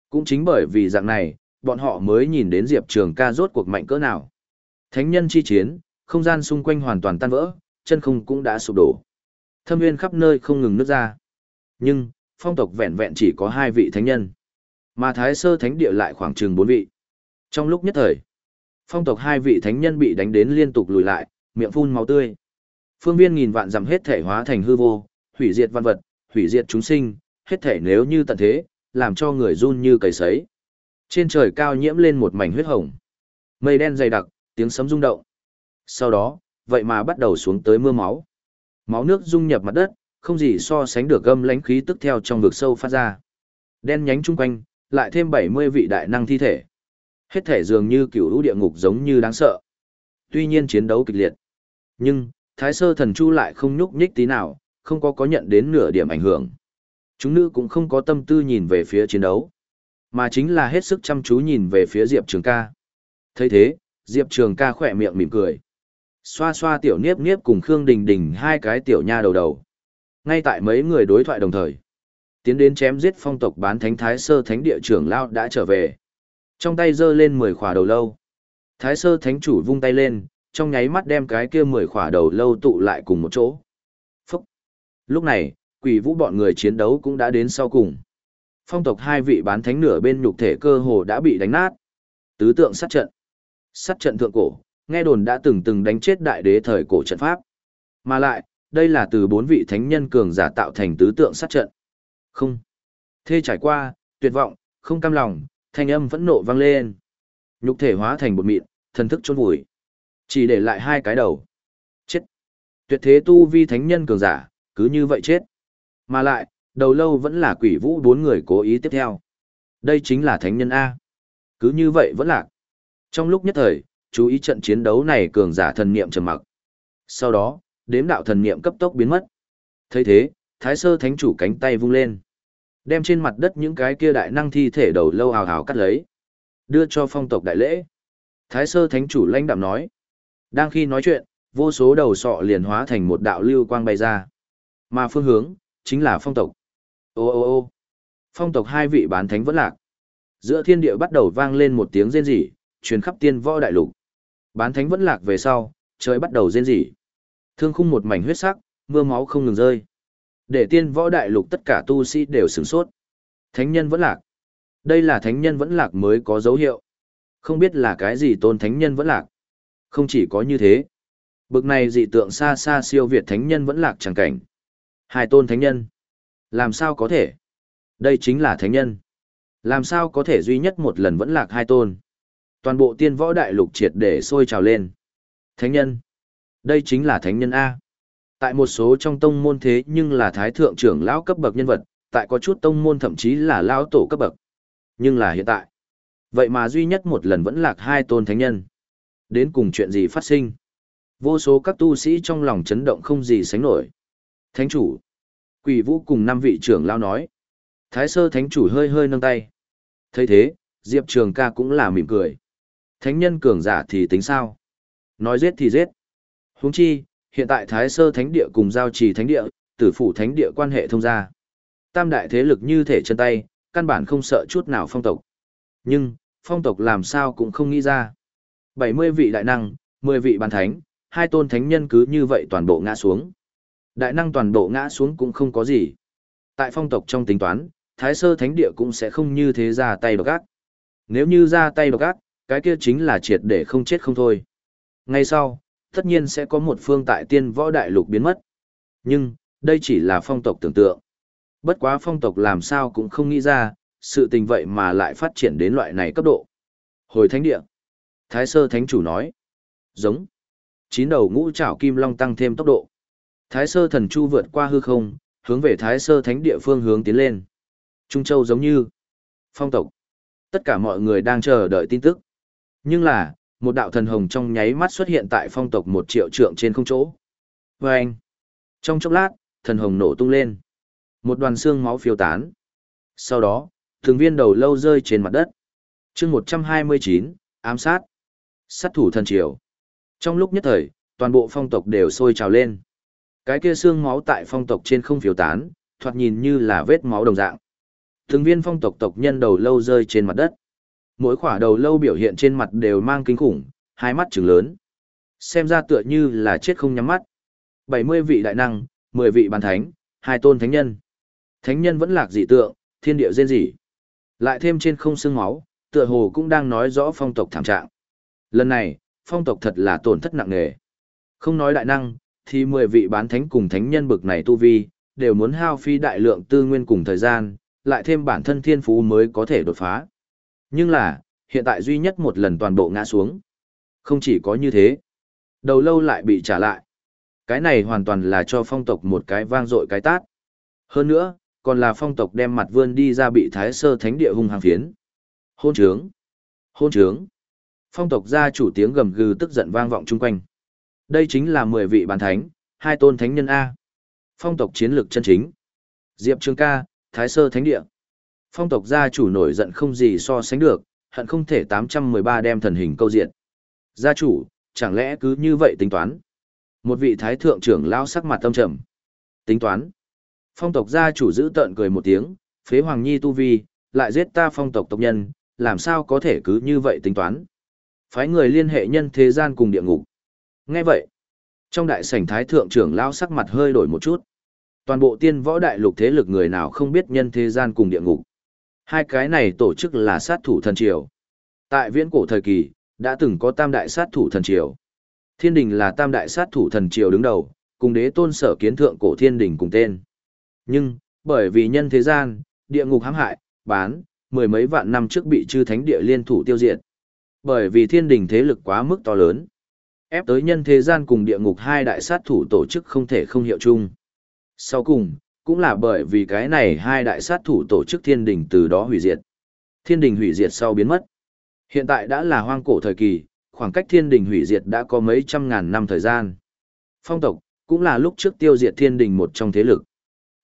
Cũng chính bởi vì dạng này, bọn họ mới nhìn đến Diệp Trường ca rốt cuộc mạnh cỡ nào. Thánh nhân chi chiến, không gian xung quanh hoàn toàn tan vỡ, chân không cũng đã sụp đổ. Thâm nguyên khắp nơi không ngừng nước ra. Nhưng, phong tộc vẹn vẹn chỉ có hai vị thánh nhân. Mà thái sơ thánh địa lại khoảng chừng bốn vị. Trong lúc nhất thời, phong tộc hai vị thánh nhân bị đánh đến liên tục lùi lại, miệng phun máu tươi. Phương viên nghìn vạn dặm hết thể hóa thành hư vô, hủy diệt văn vật, hủy diệt chúng sinh, hết thể nếu như tận thế, làm cho người run như cầy sấy. Trên trời cao nhiễm lên một mảnh huyết hồng. Mây đen dày đặc, tiếng sấm rung động. Sau đó, vậy mà bắt đầu xuống tới mưa máu. Máu nước dung nhập mặt đất, không gì so sánh được gâm lánh khí tức theo trong vực sâu phát ra. Đen nhánh chung quanh, lại thêm 70 vị đại năng thi thể. Hết thể dường như cửu lũ địa ngục giống như đáng sợ. Tuy nhiên chiến đấu kịch liệt. Nhưng, Thái Sơ Thần Chu lại không nhúc nhích tí nào, không có có nhận đến nửa điểm ảnh hưởng. Chúng nữ cũng không có tâm tư nhìn về phía chiến đấu, mà chính là hết sức chăm chú nhìn về phía Diệp Trường ca. thấy thế, Diệp Trường ca khỏe miệng mỉm cười. Xoa xoa tiểu niếp niếp cùng Khương Đình Đình hai cái tiểu nha đầu đầu. Ngay tại mấy người đối thoại đồng thời. Tiến đến chém giết phong tộc bán thánh thái sơ thánh địa trưởng lao đã trở về. Trong tay giơ lên 10 khỏa đầu lâu. Thái sơ thánh chủ vung tay lên, trong nháy mắt đem cái kia 10 khỏa đầu lâu tụ lại cùng một chỗ. Phúc! Lúc này, quỷ vũ bọn người chiến đấu cũng đã đến sau cùng. Phong tộc hai vị bán thánh nửa bên nhục thể cơ hồ đã bị đánh nát. Tứ tượng sát trận. Sát trận thượng cổ, nghe đồn đã từng từng đánh chết đại đế thời cổ trận pháp. Mà lại, đây là từ bốn vị thánh nhân cường giả tạo thành tứ tượng sát trận. Không. Thê trải qua, tuyệt vọng, không cam lòng, thanh âm vẫn nộ vang lên. Nhục thể hóa thành bột mịn, thần thức chôn vùi. Chỉ để lại hai cái đầu. Chết. Tuyệt thế tu vi thánh nhân cường giả, cứ như vậy chết. Mà lại, đầu lâu vẫn là quỷ vũ bốn người cố ý tiếp theo. Đây chính là thánh nhân A. Cứ như vậy vẫn lạc. Trong lúc nhất thời, chú ý trận chiến đấu này cường giả thần niệm trầm mặc. Sau đó, đếm đạo thần niệm cấp tốc biến mất. thấy thế, thái sơ thánh chủ cánh tay vung lên. Đem trên mặt đất những cái kia đại năng thi thể đầu lâu hào hào cắt lấy. Đưa cho phong tộc đại lễ. Thái sơ thánh chủ lãnh đạm nói. Đang khi nói chuyện, vô số đầu sọ liền hóa thành một đạo lưu quang bay ra. Mà phương hướng, chính là phong tộc. Ô ô ô phong tộc hai vị bán thánh vẫn lạc. Giữa thiên địa bắt đầu vang lên một tiếng rên rỉ, truyền khắp tiên võ đại lục. Bán thánh vẫn lạc về sau, trời bắt đầu rên rỉ. Thương khung một mảnh huyết sắc, mưa máu không ngừng rơi. Để tiên võ đại lục tất cả tu sĩ đều sửng sốt. Thánh nhân vẫn lạc. Đây là thánh nhân vẫn lạc mới có dấu hiệu. Không biết là cái gì tôn thánh nhân vẫn lạc. Không chỉ có như thế. Bực này dị tượng xa xa siêu việt thánh nhân vẫn lạc chẳng cảnh. Hai tôn thánh nhân. Làm sao có thể? Đây chính là thánh nhân. Làm sao có thể duy nhất một lần vẫn lạc hai tôn? Toàn bộ tiên võ đại lục triệt để sôi trào lên. Thánh nhân. Đây chính là thánh nhân A. Tại một số trong tông môn thế nhưng là thái thượng trưởng lão cấp bậc nhân vật, tại có chút tông môn thậm chí là lão tổ cấp bậc. Nhưng là hiện tại. Vậy mà duy nhất một lần vẫn lạc hai tôn thánh nhân. Đến cùng chuyện gì phát sinh? Vô số các tu sĩ trong lòng chấn động không gì sánh nổi. Thánh chủ. Quỷ vũ cùng năm vị trưởng lao nói. Thái sơ thánh chủ hơi hơi nâng tay. thấy thế, Diệp Trường ca cũng là mỉm cười. Thánh nhân cường giả thì tính sao? Nói giết thì giết. Huống chi, hiện tại Thái Sơ Thánh Địa cùng Giao Trì Thánh Địa, Tử Phủ Thánh Địa quan hệ thông gia. Tam đại thế lực như thể chân tay, căn bản không sợ chút nào phong tộc. Nhưng, phong tộc làm sao cũng không nghĩ ra. 70 vị đại năng, 10 vị bàn thánh, hai tôn thánh nhân cứ như vậy toàn bộ ngã xuống. Đại năng toàn bộ ngã xuống cũng không có gì. Tại phong tộc trong tính toán, Thái Sơ Thánh Địa cũng sẽ không như thế ra tay độc ác. Nếu như ra tay độc ác, cái kia chính là triệt để không chết không thôi. Ngay sau, tất nhiên sẽ có một phương tại tiên võ đại lục biến mất. Nhưng, đây chỉ là phong tộc tưởng tượng. Bất quá phong tộc làm sao cũng không nghĩ ra, sự tình vậy mà lại phát triển đến loại này cấp độ. Hồi thánh địa. Thái sơ thánh chủ nói. Giống. Chín đầu ngũ trảo kim long tăng thêm tốc độ. Thái sơ thần chu vượt qua hư không, hướng về thái sơ thánh địa phương hướng tiến lên. Trung châu giống như. Phong tộc. Tất cả mọi người đang chờ đợi tin tức. Nhưng là, một đạo thần hồng trong nháy mắt xuất hiện tại phong tộc một triệu trượng trên không chỗ. Và anh, trong chốc lát, thần hồng nổ tung lên. Một đoàn xương máu phiêu tán. Sau đó, thường viên đầu lâu rơi trên mặt đất. chương một trăm hai mươi chín ám sát. Sát thủ thần triều. Trong lúc nhất thời, toàn bộ phong tộc đều sôi trào lên. Cái kia xương máu tại phong tộc trên không phiếu tán, thoạt nhìn như là vết máu đồng dạng. Thường viên phong tộc tộc nhân đầu lâu rơi trên mặt đất mỗi khỏa đầu lâu biểu hiện trên mặt đều mang kinh khủng, hai mắt trừng lớn. Xem ra tựa như là chết không nhắm mắt. 70 vị đại năng, 10 vị bàn thánh, hai tôn thánh nhân. Thánh nhân vẫn lạc dị tượng, thiên địa rên rỉ. Lại thêm trên không xương máu, tựa hồ cũng đang nói rõ phong tộc thảm trạng. Lần này, phong tộc thật là tổn thất nặng nề. Không nói đại năng, thì 10 vị bán thánh cùng thánh nhân bực này tu vi, đều muốn hao phi đại lượng tư nguyên cùng thời gian, lại thêm bản thân thiên phú mới có thể đột phá. Nhưng là, hiện tại duy nhất một lần toàn bộ ngã xuống. Không chỉ có như thế, đầu lâu lại bị trả lại. Cái này hoàn toàn là cho phong tộc một cái vang dội cái tát. Hơn nữa, còn là phong tộc đem mặt vươn đi ra bị thái sơ thánh địa hung hàng phiến. Hôn trướng! Hôn trướng! Phong tộc gia chủ tiếng gầm gừ tức giận vang vọng chung quanh. Đây chính là mười vị bán thánh, hai tôn thánh nhân A. Phong tộc chiến lược chân chính. Diệp Trường ca, thái sơ thánh địa. Phong tộc gia chủ nổi giận không gì so sánh được, hận không thể 813 đem thần hình câu diện. Gia chủ, chẳng lẽ cứ như vậy tính toán? Một vị thái thượng trưởng lao sắc mặt tâm trầm. Tính toán? Phong tộc gia chủ giữ tợn cười một tiếng, phế hoàng nhi tu vi, lại giết ta phong tộc tộc nhân, làm sao có thể cứ như vậy tính toán. Phái người liên hệ nhân thế gian cùng địa ngục. Nghe vậy, trong đại sảnh thái thượng trưởng lão sắc mặt hơi đổi một chút. Toàn bộ tiên võ đại lục thế lực người nào không biết nhân thế gian cùng địa ngục. Hai cái này tổ chức là sát thủ thần triều. Tại viễn cổ thời kỳ, đã từng có tam đại sát thủ thần triều. Thiên đình là tam đại sát thủ thần triều đứng đầu, cùng đế tôn sở kiến thượng cổ thiên đình cùng tên. Nhưng, bởi vì nhân thế gian, địa ngục hãm hại, bán, mười mấy vạn năm trước bị chư thánh địa liên thủ tiêu diệt. Bởi vì thiên đình thế lực quá mức to lớn. Ép tới nhân thế gian cùng địa ngục hai đại sát thủ tổ chức không thể không hiệu chung. Sau cùng, cũng là bởi vì cái này hai đại sát thủ tổ chức thiên đình từ đó hủy diệt. Thiên đình hủy diệt sau biến mất. Hiện tại đã là hoang cổ thời kỳ, khoảng cách thiên đình hủy diệt đã có mấy trăm ngàn năm thời gian. Phong tộc, cũng là lúc trước tiêu diệt thiên đình một trong thế lực.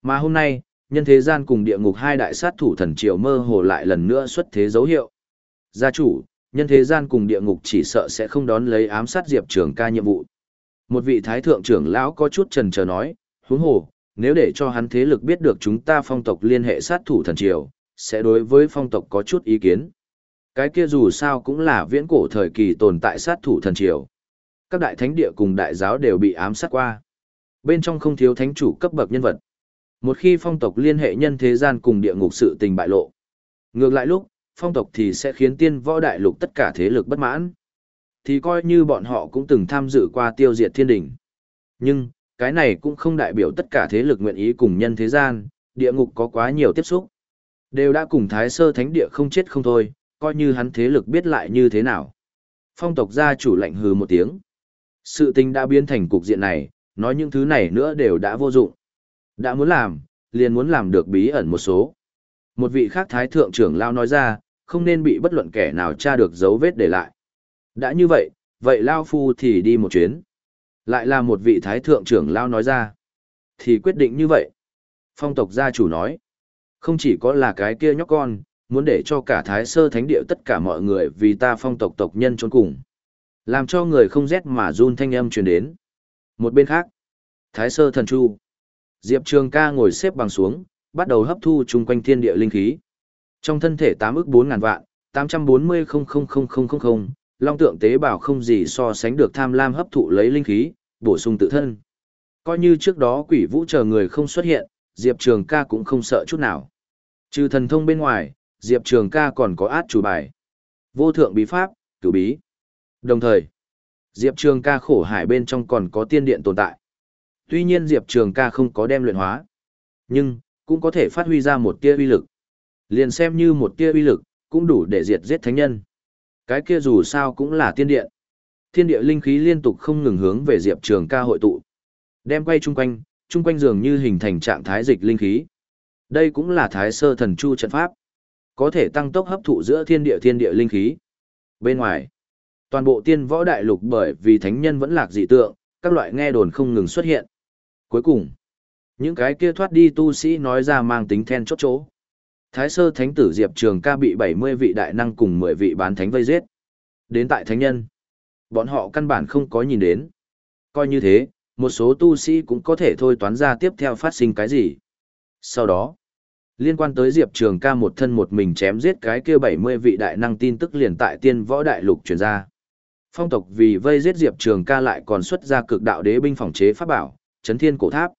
Mà hôm nay, nhân thế gian cùng địa ngục hai đại sát thủ thần triều mơ hồ lại lần nữa xuất thế dấu hiệu. Gia chủ, nhân thế gian cùng địa ngục chỉ sợ sẽ không đón lấy ám sát Diệp Trường ca nhiệm vụ. Một vị thái thượng trưởng lão có chút trần chờ nói, huống hồ, nếu để cho hắn thế lực biết được chúng ta phong tộc liên hệ sát thủ thần triều, sẽ đối với phong tộc có chút ý kiến. Cái kia dù sao cũng là viễn cổ thời kỳ tồn tại sát thủ thần triều. Các đại thánh địa cùng đại giáo đều bị ám sát qua. Bên trong không thiếu thánh chủ cấp bậc nhân vật. Một khi phong tộc liên hệ nhân thế gian cùng địa ngục sự tình bại lộ. Ngược lại lúc, phong tộc thì sẽ khiến tiên võ đại lục tất cả thế lực bất mãn. Thì coi như bọn họ cũng từng tham dự qua tiêu diệt thiên đỉnh. Nhưng, cái này cũng không đại biểu tất cả thế lực nguyện ý cùng nhân thế gian, địa ngục có quá nhiều tiếp xúc. Đều đã cùng thái sơ thánh địa không chết không thôi, coi như hắn thế lực biết lại như thế nào. Phong tộc gia chủ lạnh hừ một tiếng. Sự tình đã biến thành cục diện này, nói những thứ này nữa đều đã vô dụng. Đã muốn làm, liền muốn làm được bí ẩn một số. Một vị khác thái thượng trưởng lao nói ra, không nên bị bất luận kẻ nào tra được dấu vết để lại. Đã như vậy, vậy lao phu thì đi một chuyến. Lại là một vị thái thượng trưởng lao nói ra. Thì quyết định như vậy. Phong tộc gia chủ nói. Không chỉ có là cái kia nhóc con, muốn để cho cả thái sơ thánh địa tất cả mọi người vì ta phong tộc tộc nhân trốn cùng. Làm cho người không rét mà run thanh âm truyền đến. Một bên khác, thái sơ thần chu. Diệp Trường ca ngồi xếp bằng xuống, bắt đầu hấp thu chung quanh thiên địa linh khí. Trong thân thể 8 ức 4 ngàn vạn, 840 00000, long tượng tế bào không gì so sánh được tham lam hấp thụ lấy linh khí, bổ sung tự thân. Coi như trước đó quỷ vũ chờ người không xuất hiện, Diệp Trường ca cũng không sợ chút nào. Trừ thần thông bên ngoài, Diệp Trường ca còn có át chủ bài. Vô thượng bí pháp, cửu bí. Đồng thời, Diệp Trường ca khổ hải bên trong còn có tiên điện tồn tại. Tuy nhiên Diệp Trường ca không có đem luyện hóa, nhưng cũng có thể phát huy ra một tia uy lực. Liền xem như một tia uy lực, cũng đủ để diệt giết thánh nhân. Cái kia dù sao cũng là tiên điện. Thiên địa linh khí liên tục không ngừng hướng về Diệp Trường ca hội tụ. Đem quay chung quanh, chung quanh dường như hình thành trạng thái dịch linh khí. Đây cũng là thái sơ thần chu trận pháp. Có thể tăng tốc hấp thụ giữa thiên địa thiên địa linh khí. Bên ngoài, toàn bộ tiên võ đại lục bởi vì thánh nhân vẫn lạc dị tượng, các loại nghe đồn không ngừng xuất hiện. Cuối cùng, những cái kia thoát đi tu sĩ nói ra mang tính then chốt chỗ. Thái sơ thánh tử Diệp Trường ca bị 70 vị đại năng cùng 10 vị bán thánh vây giết. Đến tại thánh nhân, bọn họ căn bản không có nhìn đến. Coi như thế, một số tu sĩ cũng có thể thôi toán ra tiếp theo phát sinh cái gì. Sau đó, liên quan tới Diệp Trường ca một thân một mình chém giết cái kia 70 vị đại năng tin tức liền tại tiên võ đại lục truyền ra. Phong tộc vì vây giết Diệp Trường ca lại còn xuất ra cực đạo đế binh phòng chế pháp bảo, chấn thiên cổ tháp.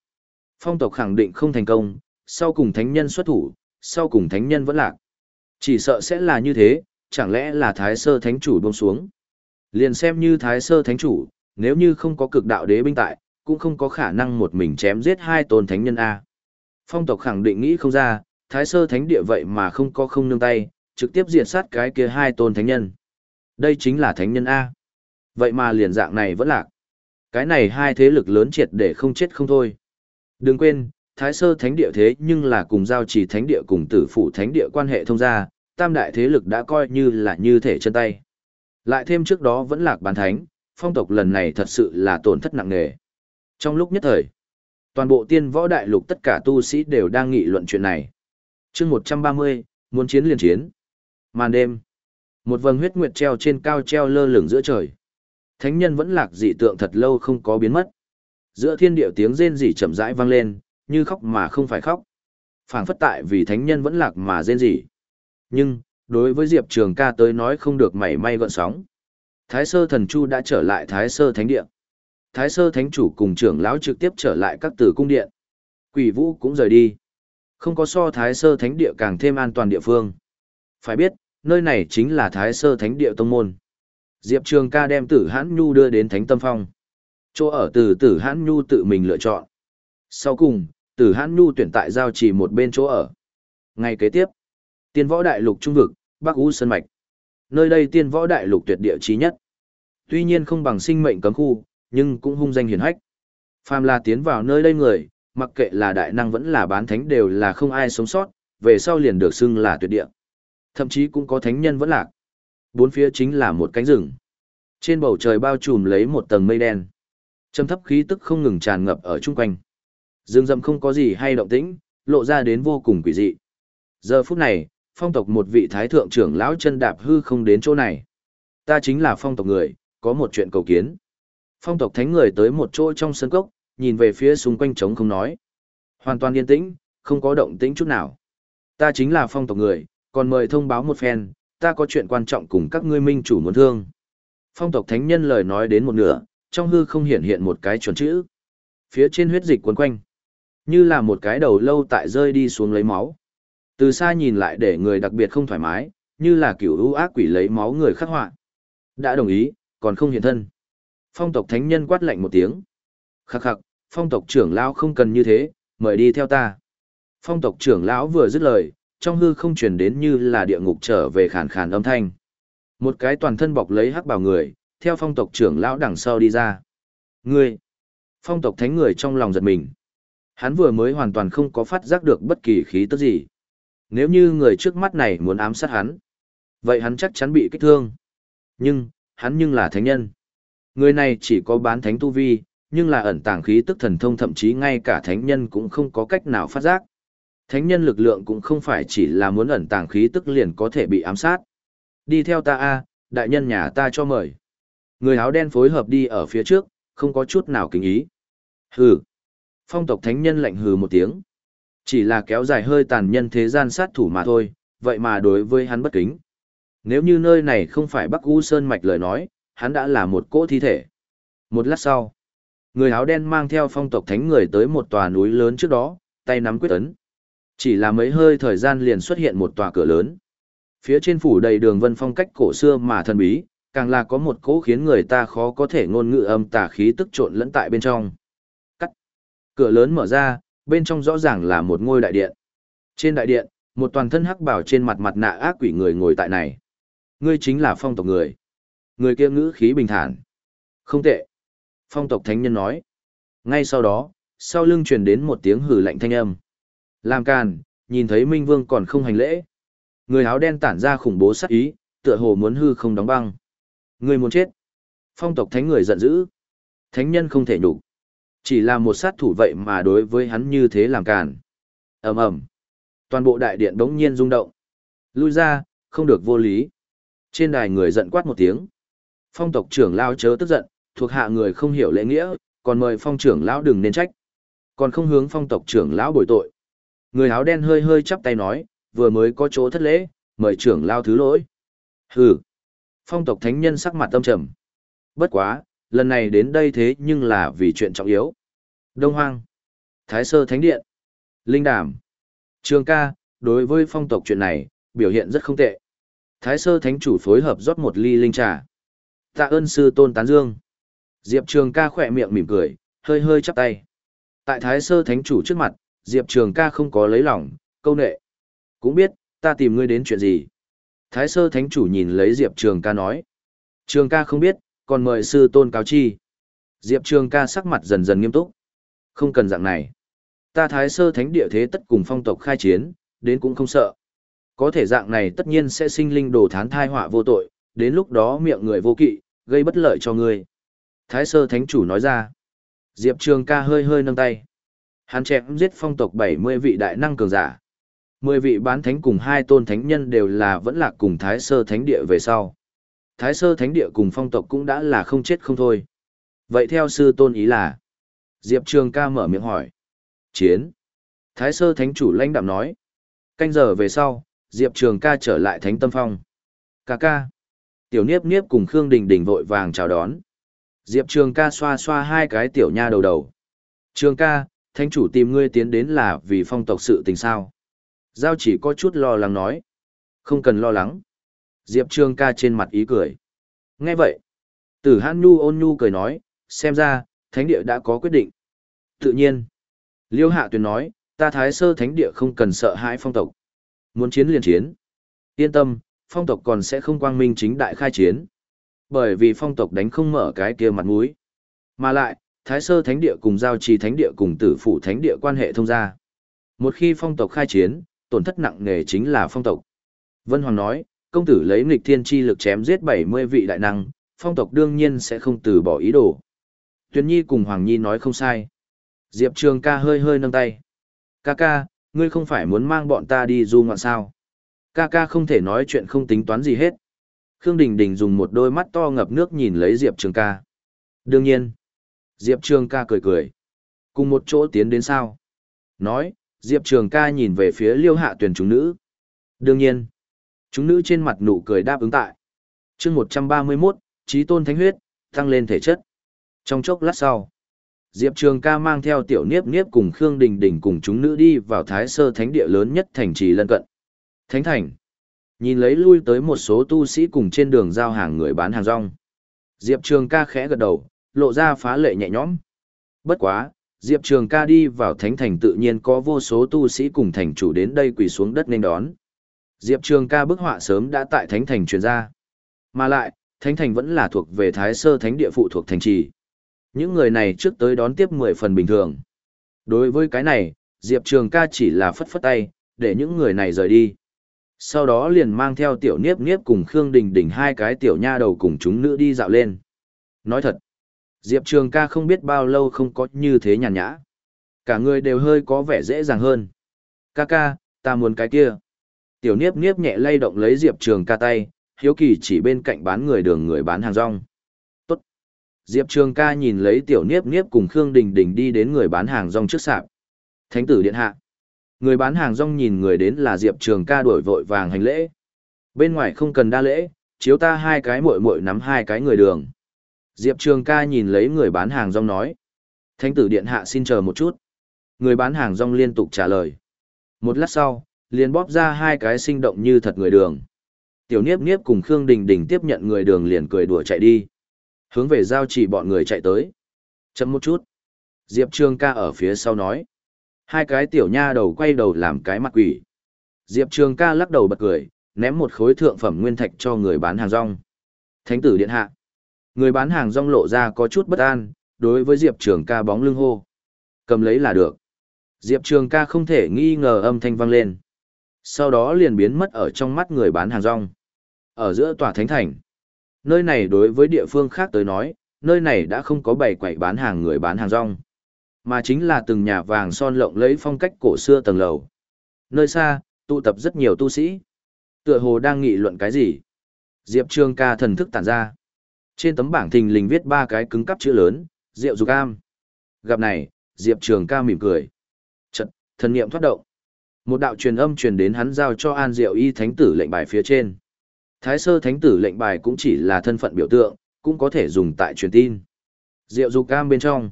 Phong tộc khẳng định không thành công, sau cùng thánh nhân xuất thủ, sau cùng thánh nhân vẫn lạc. Chỉ sợ sẽ là như thế, chẳng lẽ là thái sơ thánh chủ buông xuống. Liền xem như thái sơ thánh chủ, nếu như không có cực đạo đế binh tại, cũng không có khả năng một mình chém giết hai tôn thánh nhân A. Phong tộc khẳng định nghĩ không ra, thái sơ thánh địa vậy mà không có không nương tay, trực tiếp diệt sát cái kia hai tôn thánh nhân. Đây chính là thánh nhân A. Vậy mà liền dạng này vẫn lạc. Cái này hai thế lực lớn triệt để không chết không thôi. Đừng quên, Thái Sơ Thánh Địa thế nhưng là cùng giao trì Thánh Địa cùng tử phụ Thánh Địa quan hệ thông gia, tam đại thế lực đã coi như là như thể chân tay. Lại thêm trước đó vẫn lạc bán thánh, phong tộc lần này thật sự là tổn thất nặng nề. Trong lúc nhất thời, toàn bộ tiên võ đại lục tất cả tu sĩ đều đang nghị luận chuyện này. chương 130, muốn chiến liền chiến. Màn đêm, một vầng huyết nguyệt treo trên cao treo lơ lửng giữa trời. Thánh nhân vẫn lạc dị tượng thật lâu không có biến mất. Giữa thiên điệu tiếng rên rỉ chậm rãi vang lên, như khóc mà không phải khóc. phảng phất tại vì thánh nhân vẫn lạc mà rên rỉ. Nhưng, đối với Diệp Trường ca tới nói không được mảy may gọn sóng. Thái sơ thần chu đã trở lại Thái sơ thánh địa. Thái sơ thánh chủ cùng trưởng lão trực tiếp trở lại các tử cung điện. Quỷ vũ cũng rời đi. Không có so Thái sơ thánh địa càng thêm an toàn địa phương. Phải biết, nơi này chính là Thái sơ thánh địa tông môn. Diệp Trường ca đem tử hãn nhu đưa đến thánh tâm phong. Chỗ ở từ tử hãn nhu tự mình lựa chọn. Sau cùng, tử hãn nhu tuyển tại giao chỉ một bên chỗ ở. Ngày kế tiếp, tiên võ đại lục trung vực, Bắc U Sơn Mạch. Nơi đây tiên võ đại lục tuyệt địa trí nhất. Tuy nhiên không bằng sinh mệnh cấm khu, nhưng cũng hung danh hiển hách. Phàm là tiến vào nơi đây người, mặc kệ là đại năng vẫn là bán thánh đều là không ai sống sót, về sau liền được xưng là tuyệt địa. Thậm chí cũng có thánh nhân vẫn lạc. Bốn phía chính là một cánh rừng. Trên bầu trời bao trùm lấy một tầng mây đen. Trầm thấp khí tức không ngừng tràn ngập ở chung quanh. Dương rậm không có gì hay động tĩnh, lộ ra đến vô cùng quỷ dị. Giờ phút này, phong tộc một vị thái thượng trưởng lão chân đạp hư không đến chỗ này. Ta chính là phong tộc người, có một chuyện cầu kiến. Phong tộc thánh người tới một chỗ trong sân cốc, nhìn về phía xung quanh trống không nói. Hoàn toàn yên tĩnh, không có động tĩnh chút nào. Ta chính là phong tộc người, còn mời thông báo một phen, ta có chuyện quan trọng cùng các ngươi minh chủ muốn thương. Phong tộc thánh nhân lời nói đến một nửa, trong hư không hiện hiện một cái chuẩn chữ. Phía trên huyết dịch quấn quanh, như là một cái đầu lâu tại rơi đi xuống lấy máu. Từ xa nhìn lại để người đặc biệt không thoải mái, như là kiểu ưu ác quỷ lấy máu người khắc họa. Đã đồng ý, còn không hiện thân. Phong tộc thánh nhân quát lạnh một tiếng. Khắc khắc, phong tộc trưởng lão không cần như thế, mời đi theo ta. Phong tộc trưởng lão vừa dứt lời, trong hư không truyền đến như là địa ngục trở về khàn khàn âm thanh. Một cái toàn thân bọc lấy hắc bào người, theo phong tộc trưởng lão đằng sau đi ra. Ngươi! Phong tộc thánh người trong lòng giật mình. Hắn vừa mới hoàn toàn không có phát giác được bất kỳ khí tức gì. Nếu như người trước mắt này muốn ám sát hắn, vậy hắn chắc chắn bị kích thương. Nhưng, hắn nhưng là thánh nhân. Người này chỉ có bán thánh tu vi, nhưng là ẩn tàng khí tức thần thông thậm chí ngay cả thánh nhân cũng không có cách nào phát giác. Thánh nhân lực lượng cũng không phải chỉ là muốn ẩn tàng khí tức liền có thể bị ám sát. Đi theo ta a, đại nhân nhà ta cho mời. Người áo đen phối hợp đi ở phía trước, không có chút nào kính ý. Hừ. Phong tộc thánh nhân lạnh hừ một tiếng. Chỉ là kéo dài hơi tàn nhân thế gian sát thủ mà thôi, vậy mà đối với hắn bất kính. Nếu như nơi này không phải Bắc U Sơn Mạch lời nói, hắn đã là một cỗ thi thể. Một lát sau, người áo đen mang theo phong tộc thánh người tới một tòa núi lớn trước đó, tay nắm quyết ấn. Chỉ là mấy hơi thời gian liền xuất hiện một tòa cửa lớn. Phía trên phủ đầy đường vân phong cách cổ xưa mà thần bí, càng là có một cỗ khiến người ta khó có thể ngôn ngữ âm tà khí tức trộn lẫn tại bên trong. Cửa lớn mở ra, bên trong rõ ràng là một ngôi đại điện. Trên đại điện, một toàn thân hắc bảo trên mặt mặt nạ ác quỷ người ngồi tại này. Ngươi chính là phong tộc người. Người kia ngữ khí bình thản. Không tệ. Phong tộc thánh nhân nói. Ngay sau đó, sau lưng truyền đến một tiếng hử lạnh thanh âm. Làm càn, nhìn thấy Minh Vương còn không hành lễ. Người áo đen tản ra khủng bố sát ý, tựa hồ muốn hư không đóng băng. Người muốn chết. Phong tộc thánh người giận dữ. Thánh nhân không thể nhục. Chỉ là một sát thủ vậy mà đối với hắn như thế làm càn. ầm ầm Toàn bộ đại điện đống nhiên rung động. Lui ra, không được vô lý. Trên đài người giận quát một tiếng. Phong tộc trưởng lao chớ tức giận, thuộc hạ người không hiểu lễ nghĩa, còn mời phong trưởng lão đừng nên trách. Còn không hướng phong tộc trưởng lão bồi tội. Người áo đen hơi hơi chắp tay nói, vừa mới có chỗ thất lễ, mời trưởng lao thứ lỗi. Hừ. Phong tộc thánh nhân sắc mặt tâm trầm. Bất quá, lần này đến đây thế nhưng là vì chuyện trọng yếu. Đông Hoang. Thái Sơ Thánh Điện. Linh Đàm. Trường ca, đối với phong tộc chuyện này, biểu hiện rất không tệ. Thái Sơ Thánh chủ phối hợp rót một ly linh trà. Tạ ơn sư tôn tán dương. Diệp Trường ca khỏe miệng mỉm cười, hơi hơi chắp tay. Tại Thái Sơ Thánh chủ trước mặt, Diệp Trường ca không có lấy lòng, câu nệ. Cũng biết, ta tìm ngươi đến chuyện gì. Thái Sơ Thánh chủ nhìn lấy Diệp Trường ca nói. Trường ca không biết, còn mời sư tôn cáo chi. Diệp Trường ca sắc mặt dần dần nghiêm túc. Không cần dạng này. Ta Thái Sơ Thánh địa thế tất cùng phong tộc khai chiến, đến cũng không sợ. Có thể dạng này tất nhiên sẽ sinh linh đồ thán thai họa vô tội, đến lúc đó miệng người vô kỵ, gây bất lợi cho ngươi. Thái Sơ Thánh chủ nói ra. Diệp Trường ca hơi hơi nâng tay. Hắn chém giết phong tộc 70 vị đại năng cường giả. 10 vị bán thánh cùng hai tôn thánh nhân đều là vẫn lạc cùng Thái Sơ Thánh Địa về sau. Thái Sơ Thánh Địa cùng phong tộc cũng đã là không chết không thôi. Vậy theo sư tôn ý là? Diệp Trường ca mở miệng hỏi. Chiến. Thái sơ thánh chủ lãnh đạm nói. Canh giờ về sau, Diệp Trường ca trở lại thánh tâm phong. Ca ca. Tiểu Niếp Niếp cùng Khương Đình Đình vội vàng chào đón. Diệp Trường ca xoa xoa hai cái tiểu nha đầu đầu. Trường ca, thánh chủ tìm ngươi tiến đến là vì phong tộc sự tình sao. Giao chỉ có chút lo lắng nói. Không cần lo lắng. Diệp Trương ca trên mặt ý cười. Nghe vậy. Tử Hãn Nhu ôn nhu cười nói, xem ra, thánh địa đã có quyết định. Tự nhiên. Liêu Hạ Tuyền nói, ta thái sơ thánh địa không cần sợ hãi phong tộc. Muốn chiến liền chiến. Yên tâm, phong tộc còn sẽ không quang minh chính đại khai chiến. Bởi vì phong tộc đánh không mở cái kia mặt mũi. Mà lại, thái sơ thánh địa cùng giao trì thánh địa cùng tử phủ thánh địa quan hệ thông gia. Một khi phong tộc khai chiến, tổn thất nặng nề chính là phong tộc. Vân Hoàng nói, công tử lấy nghịch thiên chi lực chém giết 70 vị đại năng, phong tộc đương nhiên sẽ không từ bỏ ý đồ. Tuyền Nhi cùng Hoàng Nhi nói không sai. Diệp Trường ca hơi hơi nâng tay. Ca ca, ngươi không phải muốn mang bọn ta đi du ngoạn sao? Ca ca không thể nói chuyện không tính toán gì hết. Khương Đình Đình dùng một đôi mắt to ngập nước nhìn lấy Diệp Trường ca. Đương nhiên. Diệp Trường ca cười cười. Cùng một chỗ tiến đến sao? Nói, Diệp Trường ca nhìn về phía liêu hạ tuyển chúng nữ. Đương nhiên. Chúng nữ trên mặt nụ cười đáp ứng tại. chương 131, trí tôn thánh huyết, tăng lên thể chất. Trong chốc lát sau, Diệp Trường ca mang theo tiểu niếp niếp cùng Khương Đình Đình cùng chúng nữ đi vào thái sơ thánh địa lớn nhất thành trì lân cận. Thánh thành. Nhìn lấy lui tới một số tu sĩ cùng trên đường giao hàng người bán hàng rong. Diệp Trường ca khẽ gật đầu, lộ ra phá lệ nhẹ nhõm. Bất quá, Diệp Trường ca đi vào thánh thành tự nhiên có vô số tu sĩ cùng thành chủ đến đây quỳ xuống đất nên đón. Diệp Trường ca bức họa sớm đã tại thánh thành truyền ra. Mà lại, thánh thành vẫn là thuộc về thái sơ thánh địa phụ thuộc thành trì. Những người này trước tới đón tiếp 10 phần bình thường. Đối với cái này, Diệp Trường ca chỉ là phất phất tay, để những người này rời đi. Sau đó liền mang theo tiểu niếp niếp cùng Khương Đình Đình hai cái tiểu nha đầu cùng chúng nữ đi dạo lên. Nói thật, Diệp Trường ca không biết bao lâu không có như thế nhàn nhã. Cả người đều hơi có vẻ dễ dàng hơn. Ca ca, ta muốn cái kia. Tiểu niếp niếp nhẹ lay động lấy Diệp Trường ca tay, hiếu kỳ chỉ bên cạnh bán người đường người bán hàng rong. Tốt. Diệp Trường ca nhìn lấy tiểu niếp niếp cùng Khương Đình Đình đi đến người bán hàng rong trước sạp. Thánh tử điện hạ. Người bán hàng rong nhìn người đến là Diệp Trường ca đổi vội vàng hành lễ. Bên ngoài không cần đa lễ, chiếu ta hai cái muội muội nắm hai cái người đường. Diệp Trường ca nhìn lấy người bán hàng rong nói. Thánh tử điện hạ xin chờ một chút. Người bán hàng rong liên tục trả lời. Một lát sau, liền bóp ra hai cái sinh động như thật người đường. Tiểu Niếp Niếp cùng Khương Đình Đình tiếp nhận người đường liền cười đùa chạy đi. Hướng về giao chỉ bọn người chạy tới. Chậm một chút. Diệp Trường ca ở phía sau nói. Hai cái tiểu nha đầu quay đầu làm cái mặt quỷ. Diệp Trường ca lắc đầu bật cười, ném một khối thượng phẩm nguyên thạch cho người bán hàng rong. Thánh tử điện hạ. Người bán hàng rong lộ ra có chút bất an, đối với Diệp Trường ca bóng lưng hô. Cầm lấy là được. Diệp Trường ca không thể nghi ngờ âm thanh vang lên. Sau đó liền biến mất ở trong mắt người bán hàng rong. Ở giữa tòa thánh thành. Nơi này đối với địa phương khác tới nói, nơi này đã không có bày quẩy bán hàng người bán hàng rong mà chính là từng nhà vàng son lộng lẫy phong cách cổ xưa tầng lầu. Nơi xa, tụ tập rất nhiều tu sĩ. Tựa hồ đang nghị luận cái gì? Diệp Trường ca thần thức tản ra. Trên tấm bảng thình lình viết ba cái cứng cắp chữ lớn, Diệu Dục Am. Gặp này, Diệp Trường ca mỉm cười. Trận, thần niệm thoát động. Một đạo truyền âm truyền đến hắn giao cho An Diệu Y Thánh tử lệnh bài phía trên. Thái sơ Thánh tử lệnh bài cũng chỉ là thân phận biểu tượng, cũng có thể dùng tại truyền tin. Diệu Dục cam bên trong.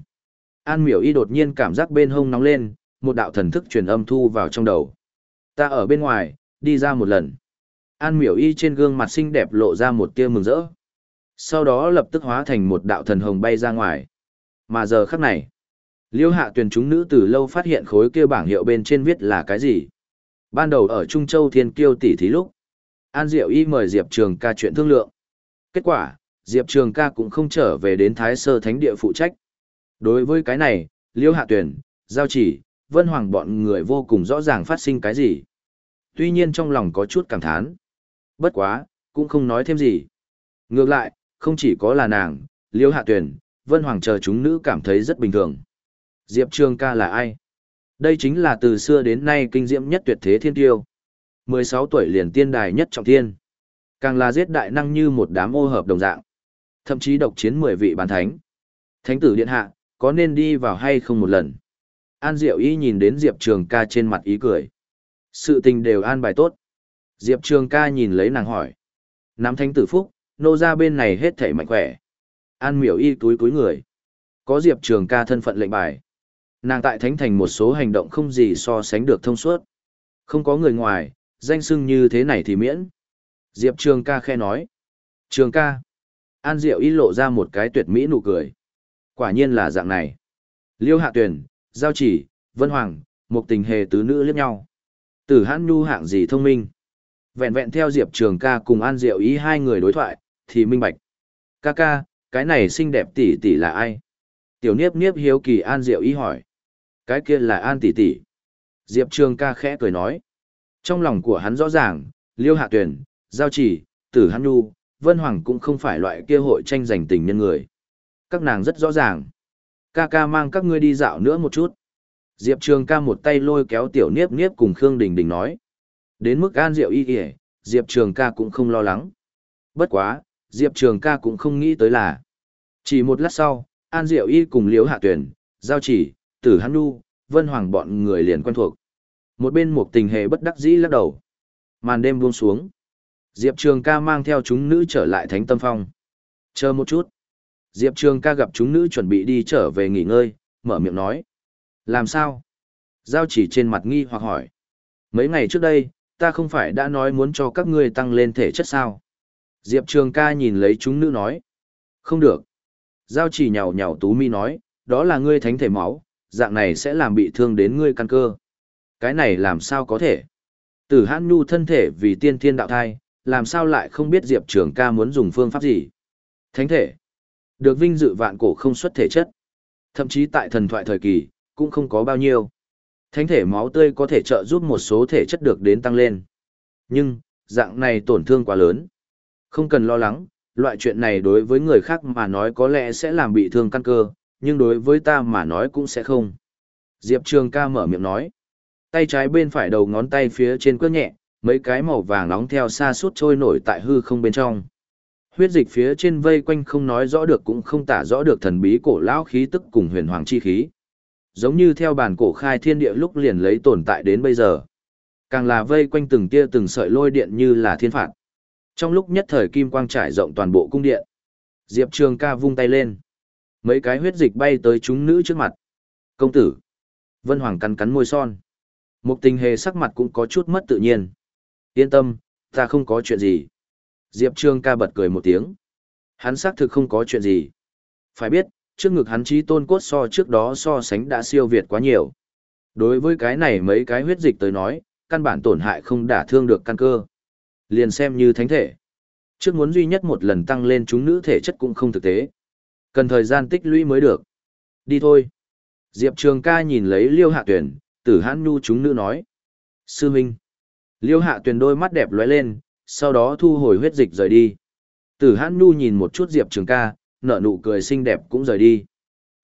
An miểu y đột nhiên cảm giác bên hông nóng lên, một đạo thần thức truyền âm thu vào trong đầu. Ta ở bên ngoài, đi ra một lần. An miểu y trên gương mặt xinh đẹp lộ ra một tia mừng rỡ. Sau đó lập tức hóa thành một đạo thần hồng bay ra ngoài. Mà giờ khắc này, liêu hạ tuyển chúng nữ từ lâu phát hiện khối kia bảng hiệu bên trên viết là cái gì. Ban đầu ở Trung Châu Thiên Kiêu tỷ thí lúc, An Diệu Y mời Diệp Trường ca chuyện thương lượng. Kết quả, Diệp Trường ca cũng không trở về đến Thái Sơ Thánh Địa phụ trách. Đối với cái này, Liêu Hạ Tuyển, Giao Chỉ, Vân Hoàng bọn người vô cùng rõ ràng phát sinh cái gì. Tuy nhiên trong lòng có chút cảm thán. Bất quá, cũng không nói thêm gì. Ngược lại, không chỉ có là nàng, Liêu Hạ Tuyển, Vân Hoàng chờ chúng nữ cảm thấy rất bình thường. Diệp Trường ca là ai? Đây chính là từ xưa đến nay kinh diễm nhất tuyệt thế thiên tiêu. 16 tuổi liền tiên đài nhất trọng thiên. Càng là giết đại năng như một đám ô hợp đồng dạng. Thậm chí độc chiến 10 vị bán thánh. Thánh tử điện hạ, có nên đi vào hay không một lần. An Diệu Y nhìn đến Diệp Trường ca trên mặt ý cười. Sự tình đều an bài tốt. Diệp Trường ca nhìn lấy nàng hỏi. Nắm thánh tử phúc, nô ra bên này hết thể mạnh khỏe. An miểu y túi túi người. Có Diệp Trường ca thân phận lệnh bài. Nàng tại thánh thành một số hành động không gì so sánh được thông suốt. Không có người ngoài, danh sưng như thế này thì miễn. Diệp Trường ca khe nói. Trường ca. An Diệu y lộ ra một cái tuyệt mỹ nụ cười. Quả nhiên là dạng này. Liêu Hạ Tuyền, Giao Chỉ, Vân Hoàng, một tình hề tứ nữ liếc nhau. Tử hãn nhu hạng gì thông minh. Vẹn vẹn theo Diệp Trường ca cùng An Diệu ý hai người đối thoại, thì minh bạch. Ca ca, cái này xinh đẹp tỷ tỷ là ai? Tiểu Niếp Niếp hiếu kỳ An Diệu ý hỏi. Cái kia là An tỷ tỷ. Diệp Trường ca khẽ cười nói. Trong lòng của hắn rõ ràng, Liêu Hạ Tuyền, Giao Chỉ, Tử hắn Nhu, Vân Hoàng cũng không phải loại kia hội tranh giành tình nhân người. Các nàng rất rõ ràng. Ca ca mang các ngươi đi dạo nữa một chút. Diệp Trường ca một tay lôi kéo tiểu niếp niếp cùng Khương Đình Đình nói. Đến mức an diệu y kìa, Diệp Trường ca cũng không lo lắng. Bất quá, Diệp Trường ca cũng không nghĩ tới là. Chỉ một lát sau, An Diệu Y cùng Liễu Hạ Tuyển, Giao Chỉ, Tử hắn Nu, Vân Hoàng bọn người liền quen thuộc. Một bên một tình hề bất đắc dĩ lắc đầu. Màn đêm buông xuống. Diệp Trường ca mang theo chúng nữ trở lại Thánh Tâm Phong. Chờ một chút. Diệp Trường ca gặp chúng nữ chuẩn bị đi trở về nghỉ ngơi, mở miệng nói. Làm sao? Giao chỉ trên mặt nghi hoặc hỏi. Mấy ngày trước đây, ta không phải đã nói muốn cho các ngươi tăng lên thể chất sao? Diệp Trường ca nhìn lấy chúng nữ nói. Không được. Giao chỉ nhào nhào tú mi nói, đó là ngươi thánh thể máu, dạng này sẽ làm bị thương đến ngươi căn cơ. Cái này làm sao có thể? Tử hãn nhu thân thể vì tiên thiên đạo thai, làm sao lại không biết Diệp Trường ca muốn dùng phương pháp gì? Thánh thể. Được vinh dự vạn cổ không xuất thể chất. Thậm chí tại thần thoại thời kỳ, cũng không có bao nhiêu. Thánh thể máu tươi có thể trợ giúp một số thể chất được đến tăng lên. Nhưng, dạng này tổn thương quá lớn. Không cần lo lắng, loại chuyện này đối với người khác mà nói có lẽ sẽ làm bị thương căn cơ, nhưng đối với ta mà nói cũng sẽ không. Diệp Trường ca mở miệng nói. Tay trái bên phải đầu ngón tay phía trên cước nhẹ, mấy cái màu vàng nóng theo xa suốt trôi nổi tại hư không bên trong. Huyết dịch phía trên vây quanh không nói rõ được cũng không tả rõ được thần bí cổ lão khí tức cùng huyền hoàng chi khí. Giống như theo bản cổ khai thiên địa lúc liền lấy tồn tại đến bây giờ. Càng là vây quanh từng tia từng sợi lôi điện như là thiên phạt. Trong lúc nhất thời kim quang trải rộng toàn bộ cung điện. Diệp Trường ca vung tay lên. Mấy cái huyết dịch bay tới chúng nữ trước mặt. Công tử. Vân Hoàng cắn cắn môi son. Một tình hề sắc mặt cũng có chút mất tự nhiên. Yên tâm, ta không có chuyện gì. Diệp trương ca bật cười một tiếng. Hắn xác thực không có chuyện gì. Phải biết, trước ngực hắn trí tôn cốt so trước đó so sánh đã siêu việt quá nhiều. Đối với cái này mấy cái huyết dịch tới nói, căn bản tổn hại không đả thương được căn cơ. Liền xem như thánh thể. Trước muốn duy nhất một lần tăng lên chúng nữ thể chất cũng không thực tế. Cần thời gian tích lũy mới được. Đi thôi. Diệp Trường ca nhìn lấy liêu hạ tuyển, tử hãn nhu chúng nữ nói. Sư Minh. Liêu hạ tuyển đôi mắt đẹp lóe lên, sau đó thu hồi huyết dịch rời đi. Tử hãn nhu nhìn một chút Diệp Trường ca, nở nụ cười xinh đẹp cũng rời đi.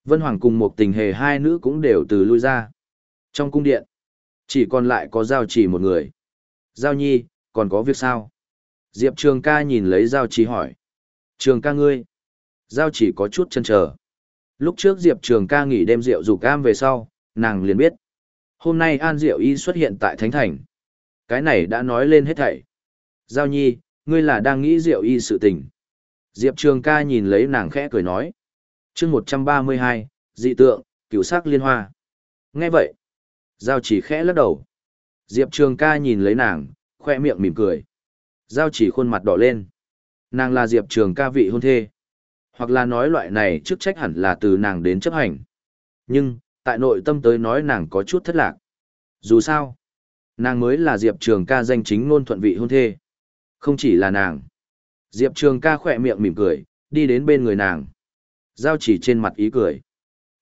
Vân Hoàng cùng một tình hề hai nữ cũng đều từ lui ra. Trong cung điện, chỉ còn lại có Giao Chỉ một người. Giao Nhi, còn có việc sao? Diệp Trường ca nhìn lấy Giao Chỉ hỏi. Trường ca ngươi. Giao Chỉ có chút chân chờ. Lúc trước Diệp Trường ca nghỉ đêm rượu rủ cam về sau, nàng liền biết. Hôm nay An Diệu Y xuất hiện tại Thánh Thành. Cái này đã nói lên hết thảy. Giao Nhi, ngươi là đang nghĩ Diệu Y sự tình. Diệp Trường ca nhìn lấy nàng khẽ cười nói. chương 132, dị tượng, cửu sắc liên hoa. Nghe vậy. Giao chỉ khẽ lắc đầu. Diệp Trường ca nhìn lấy nàng, khoe miệng mỉm cười. Giao chỉ khuôn mặt đỏ lên. Nàng là Diệp Trường ca vị hôn thê. Hoặc là nói loại này chức trách hẳn là từ nàng đến chấp hành. Nhưng, tại nội tâm tới nói nàng có chút thất lạc. Dù sao, nàng mới là Diệp Trường ca danh chính ngôn thuận vị hôn thê. Không chỉ là nàng. Diệp Trường ca khỏe miệng mỉm cười, đi đến bên người nàng. Giao chỉ trên mặt ý cười.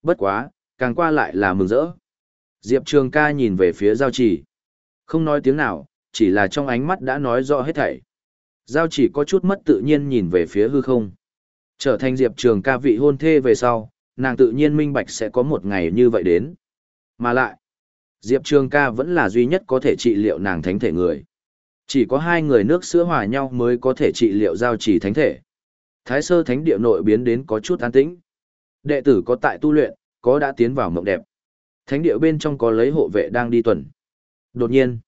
Bất quá, càng qua lại là mừng rỡ. Diệp Trường ca nhìn về phía giao chỉ. Không nói tiếng nào, chỉ là trong ánh mắt đã nói rõ hết thảy. Giao chỉ có chút mất tự nhiên nhìn về phía hư không. Trở thành Diệp Trường ca vị hôn thê về sau, nàng tự nhiên minh bạch sẽ có một ngày như vậy đến. Mà lại, Diệp Trường ca vẫn là duy nhất có thể trị liệu nàng thánh thể người. Chỉ có hai người nước sữa hòa nhau mới có thể trị liệu giao trì thánh thể. Thái sơ thánh địa nội biến đến có chút an tĩnh. Đệ tử có tại tu luyện, có đã tiến vào mộng đẹp. Thánh địa bên trong có lấy hộ vệ đang đi tuần. Đột nhiên,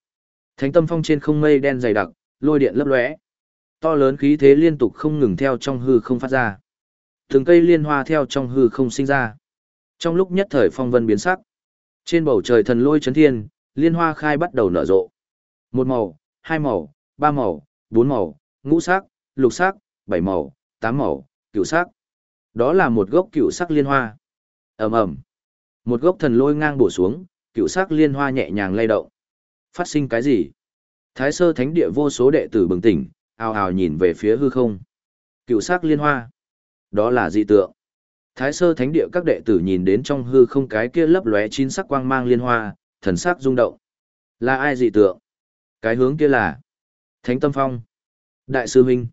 thánh tâm phong trên không mây đen dày đặc, lôi điện lấp lóe. To lớn khí thế liên tục không ngừng theo trong hư không phát ra. Từng cây liên hoa theo trong hư không sinh ra. Trong lúc nhất thời phong vân biến sắc, trên bầu trời thần lôi chấn thiên, liên hoa khai bắt đầu nở rộ. Một màu, hai màu, ba màu, bốn màu, ngũ sắc, lục sắc, bảy màu, tám màu, cửu sắc. Đó là một gốc cửu sắc liên hoa. ầm ầm, một gốc thần lôi ngang bổ xuống, cửu sắc liên hoa nhẹ nhàng lay động. Phát sinh cái gì? Thái sơ thánh địa vô số đệ tử bừng tỉnh, ào ào nhìn về phía hư không. Cửu sắc liên hoa. Đó là dị tượng. Thái sơ thánh địa các đệ tử nhìn đến trong hư không cái kia lấp lóe chín sắc quang mang liên hoa, thần sắc rung động. Là ai dị tượng? Cái hướng kia là Thánh Tâm Phong. Đại sư huynh.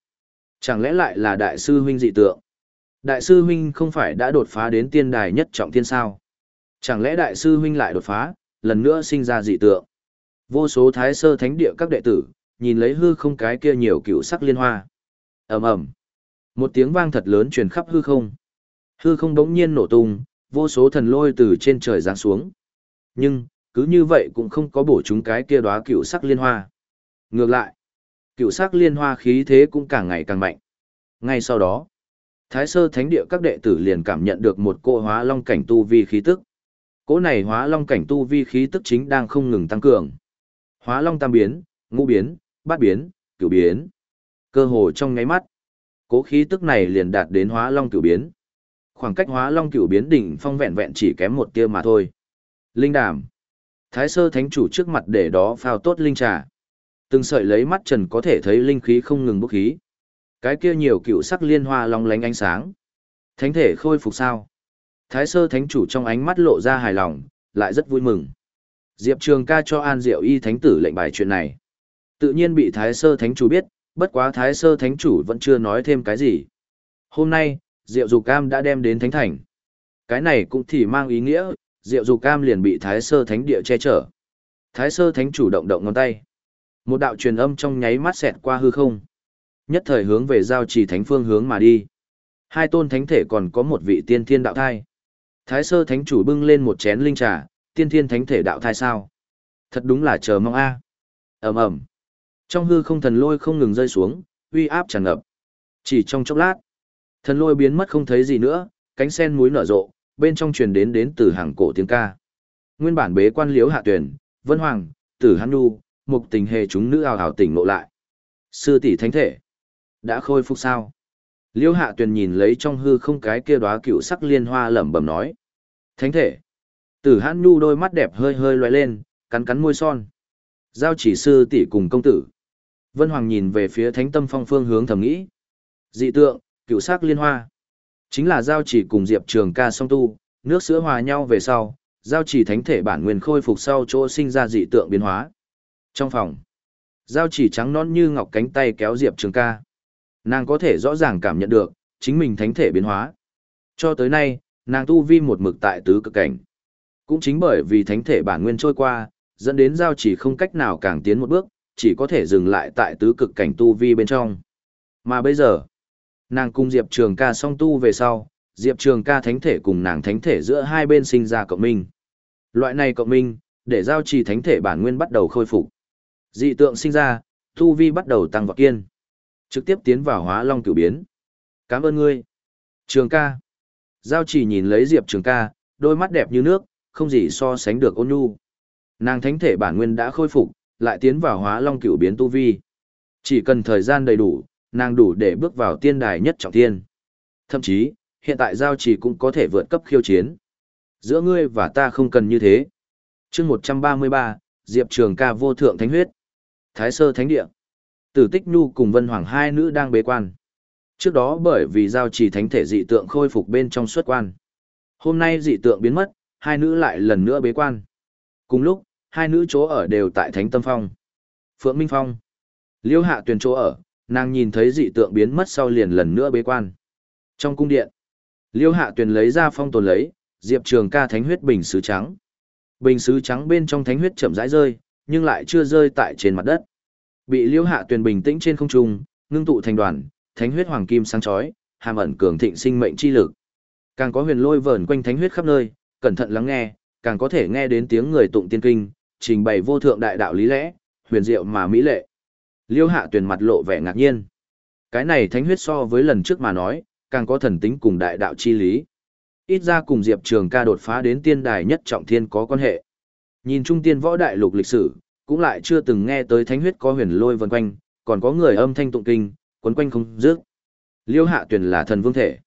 Chẳng lẽ lại là đại sư huynh dị tượng? Đại sư huynh không phải đã đột phá đến tiên đài nhất trọng thiên sao? Chẳng lẽ đại sư huynh lại đột phá, lần nữa sinh ra dị tượng? Vô số thái sơ thánh địa các đệ tử, nhìn lấy hư không cái kia nhiều cựu sắc liên hoa. ầm ầm, một tiếng vang thật lớn truyền khắp hư không. Hư không bỗng nhiên nổ tung, vô số thần lôi từ trên trời giáng xuống. Nhưng, cứ như vậy cũng không có bổ chúng cái kia đóa cựu sắc liên hoa. Ngược lại, cựu sắc liên hoa khí thế cũng càng ngày càng mạnh. Ngay sau đó, Thái sơ thánh địa các đệ tử liền cảm nhận được một cỗ hóa long cảnh tu vi khí tức. Cỗ này hóa long cảnh tu vi khí tức chính đang không ngừng tăng cường. Hóa long tam biến, ngũ biến, bát biến, cửu biến. Cơ hồ trong nháy mắt, cố khí tức này liền đạt đến hóa long cửu biến. Khoảng cách hóa long cửu biến đỉnh phong vẹn vẹn chỉ kém một tia mà thôi. Linh đàm. Thái sơ thánh chủ trước mặt để đó phao tốt linh trà. Từng sợi lấy mắt trần có thể thấy linh khí không ngừng bốc khí. Cái kia nhiều cựu sắc liên hoa long lánh ánh sáng. Thánh thể khôi phục sao? Thái sơ thánh chủ trong ánh mắt lộ ra hài lòng, lại rất vui mừng. Diệp Trường ca cho An Diệu Y thánh tử lệnh bài chuyện này. Tự nhiên bị Thái sơ thánh chủ biết, bất quá Thái sơ thánh chủ vẫn chưa nói thêm cái gì. Hôm nay, Diệu Dục Cam đã đem đến thánh thành. Cái này cũng thì mang ý nghĩa, Diệu Dục Cam liền bị Thái sơ thánh địa che chở. Thái sơ thánh chủ động động ngón tay. Một đạo truyền âm trong nháy mắt xẹt qua hư không nhất thời hướng về giao trì thánh phương hướng mà đi. Hai tôn thánh thể còn có một vị tiên thiên đạo thai. Thái sơ thánh chủ bưng lên một chén linh trà, tiên thiên thánh thể đạo thai sao? Thật đúng là chờ mong a. À. Ầm ầm. Trong hư không thần lôi không ngừng rơi xuống, uy áp tràn ngập. Chỉ trong chốc lát, thần lôi biến mất không thấy gì nữa, cánh sen muối nở rộ, bên trong truyền đến đến từ hàng cổ tiếng ca. Nguyên bản bế quan liếu hạ tuyển, Vân Hoàng, Tử Hán Nhu, mục tình hề chúng nữ ào ào tỉnh ngộ lại. Sư tỷ thánh thể. Đã khôi phục sao? Liêu hạ tuyền nhìn lấy trong hư không cái kia đóa cựu sắc liên hoa lẩm bẩm nói. Thánh thể. Tử hãn nhu đôi mắt đẹp hơi hơi loay lên, cắn cắn môi son. Giao chỉ sư tỷ cùng công tử. Vân Hoàng nhìn về phía thánh tâm phong phương hướng thầm nghĩ. Dị tượng, cựu sắc liên hoa. Chính là giao chỉ cùng Diệp Trường ca song tu, nước sữa hòa nhau về sau, giao chỉ thánh thể bản nguyên khôi phục sau chỗ sinh ra dị tượng biến hóa. Trong phòng, giao chỉ trắng non như ngọc cánh tay kéo Diệp Trường ca. Nàng có thể rõ ràng cảm nhận được, chính mình thánh thể biến hóa. Cho tới nay, nàng tu vi một mực tại tứ cực cảnh. Cũng chính bởi vì thánh thể bản nguyên trôi qua, dẫn đến giao chỉ không cách nào càng tiến một bước, chỉ có thể dừng lại tại tứ cực cảnh tu vi bên trong. Mà bây giờ, nàng cùng Diệp Trường ca song tu về sau, Diệp Trường ca thánh thể cùng nàng thánh thể giữa hai bên sinh ra cộng minh. Loại này cộng minh, để giao trì thánh thể bản nguyên bắt đầu khôi phục. Dị tượng sinh ra, tu vi bắt đầu tăng vọt kiên. Trực tiếp tiến vào hóa long cửu biến. Cảm ơn ngươi. Trường ca. Giao chỉ nhìn lấy Diệp Trường ca, đôi mắt đẹp như nước, không gì so sánh được ôn nhu. Nàng thánh thể bản nguyên đã khôi phục, lại tiến vào hóa long cửu biến tu vi. Chỉ cần thời gian đầy đủ, nàng đủ để bước vào tiên đài nhất trọng thiên. Thậm chí, hiện tại giao chỉ cũng có thể vượt cấp khiêu chiến. Giữa ngươi và ta không cần như thế. chương 133, Diệp Trường ca vô thượng thánh huyết. Thái sơ thánh địa. Tử Tích Nhu cùng Vân Hoàng hai nữ đang bế quan. Trước đó bởi vì giao trì thánh thể dị tượng khôi phục bên trong xuất quan. Hôm nay dị tượng biến mất, hai nữ lại lần nữa bế quan. Cùng lúc, hai nữ chỗ ở đều tại Thánh Tâm Phong. Phượng Minh Phong. Liêu hạ tuyển chỗ ở, nàng nhìn thấy dị tượng biến mất sau liền lần nữa bế quan. Trong cung điện, Liêu hạ tuyển lấy ra phong tồn lấy, Diệp Trường ca thánh huyết bình sứ trắng. Bình sứ trắng bên trong thánh huyết chậm rãi rơi, nhưng lại chưa rơi tại trên mặt đất. Bị liêu Hạ Tuyền bình tĩnh trên không trung, ngưng tụ thành đoàn, thánh huyết hoàng kim sáng chói, hàm ẩn cường thịnh sinh mệnh chi lực. Càng có huyền lôi vờn quanh thánh huyết khắp nơi, cẩn thận lắng nghe, càng có thể nghe đến tiếng người tụng tiên kinh, trình bày vô thượng đại đạo lý lẽ, huyền diệu mà mỹ lệ. Liêu hạ tuyền mặt lộ vẻ ngạc nhiên. Cái này thánh huyết so với lần trước mà nói, càng có thần tính cùng đại đạo chi lý. Ít ra cùng Diệp Trường ca đột phá đến tiên đài nhất trọng thiên có quan hệ. Nhìn trung tiên võ đại lục lịch sử, cũng lại chưa từng nghe tới thánh huyết có huyền lôi vần quanh, còn có người âm thanh tụng kinh, quấn quanh không dứt. Liêu hạ tuyền là thần vương thể.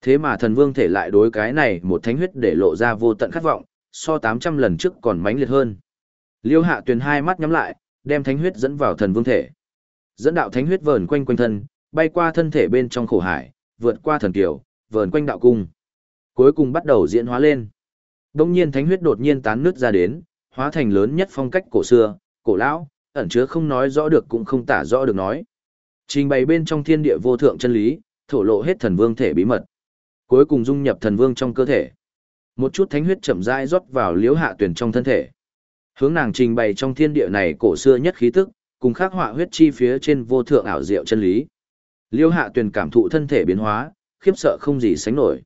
Thế mà thần vương thể lại đối cái này một thánh huyết để lộ ra vô tận khát vọng, so 800 lần trước còn mãnh liệt hơn. Liêu hạ tuyền hai mắt nhắm lại, đem thánh huyết dẫn vào thần vương thể. Dẫn đạo thánh huyết vờn quanh quanh thân, bay qua thân thể bên trong khổ hải, vượt qua thần kiều, vờn quanh đạo cung. Cuối cùng bắt đầu diễn hóa lên. Đông nhiên thánh huyết đột nhiên tán nước ra đến, hóa thành lớn nhất phong cách cổ xưa, cổ lão, ẩn chứa không nói rõ được cũng không tả rõ được nói. Trình bày bên trong thiên địa vô thượng chân lý, thổ lộ hết thần vương thể bí mật. Cuối cùng dung nhập thần vương trong cơ thể. Một chút thánh huyết chậm rãi rót vào liễu hạ tuyển trong thân thể. Hướng nàng trình bày trong thiên địa này cổ xưa nhất khí tức, cùng khắc họa huyết chi phía trên vô thượng ảo diệu chân lý. Liêu hạ tuyền cảm thụ thân thể biến hóa, khiếp sợ không gì sánh nổi.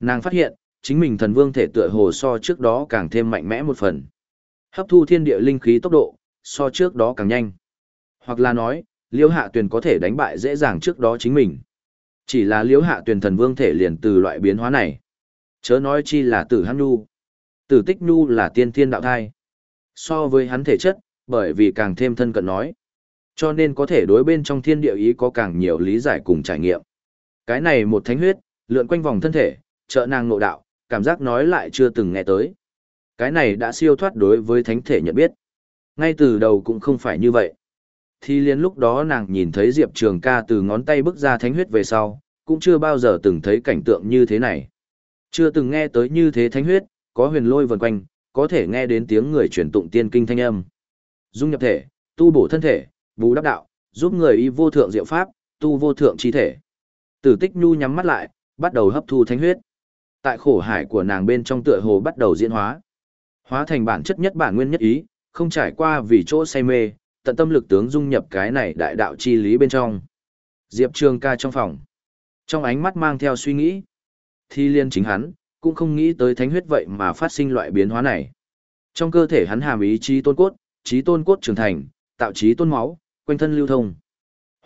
Nàng phát hiện, chính mình thần vương thể tựa hồ so trước đó càng thêm mạnh mẽ một phần. Hấp thu thiên địa linh khí tốc độ, so trước đó càng nhanh. Hoặc là nói, liêu hạ tuyền có thể đánh bại dễ dàng trước đó chính mình. Chỉ là liêu hạ tuyền thần vương thể liền từ loại biến hóa này. Chớ nói chi là tử hắn nhu. Tử tích nhu là tiên thiên đạo thai. So với hắn thể chất, bởi vì càng thêm thân cận nói. Cho nên có thể đối bên trong thiên địa ý có càng nhiều lý giải cùng trải nghiệm. Cái này một thánh huyết, lượn quanh vòng thân thể, trợ nàng nội đạo, cảm giác nói lại chưa từng nghe tới. Cái này đã siêu thoát đối với thánh thể nhận biết. Ngay từ đầu cũng không phải như vậy. Thì liền lúc đó nàng nhìn thấy Diệp Trường ca từ ngón tay bước ra thánh huyết về sau, cũng chưa bao giờ từng thấy cảnh tượng như thế này. Chưa từng nghe tới như thế thánh huyết, có huyền lôi vần quanh, có thể nghe đến tiếng người truyền tụng tiên kinh thanh âm. Dung nhập thể, tu bổ thân thể, bù đắp đạo, giúp người y vô thượng diệu pháp, tu vô thượng chi thể. Tử Tích Nhu nhắm mắt lại, bắt đầu hấp thu thánh huyết. Tại khổ hải của nàng bên trong tựa hồ bắt đầu diễn hóa. Hóa thành bản chất nhất bản nguyên nhất ý, không trải qua vì chỗ say mê, tận tâm lực tướng dung nhập cái này đại đạo chi lý bên trong. Diệp Trường ca trong phòng. Trong ánh mắt mang theo suy nghĩ. Thi liên chính hắn, cũng không nghĩ tới thánh huyết vậy mà phát sinh loại biến hóa này. Trong cơ thể hắn hàm ý chí tôn cốt, trí tôn cốt trưởng thành, tạo trí tôn máu, quanh thân lưu thông.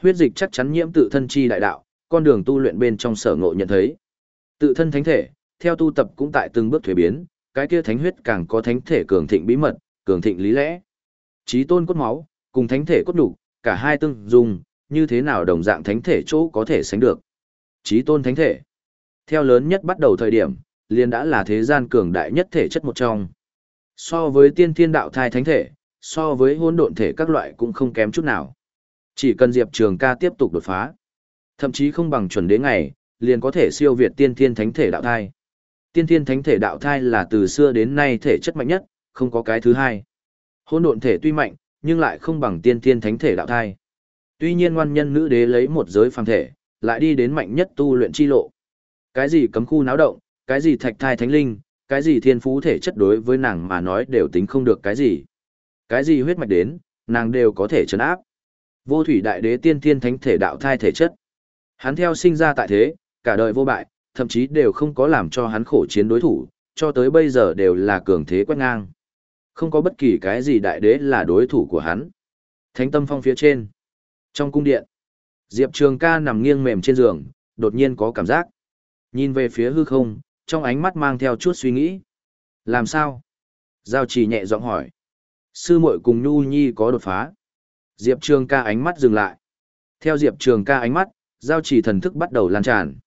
Huyết dịch chắc chắn nhiễm tự thân chi đại đạo, con đường tu luyện bên trong sở ngộ nhận thấy. Tự thân thánh thể, theo tu tập cũng tại từng bước thuế biến, cái kia thánh huyết càng có thánh thể cường thịnh bí mật, cường thịnh lý lẽ. Trí tôn cốt máu, cùng thánh thể cốt đủ, cả hai tương dùng, như thế nào đồng dạng thánh thể chỗ có thể sánh được. Trí tôn thánh thể. Theo lớn nhất bắt đầu thời điểm, liền đã là thế gian cường đại nhất thể chất một trong. So với tiên thiên đạo thai thánh thể, so với hỗn độn thể các loại cũng không kém chút nào. Chỉ cần Diệp Trường ca tiếp tục đột phá, thậm chí không bằng chuẩn đế ngày, liền có thể siêu việt tiên thiên thánh thể đạo thai. Tiên thiên thánh thể đạo thai là từ xưa đến nay thể chất mạnh nhất, không có cái thứ hai. Hỗn độn thể tuy mạnh, nhưng lại không bằng tiên thiên thánh thể đạo thai. Tuy nhiên ngoan nhân nữ đế lấy một giới phàm thể, lại đi đến mạnh nhất tu luyện chi lộ. Cái gì cấm khu náo động, cái gì thạch thai thánh linh, cái gì thiên phú thể chất đối với nàng mà nói đều tính không được cái gì. Cái gì huyết mạch đến, nàng đều có thể chấn áp. Vô thủy đại đế tiên thiên thánh thể đạo thai thể chất. Hắn theo sinh ra tại thế, cả đời vô bại, thậm chí đều không có làm cho hắn khổ chiến đối thủ, cho tới bây giờ đều là cường thế quét ngang. Không có bất kỳ cái gì đại đế là đối thủ của hắn. Thánh tâm phong phía trên. Trong cung điện, Diệp Trường ca nằm nghiêng mềm trên giường, đột nhiên có cảm giác. Nhìn về phía hư không, trong ánh mắt mang theo chút suy nghĩ. Làm sao? Giao trì nhẹ giọng hỏi. Sư muội cùng Nhu Nhi có đột phá. Diệp Trường ca ánh mắt dừng lại. Theo Diệp Trường ca ánh mắt, giao trì thần thức bắt đầu lan tràn.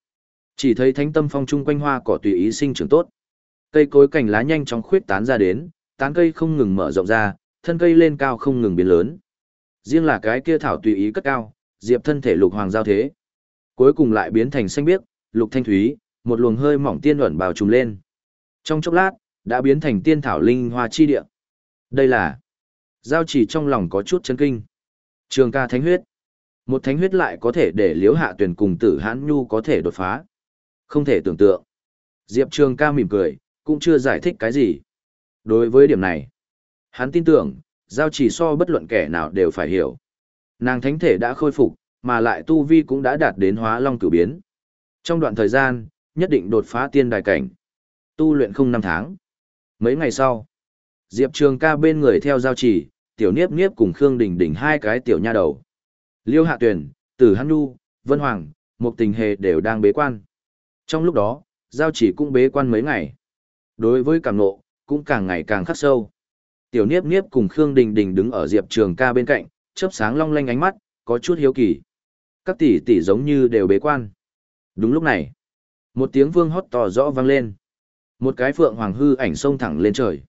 Chỉ thấy thánh tâm phong chung quanh hoa cỏ tùy ý sinh trưởng tốt. Cây cối cành lá nhanh chóng khuyết tán ra đến, tán cây không ngừng mở rộng ra, thân cây lên cao không ngừng biến lớn. Riêng là cái kia thảo tùy ý cất cao, diệp thân thể lục hoàng giao thế. Cuối cùng lại biến thành xanh biếc, lục thanh thúy, một luồng hơi mỏng tiên ẩn bào trùm lên. Trong chốc lát, đã biến thành tiên thảo linh hoa chi địa. Đây là giao chỉ trong lòng có chút chấn kinh. Trường ca thánh huyết. Một thánh huyết lại có thể để liếu hạ tuyển cùng tử hãn nhu có thể đột phá. Không thể tưởng tượng. Diệp Trường ca mỉm cười, cũng chưa giải thích cái gì. Đối với điểm này, hắn tin tưởng, giao chỉ so bất luận kẻ nào đều phải hiểu. Nàng thánh thể đã khôi phục, mà lại tu vi cũng đã đạt đến hóa long cửu biến. Trong đoạn thời gian, nhất định đột phá tiên đài cảnh. Tu luyện không năm tháng. Mấy ngày sau, Diệp Trường ca bên người theo giao chỉ, tiểu niếp niếp cùng Khương Đình Đình hai cái tiểu nha đầu. Liêu Hạ Tuyển, Tử Hăn Nhu, Vân Hoàng, một tình hề đều đang bế quan. Trong lúc đó, giao chỉ cũng bế quan mấy ngày. Đối với cảm nộ, cũng càng ngày càng khắc sâu. Tiểu Niếp Niếp cùng Khương Đình Đình đứng ở Diệp Trường ca bên cạnh, chớp sáng long lanh ánh mắt, có chút hiếu kỳ. Các tỷ tỷ giống như đều bế quan. Đúng lúc này, một tiếng vương hót to rõ vang lên. Một cái phượng hoàng hư ảnh xông thẳng lên trời.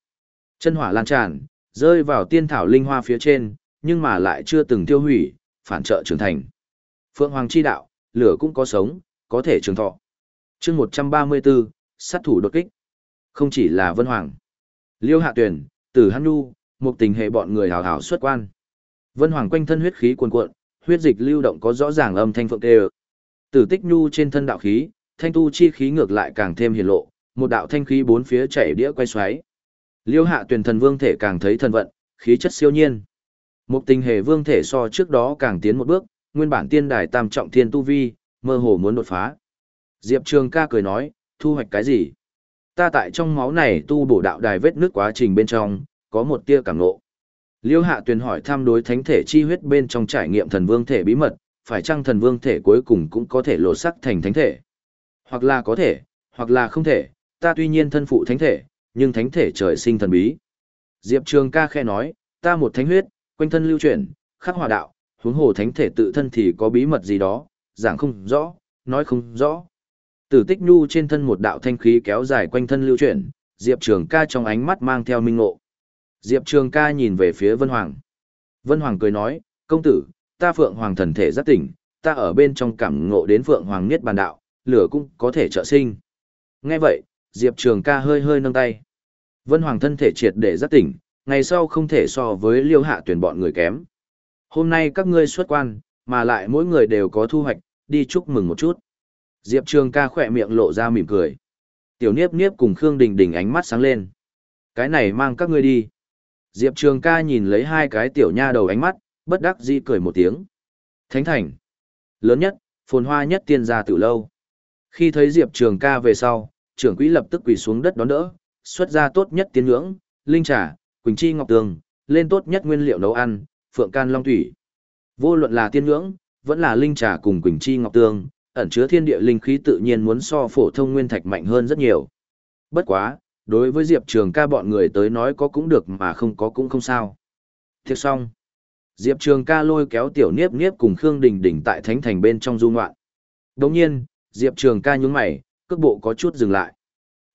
Chân hỏa lan tràn, rơi vào tiên thảo linh hoa phía trên, nhưng mà lại chưa từng tiêu hủy, phản trợ trưởng thành. Phượng hoàng chi đạo, lửa cũng có sống, có thể trường thọ. chương 134, sát thủ đột kích. Không chỉ là Vân Hoàng. Liêu Hạ Tuyển, Tử Hăn Nhu, một tình hệ bọn người hào hào xuất quan. Vân Hoàng quanh thân huyết khí cuồn cuộn, huyết dịch lưu động có rõ ràng âm thanh phượng tê Tử Tích Nhu trên thân đạo khí, thanh tu chi khí ngược lại càng thêm hiển lộ, một đạo thanh khí bốn phía chảy đĩa quay xoáy. Liêu Hạ Tuyển thần vương thể càng thấy thần vận, khí chất siêu nhiên. Một tình hệ vương thể so trước đó càng tiến một bước, nguyên bản tiên đài tam trọng thiên tu vi, mơ hồ muốn đột phá. Diệp Trường ca cười nói, thu hoạch cái gì? Ta tại trong máu này tu bổ đạo đài vết nước quá trình bên trong, có một tia cảm ngộ. Liêu Hạ Tuyền hỏi tham đối thánh thể chi huyết bên trong trải nghiệm thần vương thể bí mật, phải chăng thần vương thể cuối cùng cũng có thể lột sắc thành thánh thể? Hoặc là có thể, hoặc là không thể, ta tuy nhiên thân phụ thánh thể, nhưng thánh thể trời sinh thần bí. Diệp Trường ca khe nói, ta một thánh huyết, quanh thân lưu chuyển, khắc hòa đạo, huống hồ thánh thể tự thân thì có bí mật gì đó, giảng không rõ, nói không rõ. Tử tích nhu trên thân một đạo thanh khí kéo dài quanh thân lưu chuyển, Diệp Trường ca trong ánh mắt mang theo minh ngộ. Diệp Trường ca nhìn về phía Vân Hoàng. Vân Hoàng cười nói, công tử, ta Phượng Hoàng thần thể rất tỉnh, ta ở bên trong cảm ngộ đến Phượng Hoàng Niết bàn đạo, lửa cũng có thể trợ sinh. Nghe vậy, Diệp Trường ca hơi hơi nâng tay. Vân Hoàng thân thể triệt để rất tỉnh, ngày sau không thể so với liêu hạ tuyển bọn người kém. Hôm nay các ngươi xuất quan, mà lại mỗi người đều có thu hoạch, đi chúc mừng một chút. Diệp Trường ca khỏe miệng lộ ra mỉm cười. Tiểu Niếp Niếp cùng Khương Đình Đình ánh mắt sáng lên. Cái này mang các ngươi đi. Diệp Trường ca nhìn lấy hai cái tiểu nha đầu ánh mắt, bất đắc dĩ cười một tiếng. Thánh thành. Lớn nhất, phồn hoa nhất tiên gia tự lâu. Khi thấy Diệp Trường ca về sau, trưởng quỹ lập tức quỳ xuống đất đón đỡ, xuất ra tốt nhất tiên ngưỡng, linh trà, quỳnh chi ngọc tường, lên tốt nhất nguyên liệu nấu ăn, phượng can long thủy. Vô luận là tiên ngưỡng, vẫn là linh trà cùng quỳnh chi ngọc tương, ẩn chứa thiên địa linh khí tự nhiên muốn so phổ thông nguyên thạch mạnh hơn rất nhiều. Bất quá, đối với Diệp Trường ca bọn người tới nói có cũng được mà không có cũng không sao. Thiệt xong. Diệp Trường ca lôi kéo tiểu niếp niếp cùng Khương Đình Đình tại thánh thành bên trong du ngoạn. Đồng nhiên, Diệp Trường ca nhúng mày, cước bộ có chút dừng lại.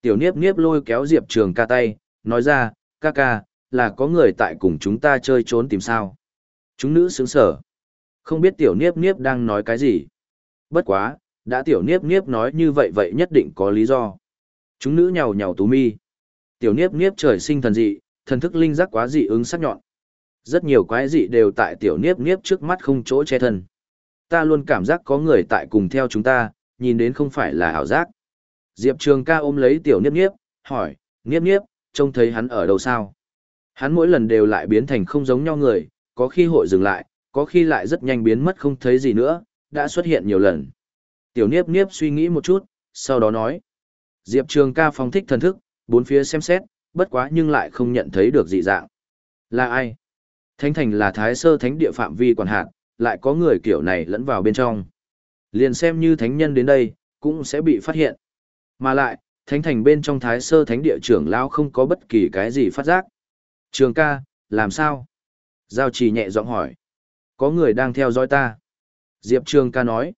Tiểu niếp niếp lôi kéo Diệp Trường ca tay, nói ra, ca ca, là có người tại cùng chúng ta chơi trốn tìm sao. Chúng nữ sướng sở. Không biết tiểu niếp niếp đang nói cái gì. Bất quá, đã tiểu niếp niếp nói như vậy vậy nhất định có lý do. Chúng nữ nhào nhào tú mi. Tiểu niếp niếp trời sinh thần dị, thần thức linh giác quá dị ứng sắc nhọn. Rất nhiều quái dị đều tại tiểu niếp niếp trước mắt không chỗ che thân. Ta luôn cảm giác có người tại cùng theo chúng ta, nhìn đến không phải là ảo giác. Diệp Trường ca ôm lấy tiểu niếp niếp, hỏi, niếp niếp, trông thấy hắn ở đâu sao? Hắn mỗi lần đều lại biến thành không giống nhau người, có khi hội dừng lại, có khi lại rất nhanh biến mất không thấy gì nữa, đã xuất hiện nhiều lần. Tiểu Niếp Niếp suy nghĩ một chút, sau đó nói. Diệp Trường ca phong thích thần thức, bốn phía xem xét, bất quá nhưng lại không nhận thấy được dị dạng. Là ai? Thánh thành là thái sơ thánh địa phạm vi quản hạt, lại có người kiểu này lẫn vào bên trong. Liền xem như thánh nhân đến đây, cũng sẽ bị phát hiện. Mà lại, thánh thành bên trong thái sơ thánh địa trưởng lão không có bất kỳ cái gì phát giác. Trường ca, làm sao? Giao trì nhẹ giọng hỏi. Có người đang theo dõi ta. Diệp Trường ca nói.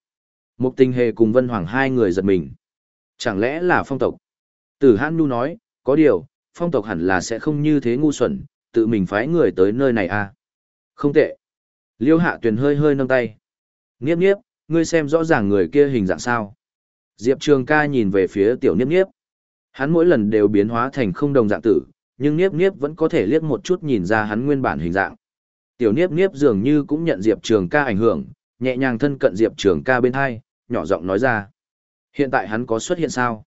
Mục tình hề cùng Vân Hoàng hai người giật mình. Chẳng lẽ là phong tộc? Tử Hãn Nu nói, có điều, phong tộc hẳn là sẽ không như thế ngu xuẩn, tự mình phái người tới nơi này à? Không tệ. Liêu hạ tuyền hơi hơi nâng tay. Nghiếp nghiếp, ngươi xem rõ ràng người kia hình dạng sao. Diệp Trường ca nhìn về phía tiểu niếp niếp. Hắn mỗi lần đều biến hóa thành không đồng dạng tử, nhưng Niếp Niếp vẫn có thể liếc một chút nhìn ra hắn nguyên bản hình dạng. Tiểu Niếp Niếp dường như cũng nhận Diệp Trường ca ảnh hưởng, nhẹ nhàng thân cận Diệp Trường ca bên hai, nhỏ giọng nói ra. Hiện tại hắn có xuất hiện sao?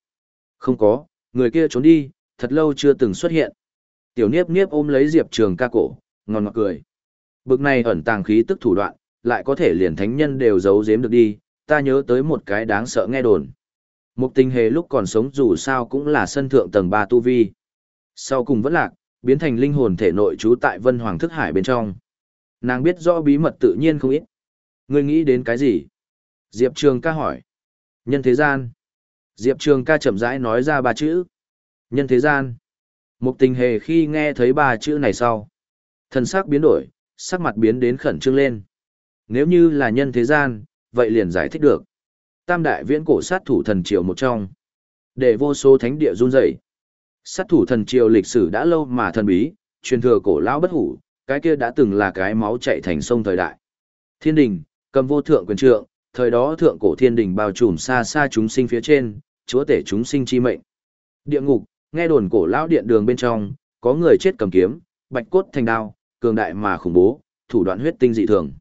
Không có, người kia trốn đi, thật lâu chưa từng xuất hiện. Tiểu Niếp Niếp ôm lấy Diệp Trường ca cổ, ngon ngọt cười. Bực này ẩn tàng khí tức thủ đoạn, lại có thể liền thánh nhân đều giấu giếm được đi, ta nhớ tới một cái đáng sợ nghe đồn. Mục tình hề lúc còn sống dù sao cũng là sân thượng tầng 3 tu vi. Sau cùng vẫn lạc, biến thành linh hồn thể nội trú tại Vân Hoàng thức hải bên trong. Nàng biết rõ bí mật tự nhiên không ít. Ngươi nghĩ đến cái gì? Diệp Trường ca hỏi. Nhân thế gian. Diệp Trường ca chậm rãi nói ra ba chữ. Nhân thế gian. Mục tình hề khi nghe thấy ba chữ này sau. Thần sắc biến đổi, sắc mặt biến đến khẩn trương lên. Nếu như là nhân thế gian, vậy liền giải thích được. Tam đại viễn cổ sát thủ thần triều một trong. Để vô số thánh địa run rẩy. Sát thủ thần triều lịch sử đã lâu mà thần bí, truyền thừa cổ lão bất hủ, cái kia đã từng là cái máu chạy thành sông thời đại. Thiên đình, cầm vô thượng quyền trượng, thời đó thượng cổ thiên đình bao trùm xa xa chúng sinh phía trên, chúa tể chúng sinh chi mệnh. Địa ngục, nghe đồn cổ lão điện đường bên trong, có người chết cầm kiếm, bạch cốt thành đao, cường đại mà khủng bố, thủ đoạn huyết tinh dị thường.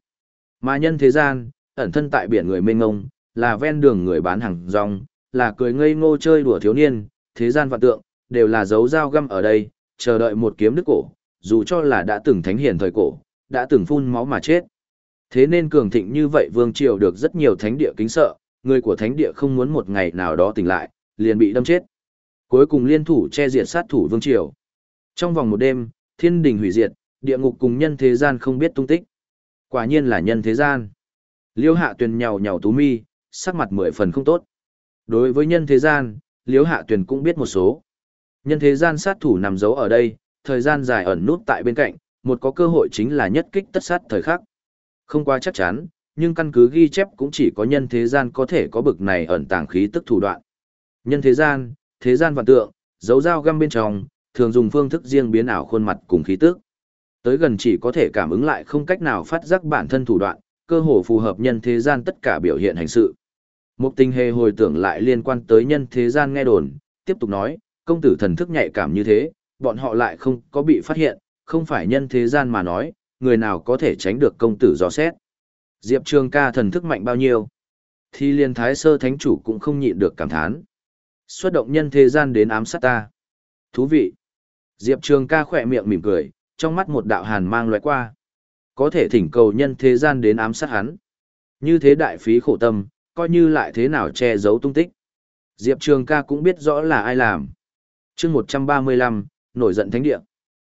Mà nhân thế gian, ẩn thân tại biển người mênh ngông, là ven đường người bán hàng rong, là cười ngây ngô chơi đùa thiếu niên, thế gian vạn tượng, đều là dấu dao găm ở đây, chờ đợi một kiếm đức cổ, dù cho là đã từng thánh hiền thời cổ, đã từng phun máu mà chết. Thế nên cường thịnh như vậy vương triều được rất nhiều thánh địa kính sợ, người của thánh địa không muốn một ngày nào đó tỉnh lại, liền bị đâm chết. Cuối cùng liên thủ che diệt sát thủ vương triều. Trong vòng một đêm, thiên đình hủy diệt, địa ngục cùng nhân thế gian không biết tung tích. Quả nhiên là nhân thế gian. Liêu hạ tuyền nhào nhào tú mi, sắc mặt mười phần không tốt. Đối với nhân thế gian, liêu hạ tuyền cũng biết một số. Nhân thế gian sát thủ nằm giấu ở đây, thời gian dài ẩn nút tại bên cạnh, một có cơ hội chính là nhất kích tất sát thời khắc. Không quá chắc chắn, nhưng căn cứ ghi chép cũng chỉ có nhân thế gian có thể có bực này ẩn tàng khí tức thủ đoạn. Nhân thế gian, thế gian vạn tượng, dấu dao găm bên trong, thường dùng phương thức riêng biến ảo khuôn mặt cùng khí tức. Tới gần chỉ có thể cảm ứng lại không cách nào phát giác bản thân thủ đoạn, cơ hồ phù hợp nhân thế gian tất cả biểu hiện hành sự. Một tình hề hồi tưởng lại liên quan tới nhân thế gian nghe đồn, tiếp tục nói, công tử thần thức nhạy cảm như thế, bọn họ lại không có bị phát hiện, không phải nhân thế gian mà nói, người nào có thể tránh được công tử gió xét. Diệp Trường ca thần thức mạnh bao nhiêu? Thì liên thái sơ thánh chủ cũng không nhịn được cảm thán. Xuất động nhân thế gian đến ám sát ta. Thú vị. Diệp Trường ca khỏe miệng mỉm cười, trong mắt một đạo hàn mang loại qua. Có thể thỉnh cầu nhân thế gian đến ám sát hắn. Như thế đại phí khổ tâm, coi như lại thế nào che giấu tung tích. Diệp Trường ca cũng biết rõ là ai làm. chương 135, nổi giận thánh địa.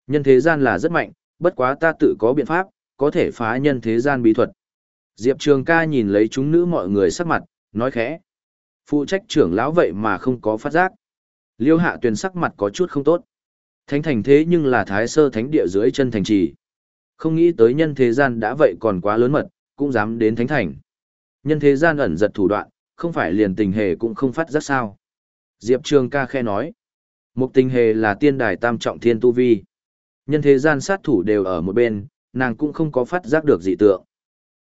Nhân thế gian là rất mạnh, bất quá ta tự có biện pháp, có thể phá nhân thế gian bí thuật. Diệp Trường ca nhìn lấy chúng nữ mọi người sắc mặt, nói khẽ. Phụ trách trưởng lão vậy mà không có phát giác. Liêu hạ tuyền sắc mặt có chút không tốt. Thánh thành thế nhưng là thái sơ thánh địa dưới chân thành trì. Không nghĩ tới nhân thế gian đã vậy còn quá lớn mật, cũng dám đến thánh thành. Nhân thế gian ẩn giật thủ đoạn, không phải liền tình hề cũng không phát giác sao. Diệp Trường ca khe nói. Mục tình hề là tiên đài tam trọng thiên tu vi. Nhân thế gian sát thủ đều ở một bên, nàng cũng không có phát giác được dị tượng.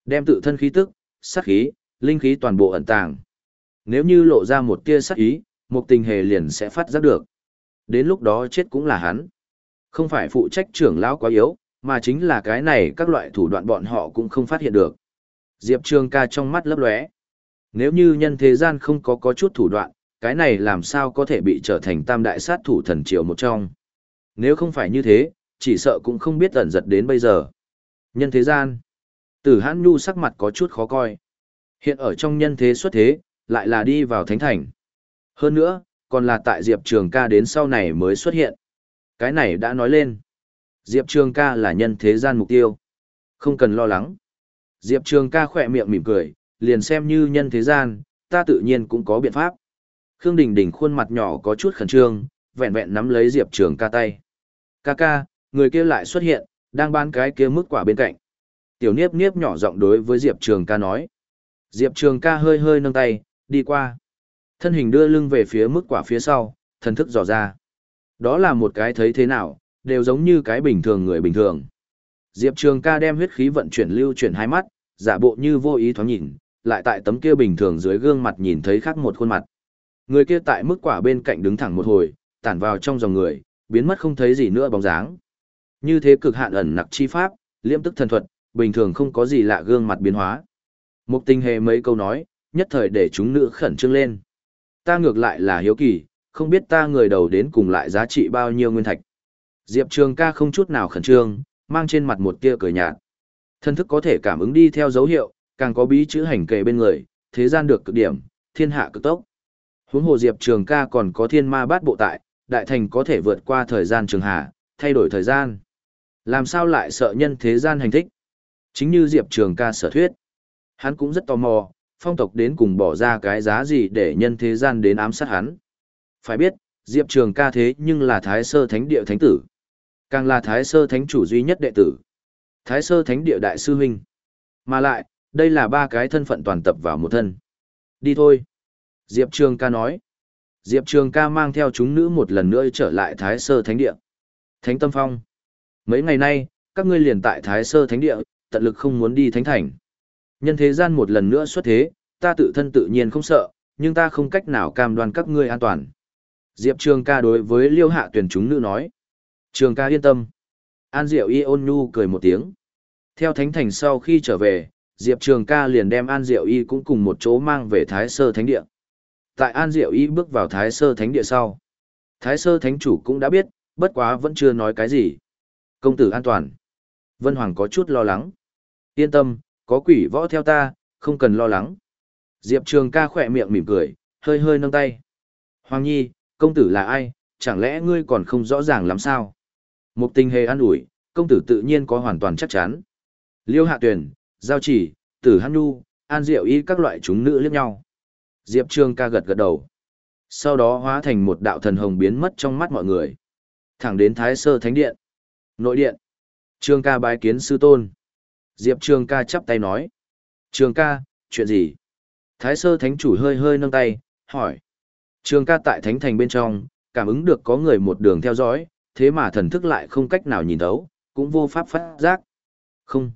Đem tự thân khí tức, sát khí, linh khí toàn bộ ẩn tàng. Nếu như lộ ra một tia sát ý, mục tình hề liền sẽ phát giác được. Đến lúc đó chết cũng là hắn. Không phải phụ trách trưởng lão quá yếu, mà chính là cái này các loại thủ đoạn bọn họ cũng không phát hiện được. Diệp Trường ca trong mắt lấp lóe. Nếu như nhân thế gian không có có chút thủ đoạn, cái này làm sao có thể bị trở thành tam đại sát thủ thần triều một trong. Nếu không phải như thế, chỉ sợ cũng không biết ẩn giật đến bây giờ. Nhân thế gian. Tử hãn nhu sắc mặt có chút khó coi. Hiện ở trong nhân thế xuất thế, lại là đi vào thánh thành. Hơn nữa, còn là tại Diệp Trường ca đến sau này mới xuất hiện. Cái này đã nói lên. Diệp Trường ca là nhân thế gian mục tiêu. Không cần lo lắng. Diệp Trường ca khỏe miệng mỉm cười, liền xem như nhân thế gian, ta tự nhiên cũng có biện pháp. Khương Đình Đình khuôn mặt nhỏ có chút khẩn trương, vẹn vẹn nắm lấy Diệp Trường ca tay. Ca ca, người kia lại xuất hiện, đang bán cái kia mức quả bên cạnh. Tiểu Niếp Niếp nhỏ giọng đối với Diệp Trường ca nói. Diệp Trường ca hơi hơi nâng tay, đi qua. Thân hình đưa lưng về phía mức quả phía sau, thần thức dò ra. Đó là một cái thấy thế nào, đều giống như cái bình thường người bình thường. Diệp Trường ca đem huyết khí vận chuyển lưu chuyển hai mắt, giả bộ như vô ý thoáng nhìn, lại tại tấm kia bình thường dưới gương mặt nhìn thấy khác một khuôn mặt. Người kia tại mức quả bên cạnh đứng thẳng một hồi, tản vào trong dòng người, biến mất không thấy gì nữa bóng dáng. Như thế cực hạn ẩn nặc chi pháp, liễm tức thần thuật, bình thường không có gì lạ gương mặt biến hóa. Một tình hề mấy câu nói, nhất thời để chúng nữ khẩn trương lên. Ta ngược lại là hiếu kỳ, không biết ta người đầu đến cùng lại giá trị bao nhiêu nguyên thạch. Diệp Trường ca không chút nào khẩn trương, mang trên mặt một tia cười nhạt. Thân thức có thể cảm ứng đi theo dấu hiệu, càng có bí chữ hành kề bên người, thế gian được cực điểm, thiên hạ cực tốc. Huống hồ Diệp Trường ca còn có thiên ma bát bộ tại, đại thành có thể vượt qua thời gian trường hạ, thay đổi thời gian. Làm sao lại sợ nhân thế gian hành thích? Chính như Diệp Trường ca sở thuyết. Hắn cũng rất tò mò, phong tộc đến cùng bỏ ra cái giá gì để nhân thế gian đến ám sát hắn. Phải biết, Diệp Trường ca thế nhưng là Thái Sơ Thánh Địa Thánh Tử. Càng là Thái Sơ Thánh Chủ duy nhất đệ tử. Thái Sơ Thánh Địa Đại Sư Huynh. Mà lại, đây là ba cái thân phận toàn tập vào một thân. Đi thôi. Diệp Trường ca nói. Diệp Trường ca mang theo chúng nữ một lần nữa trở lại Thái Sơ Thánh Địa. Thánh Tâm Phong. Mấy ngày nay, các ngươi liền tại Thái Sơ Thánh Địa, tận lực không muốn đi Thánh Thành. Nhân thế gian một lần nữa xuất thế, ta tự thân tự nhiên không sợ, nhưng ta không cách nào cam đoan các ngươi an toàn. Diệp Trường ca đối với liêu hạ tuyển chúng nữ nói. Trường ca yên tâm. An Diệu Y ôn nhu cười một tiếng. Theo Thánh Thành sau khi trở về, Diệp Trường ca liền đem An Diệu Y cũng cùng một chỗ mang về Thái Sơ Thánh Địa. Tại An Diệu Y bước vào Thái Sơ Thánh Địa sau. Thái Sơ Thánh Chủ cũng đã biết, bất quá vẫn chưa nói cái gì. Công tử an toàn. Vân Hoàng có chút lo lắng. Yên tâm, có quỷ võ theo ta, không cần lo lắng. Diệp Trường ca khỏe miệng mỉm cười, hơi hơi nâng tay. Hoàng Nhi, công tử là ai, chẳng lẽ ngươi còn không rõ ràng lắm sao? Một tình hề an ủi, công tử tự nhiên có hoàn toàn chắc chắn. Liêu hạ Tuyền, giao chỉ, tử hăn nu, an diệu y các loại chúng nữ liếc nhau. Diệp Trường ca gật gật đầu. Sau đó hóa thành một đạo thần hồng biến mất trong mắt mọi người. Thẳng đến Thái Sơ Thánh Điện. Nội điện. Trường ca bái kiến sư tôn. Diệp Trường ca chắp tay nói. Trường ca, chuyện gì? Thái Sơ Thánh Chủ hơi hơi nâng tay, hỏi. Trường ca tại Thánh Thành bên trong, cảm ứng được có người một đường theo dõi, thế mà thần thức lại không cách nào nhìn thấu, cũng vô pháp phát giác. Không.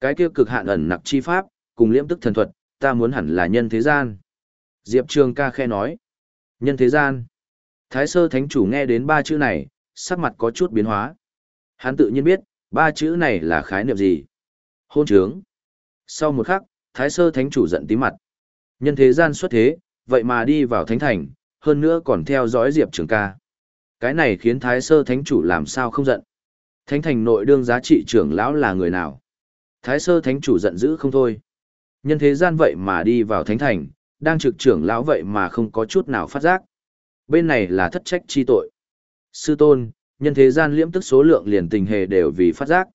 Cái kia cực hạn ẩn nặc chi pháp, cùng liễm tức thần thuật, ta muốn hẳn là nhân thế gian. Diệp Trường ca khe nói. Nhân thế gian. Thái sơ thánh chủ nghe đến ba chữ này, sắc mặt có chút biến hóa. Hắn tự nhiên biết, ba chữ này là khái niệm gì. Hôn trướng. Sau một khắc, thái sơ thánh chủ giận tí mặt. Nhân thế gian xuất thế, vậy mà đi vào thánh thành, hơn nữa còn theo dõi Diệp Trường ca. Cái này khiến thái sơ thánh chủ làm sao không giận. Thánh thành nội đương giá trị trưởng lão là người nào? Thái sơ thánh chủ giận dữ không thôi. Nhân thế gian vậy mà đi vào thánh thành, đang trực trưởng lão vậy mà không có chút nào phát giác. Bên này là thất trách chi tội. Sư tôn, nhân thế gian liễm tức số lượng liền tình hề đều vì phát giác.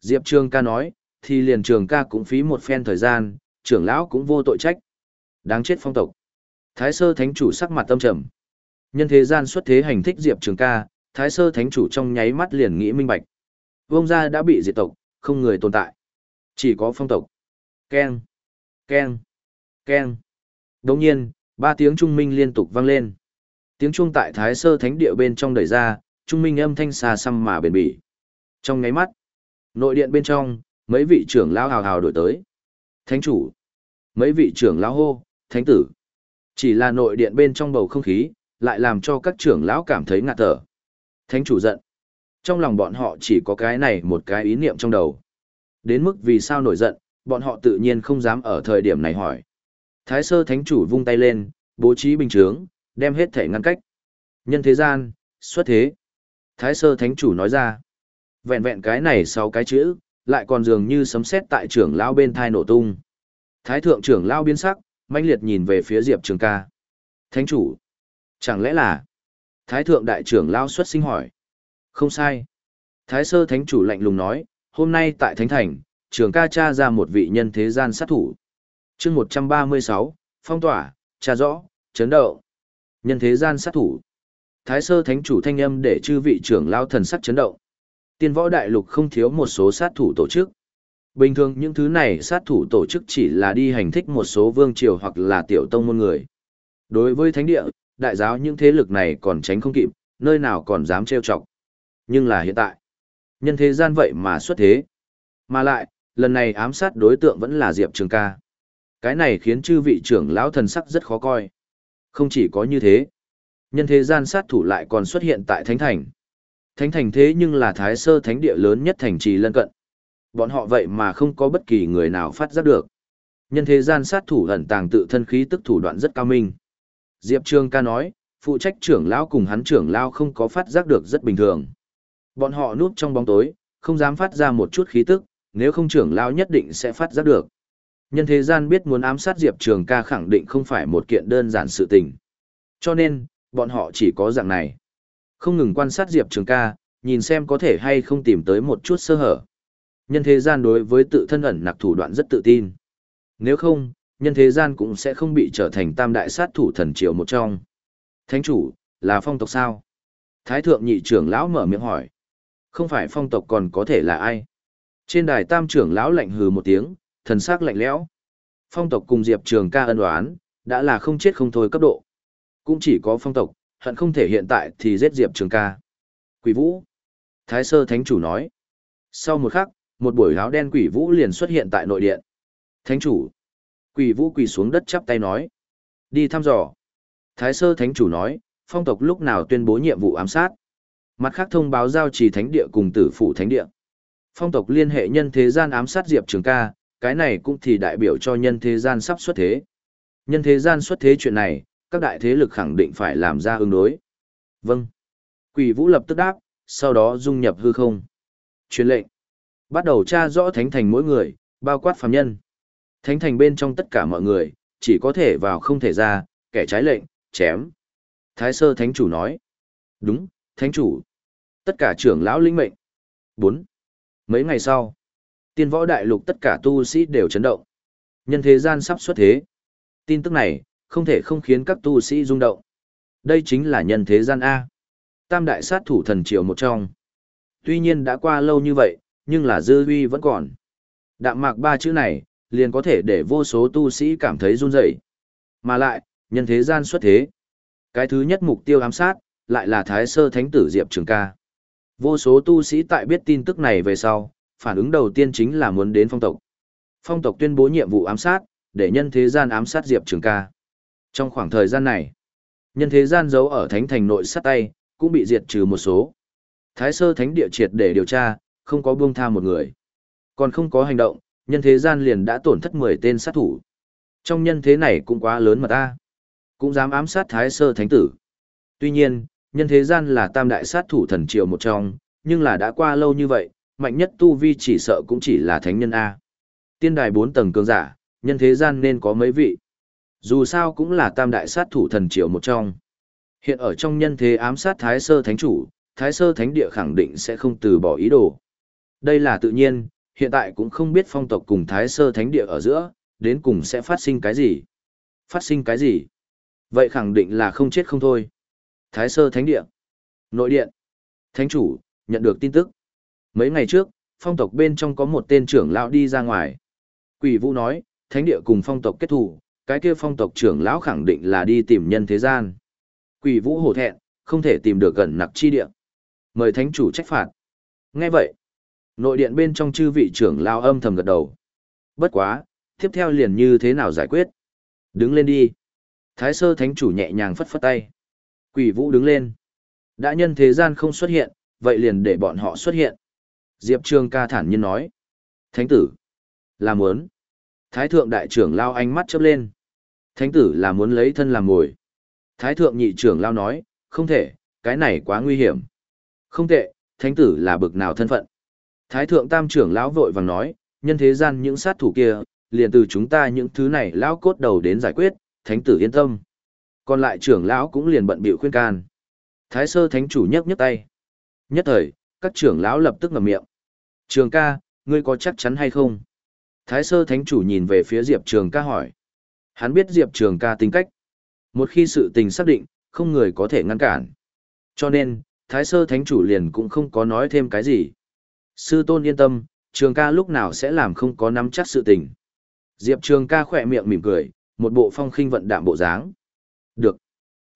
Diệp Trường ca nói, thì liền trường ca cũng phí một phen thời gian, trưởng lão cũng vô tội trách. Đáng chết phong tộc. Thái sơ thánh chủ sắc mặt tâm trầm. Nhân thế gian xuất thế hành thích Diệp Trường ca, Thái sơ thánh chủ trong nháy mắt liền nghĩ minh bạch. Vông gia đã bị diệt tộc, không người tồn tại. Chỉ có phong tộc. Keng, keng, keng. Đồng nhiên, ba tiếng trung minh liên tục vang lên. Tiếng chuông tại Thái Sơ Thánh Địa bên trong đẩy ra, trung minh âm thanh xa xăm mà bền bỉ. Trong ngáy mắt, nội điện bên trong, mấy vị trưởng lão hào hào đổi tới. Thánh chủ, mấy vị trưởng lão hô, thánh tử. Chỉ là nội điện bên trong bầu không khí, lại làm cho các trưởng lão cảm thấy ngạt thở. Thánh chủ giận. Trong lòng bọn họ chỉ có cái này một cái ý niệm trong đầu. Đến mức vì sao nổi giận, bọn họ tự nhiên không dám ở thời điểm này hỏi. Thái sơ thánh chủ vung tay lên, bố trí bình chướng, đem hết thể ngăn cách. Nhân thế gian, xuất thế. Thái sơ thánh chủ nói ra. Vẹn vẹn cái này sau cái chữ, lại còn dường như sấm sét tại trưởng lao bên thai nổ tung. Thái thượng trưởng lao biến sắc, mãnh liệt nhìn về phía Diệp Trường ca. Thánh chủ. Chẳng lẽ là... Thái thượng đại trưởng lao xuất sinh hỏi. Không sai. Thái sơ thánh chủ lạnh lùng nói, hôm nay tại Thánh Thành, trường ca cha ra một vị nhân thế gian sát thủ. chương 136, phong tỏa, cha rõ, chấn động. Nhân thế gian sát thủ. Thái sơ thánh chủ thanh âm để chư vị trưởng lao thần sắc chấn động. Tiên võ đại lục không thiếu một số sát thủ tổ chức. Bình thường những thứ này sát thủ tổ chức chỉ là đi hành thích một số vương triều hoặc là tiểu tông môn người. Đối với thánh địa, đại giáo những thế lực này còn tránh không kịp, nơi nào còn dám trêu chọc. Nhưng là hiện tại, Nhân thế gian vậy mà xuất thế. Mà lại, lần này ám sát đối tượng vẫn là Diệp Trường ca. Cái này khiến chư vị trưởng lão thần sắc rất khó coi. Không chỉ có như thế, nhân thế gian sát thủ lại còn xuất hiện tại Thánh Thành. Thánh Thành thế nhưng là thái sơ thánh địa lớn nhất thành trì lân cận. Bọn họ vậy mà không có bất kỳ người nào phát giác được. Nhân thế gian sát thủ ẩn tàng tự thân khí tức thủ đoạn rất cao minh. Diệp Trường ca nói, phụ trách trưởng lão cùng hắn trưởng lão không có phát giác được rất bình thường. Bọn họ núp trong bóng tối, không dám phát ra một chút khí tức, nếu không trưởng lão nhất định sẽ phát giác được. Nhân thế gian biết muốn ám sát Diệp Trường ca khẳng định không phải một kiện đơn giản sự tình. Cho nên, bọn họ chỉ có dạng này. Không ngừng quan sát Diệp Trường ca, nhìn xem có thể hay không tìm tới một chút sơ hở. Nhân thế gian đối với tự thân ẩn nặc thủ đoạn rất tự tin. Nếu không, nhân thế gian cũng sẽ không bị trở thành tam đại sát thủ thần triều một trong. Thánh chủ, là phong tộc sao? Thái thượng nhị trưởng lão mở miệng hỏi. Không phải phong tộc còn có thể là ai? Trên đài tam trưởng lão lạnh hừ một tiếng, thần sắc lạnh lẽo. Phong tộc cùng Diệp Trường ca ân đoán, đã là không chết không thôi cấp độ. Cũng chỉ có phong tộc, hận không thể hiện tại thì giết Diệp Trường ca. Quỷ vũ. Thái sơ thánh chủ nói. Sau một khắc, một buổi áo đen quỷ vũ liền xuất hiện tại nội điện. Thánh chủ. Quỷ vũ quỳ xuống đất chắp tay nói. Đi thăm dò. Thái sơ thánh chủ nói, phong tộc lúc nào tuyên bố nhiệm vụ ám sát. Mặt khác thông báo giao trì thánh địa cùng tử phủ thánh địa. Phong tộc liên hệ nhân thế gian ám sát Diệp Trường ca, cái này cũng thì đại biểu cho nhân thế gian sắp xuất thế. Nhân thế gian xuất thế chuyện này, các đại thế lực khẳng định phải làm ra ứng đối. Vâng. Quỷ vũ lập tức đáp, sau đó dung nhập hư không. Truyền lệnh. Bắt đầu tra rõ thánh thành mỗi người, bao quát phàm nhân. Thánh thành bên trong tất cả mọi người, chỉ có thể vào không thể ra, kẻ trái lệnh, chém. Thái sơ thánh chủ nói. Đúng, thánh chủ. Tất cả trưởng lão linh mệnh. 4. Mấy ngày sau, tiên võ đại lục tất cả tu sĩ đều chấn động. Nhân thế gian sắp xuất thế. Tin tức này, không thể không khiến các tu sĩ rung động. Đây chính là nhân thế gian A. Tam đại sát thủ thần triều một trong. Tuy nhiên đã qua lâu như vậy, nhưng là dư huy vẫn còn. Đạm mạc ba chữ này, liền có thể để vô số tu sĩ cảm thấy run rẩy. Mà lại, nhân thế gian xuất thế. Cái thứ nhất mục tiêu ám sát, lại là Thái Sơ Thánh Tử Diệp Trường ca. Vô số tu sĩ tại biết tin tức này về sau, phản ứng đầu tiên chính là muốn đến phong tộc. Phong tộc tuyên bố nhiệm vụ ám sát, để nhân thế gian ám sát Diệp Trường ca. Trong khoảng thời gian này, nhân thế gian giấu ở thánh thành nội sát tay, cũng bị diệt trừ một số. Thái sơ thánh địa triệt để điều tra, không có buông tha một người. Còn không có hành động, nhân thế gian liền đã tổn thất 10 tên sát thủ. Trong nhân thế này cũng quá lớn mà ta. Cũng dám ám sát thái sơ thánh tử. Tuy nhiên, nhân thế gian là tam đại sát thủ thần triều một trong, nhưng là đã qua lâu như vậy, mạnh nhất tu vi chỉ sợ cũng chỉ là thánh nhân A. Tiên đài 4 tầng cường giả, nhân thế gian nên có mấy vị. Dù sao cũng là tam đại sát thủ thần triều một trong. Hiện ở trong nhân thế ám sát Thái Sơ Thánh Chủ, Thái Sơ Thánh Địa khẳng định sẽ không từ bỏ ý đồ. Đây là tự nhiên, hiện tại cũng không biết phong tộc cùng Thái Sơ Thánh Địa ở giữa, đến cùng sẽ phát sinh cái gì. Phát sinh cái gì? Vậy khẳng định là không chết không thôi. Thái Sơ Thánh Địa. Nội điện. Thánh Chủ, nhận được tin tức. Mấy ngày trước, phong tộc bên trong có một tên trưởng lão đi ra ngoài. Quỷ Vũ nói, Thánh Địa cùng phong tộc kết thủ, cái kia phong tộc trưởng lão khẳng định là đi tìm nhân thế gian. Quỷ vũ hổ thẹn, không thể tìm được gần nặc chi địa. Mời thánh chủ trách phạt. Nghe vậy, nội điện bên trong chư vị trưởng lão âm thầm gật đầu. Bất quá, tiếp theo liền như thế nào giải quyết? Đứng lên đi. Thái sơ thánh chủ nhẹ nhàng phất phất tay. Quỷ vũ đứng lên. Đã nhân thế gian không xuất hiện, vậy liền để bọn họ xuất hiện. Diệp Trường ca thản nhiên nói. Thánh tử. Là muốn. Thái thượng đại trưởng lao ánh mắt chớp lên. Thánh tử là muốn lấy thân làm mồi. Thái thượng nhị trưởng lao nói, không thể, cái này quá nguy hiểm. Không tệ, thánh tử là bực nào thân phận. Thái thượng tam trưởng lão vội vàng nói, nhân thế gian những sát thủ kia, liền từ chúng ta những thứ này lão cốt đầu đến giải quyết, thánh tử yên tâm. Còn lại trưởng lão cũng liền bận bịu khuyên can. Thái sơ thánh chủ nhấc nhấc tay. Nhất thời, các trưởng lão lập tức ngậm miệng. Trường ca, ngươi có chắc chắn hay không? Thái sơ thánh chủ nhìn về phía Diệp Trường ca hỏi. Hắn biết Diệp Trường ca tính cách. Một khi sự tình xác định, không người có thể ngăn cản. Cho nên, Thái Sơ Thánh Chủ liền cũng không có nói thêm cái gì. Sư tôn yên tâm, Trường ca lúc nào sẽ làm không có nắm chắc sự tình. Diệp Trường ca khỏe miệng mỉm cười, một bộ phong khinh vận đạm bộ dáng. Được.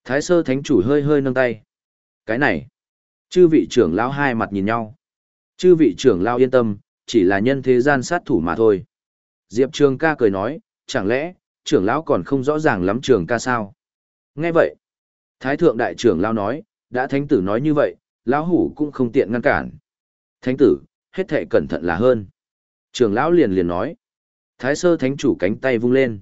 Thái Sơ Thánh Chủ hơi hơi nâng tay. Cái này. Chư vị trưởng lão hai mặt nhìn nhau. Chư vị trưởng lão yên tâm, chỉ là nhân thế gian sát thủ mà thôi. Diệp Trường ca cười nói, chẳng lẽ, trưởng lão còn không rõ ràng lắm trường ca sao? Nghe vậy, Thái thượng đại trưởng lao nói, đã thánh tử nói như vậy, lão hủ cũng không tiện ngăn cản. Thánh tử, hết thệ cẩn thận là hơn. Trưởng lão liền liền nói. Thái sơ thánh chủ cánh tay vung lên.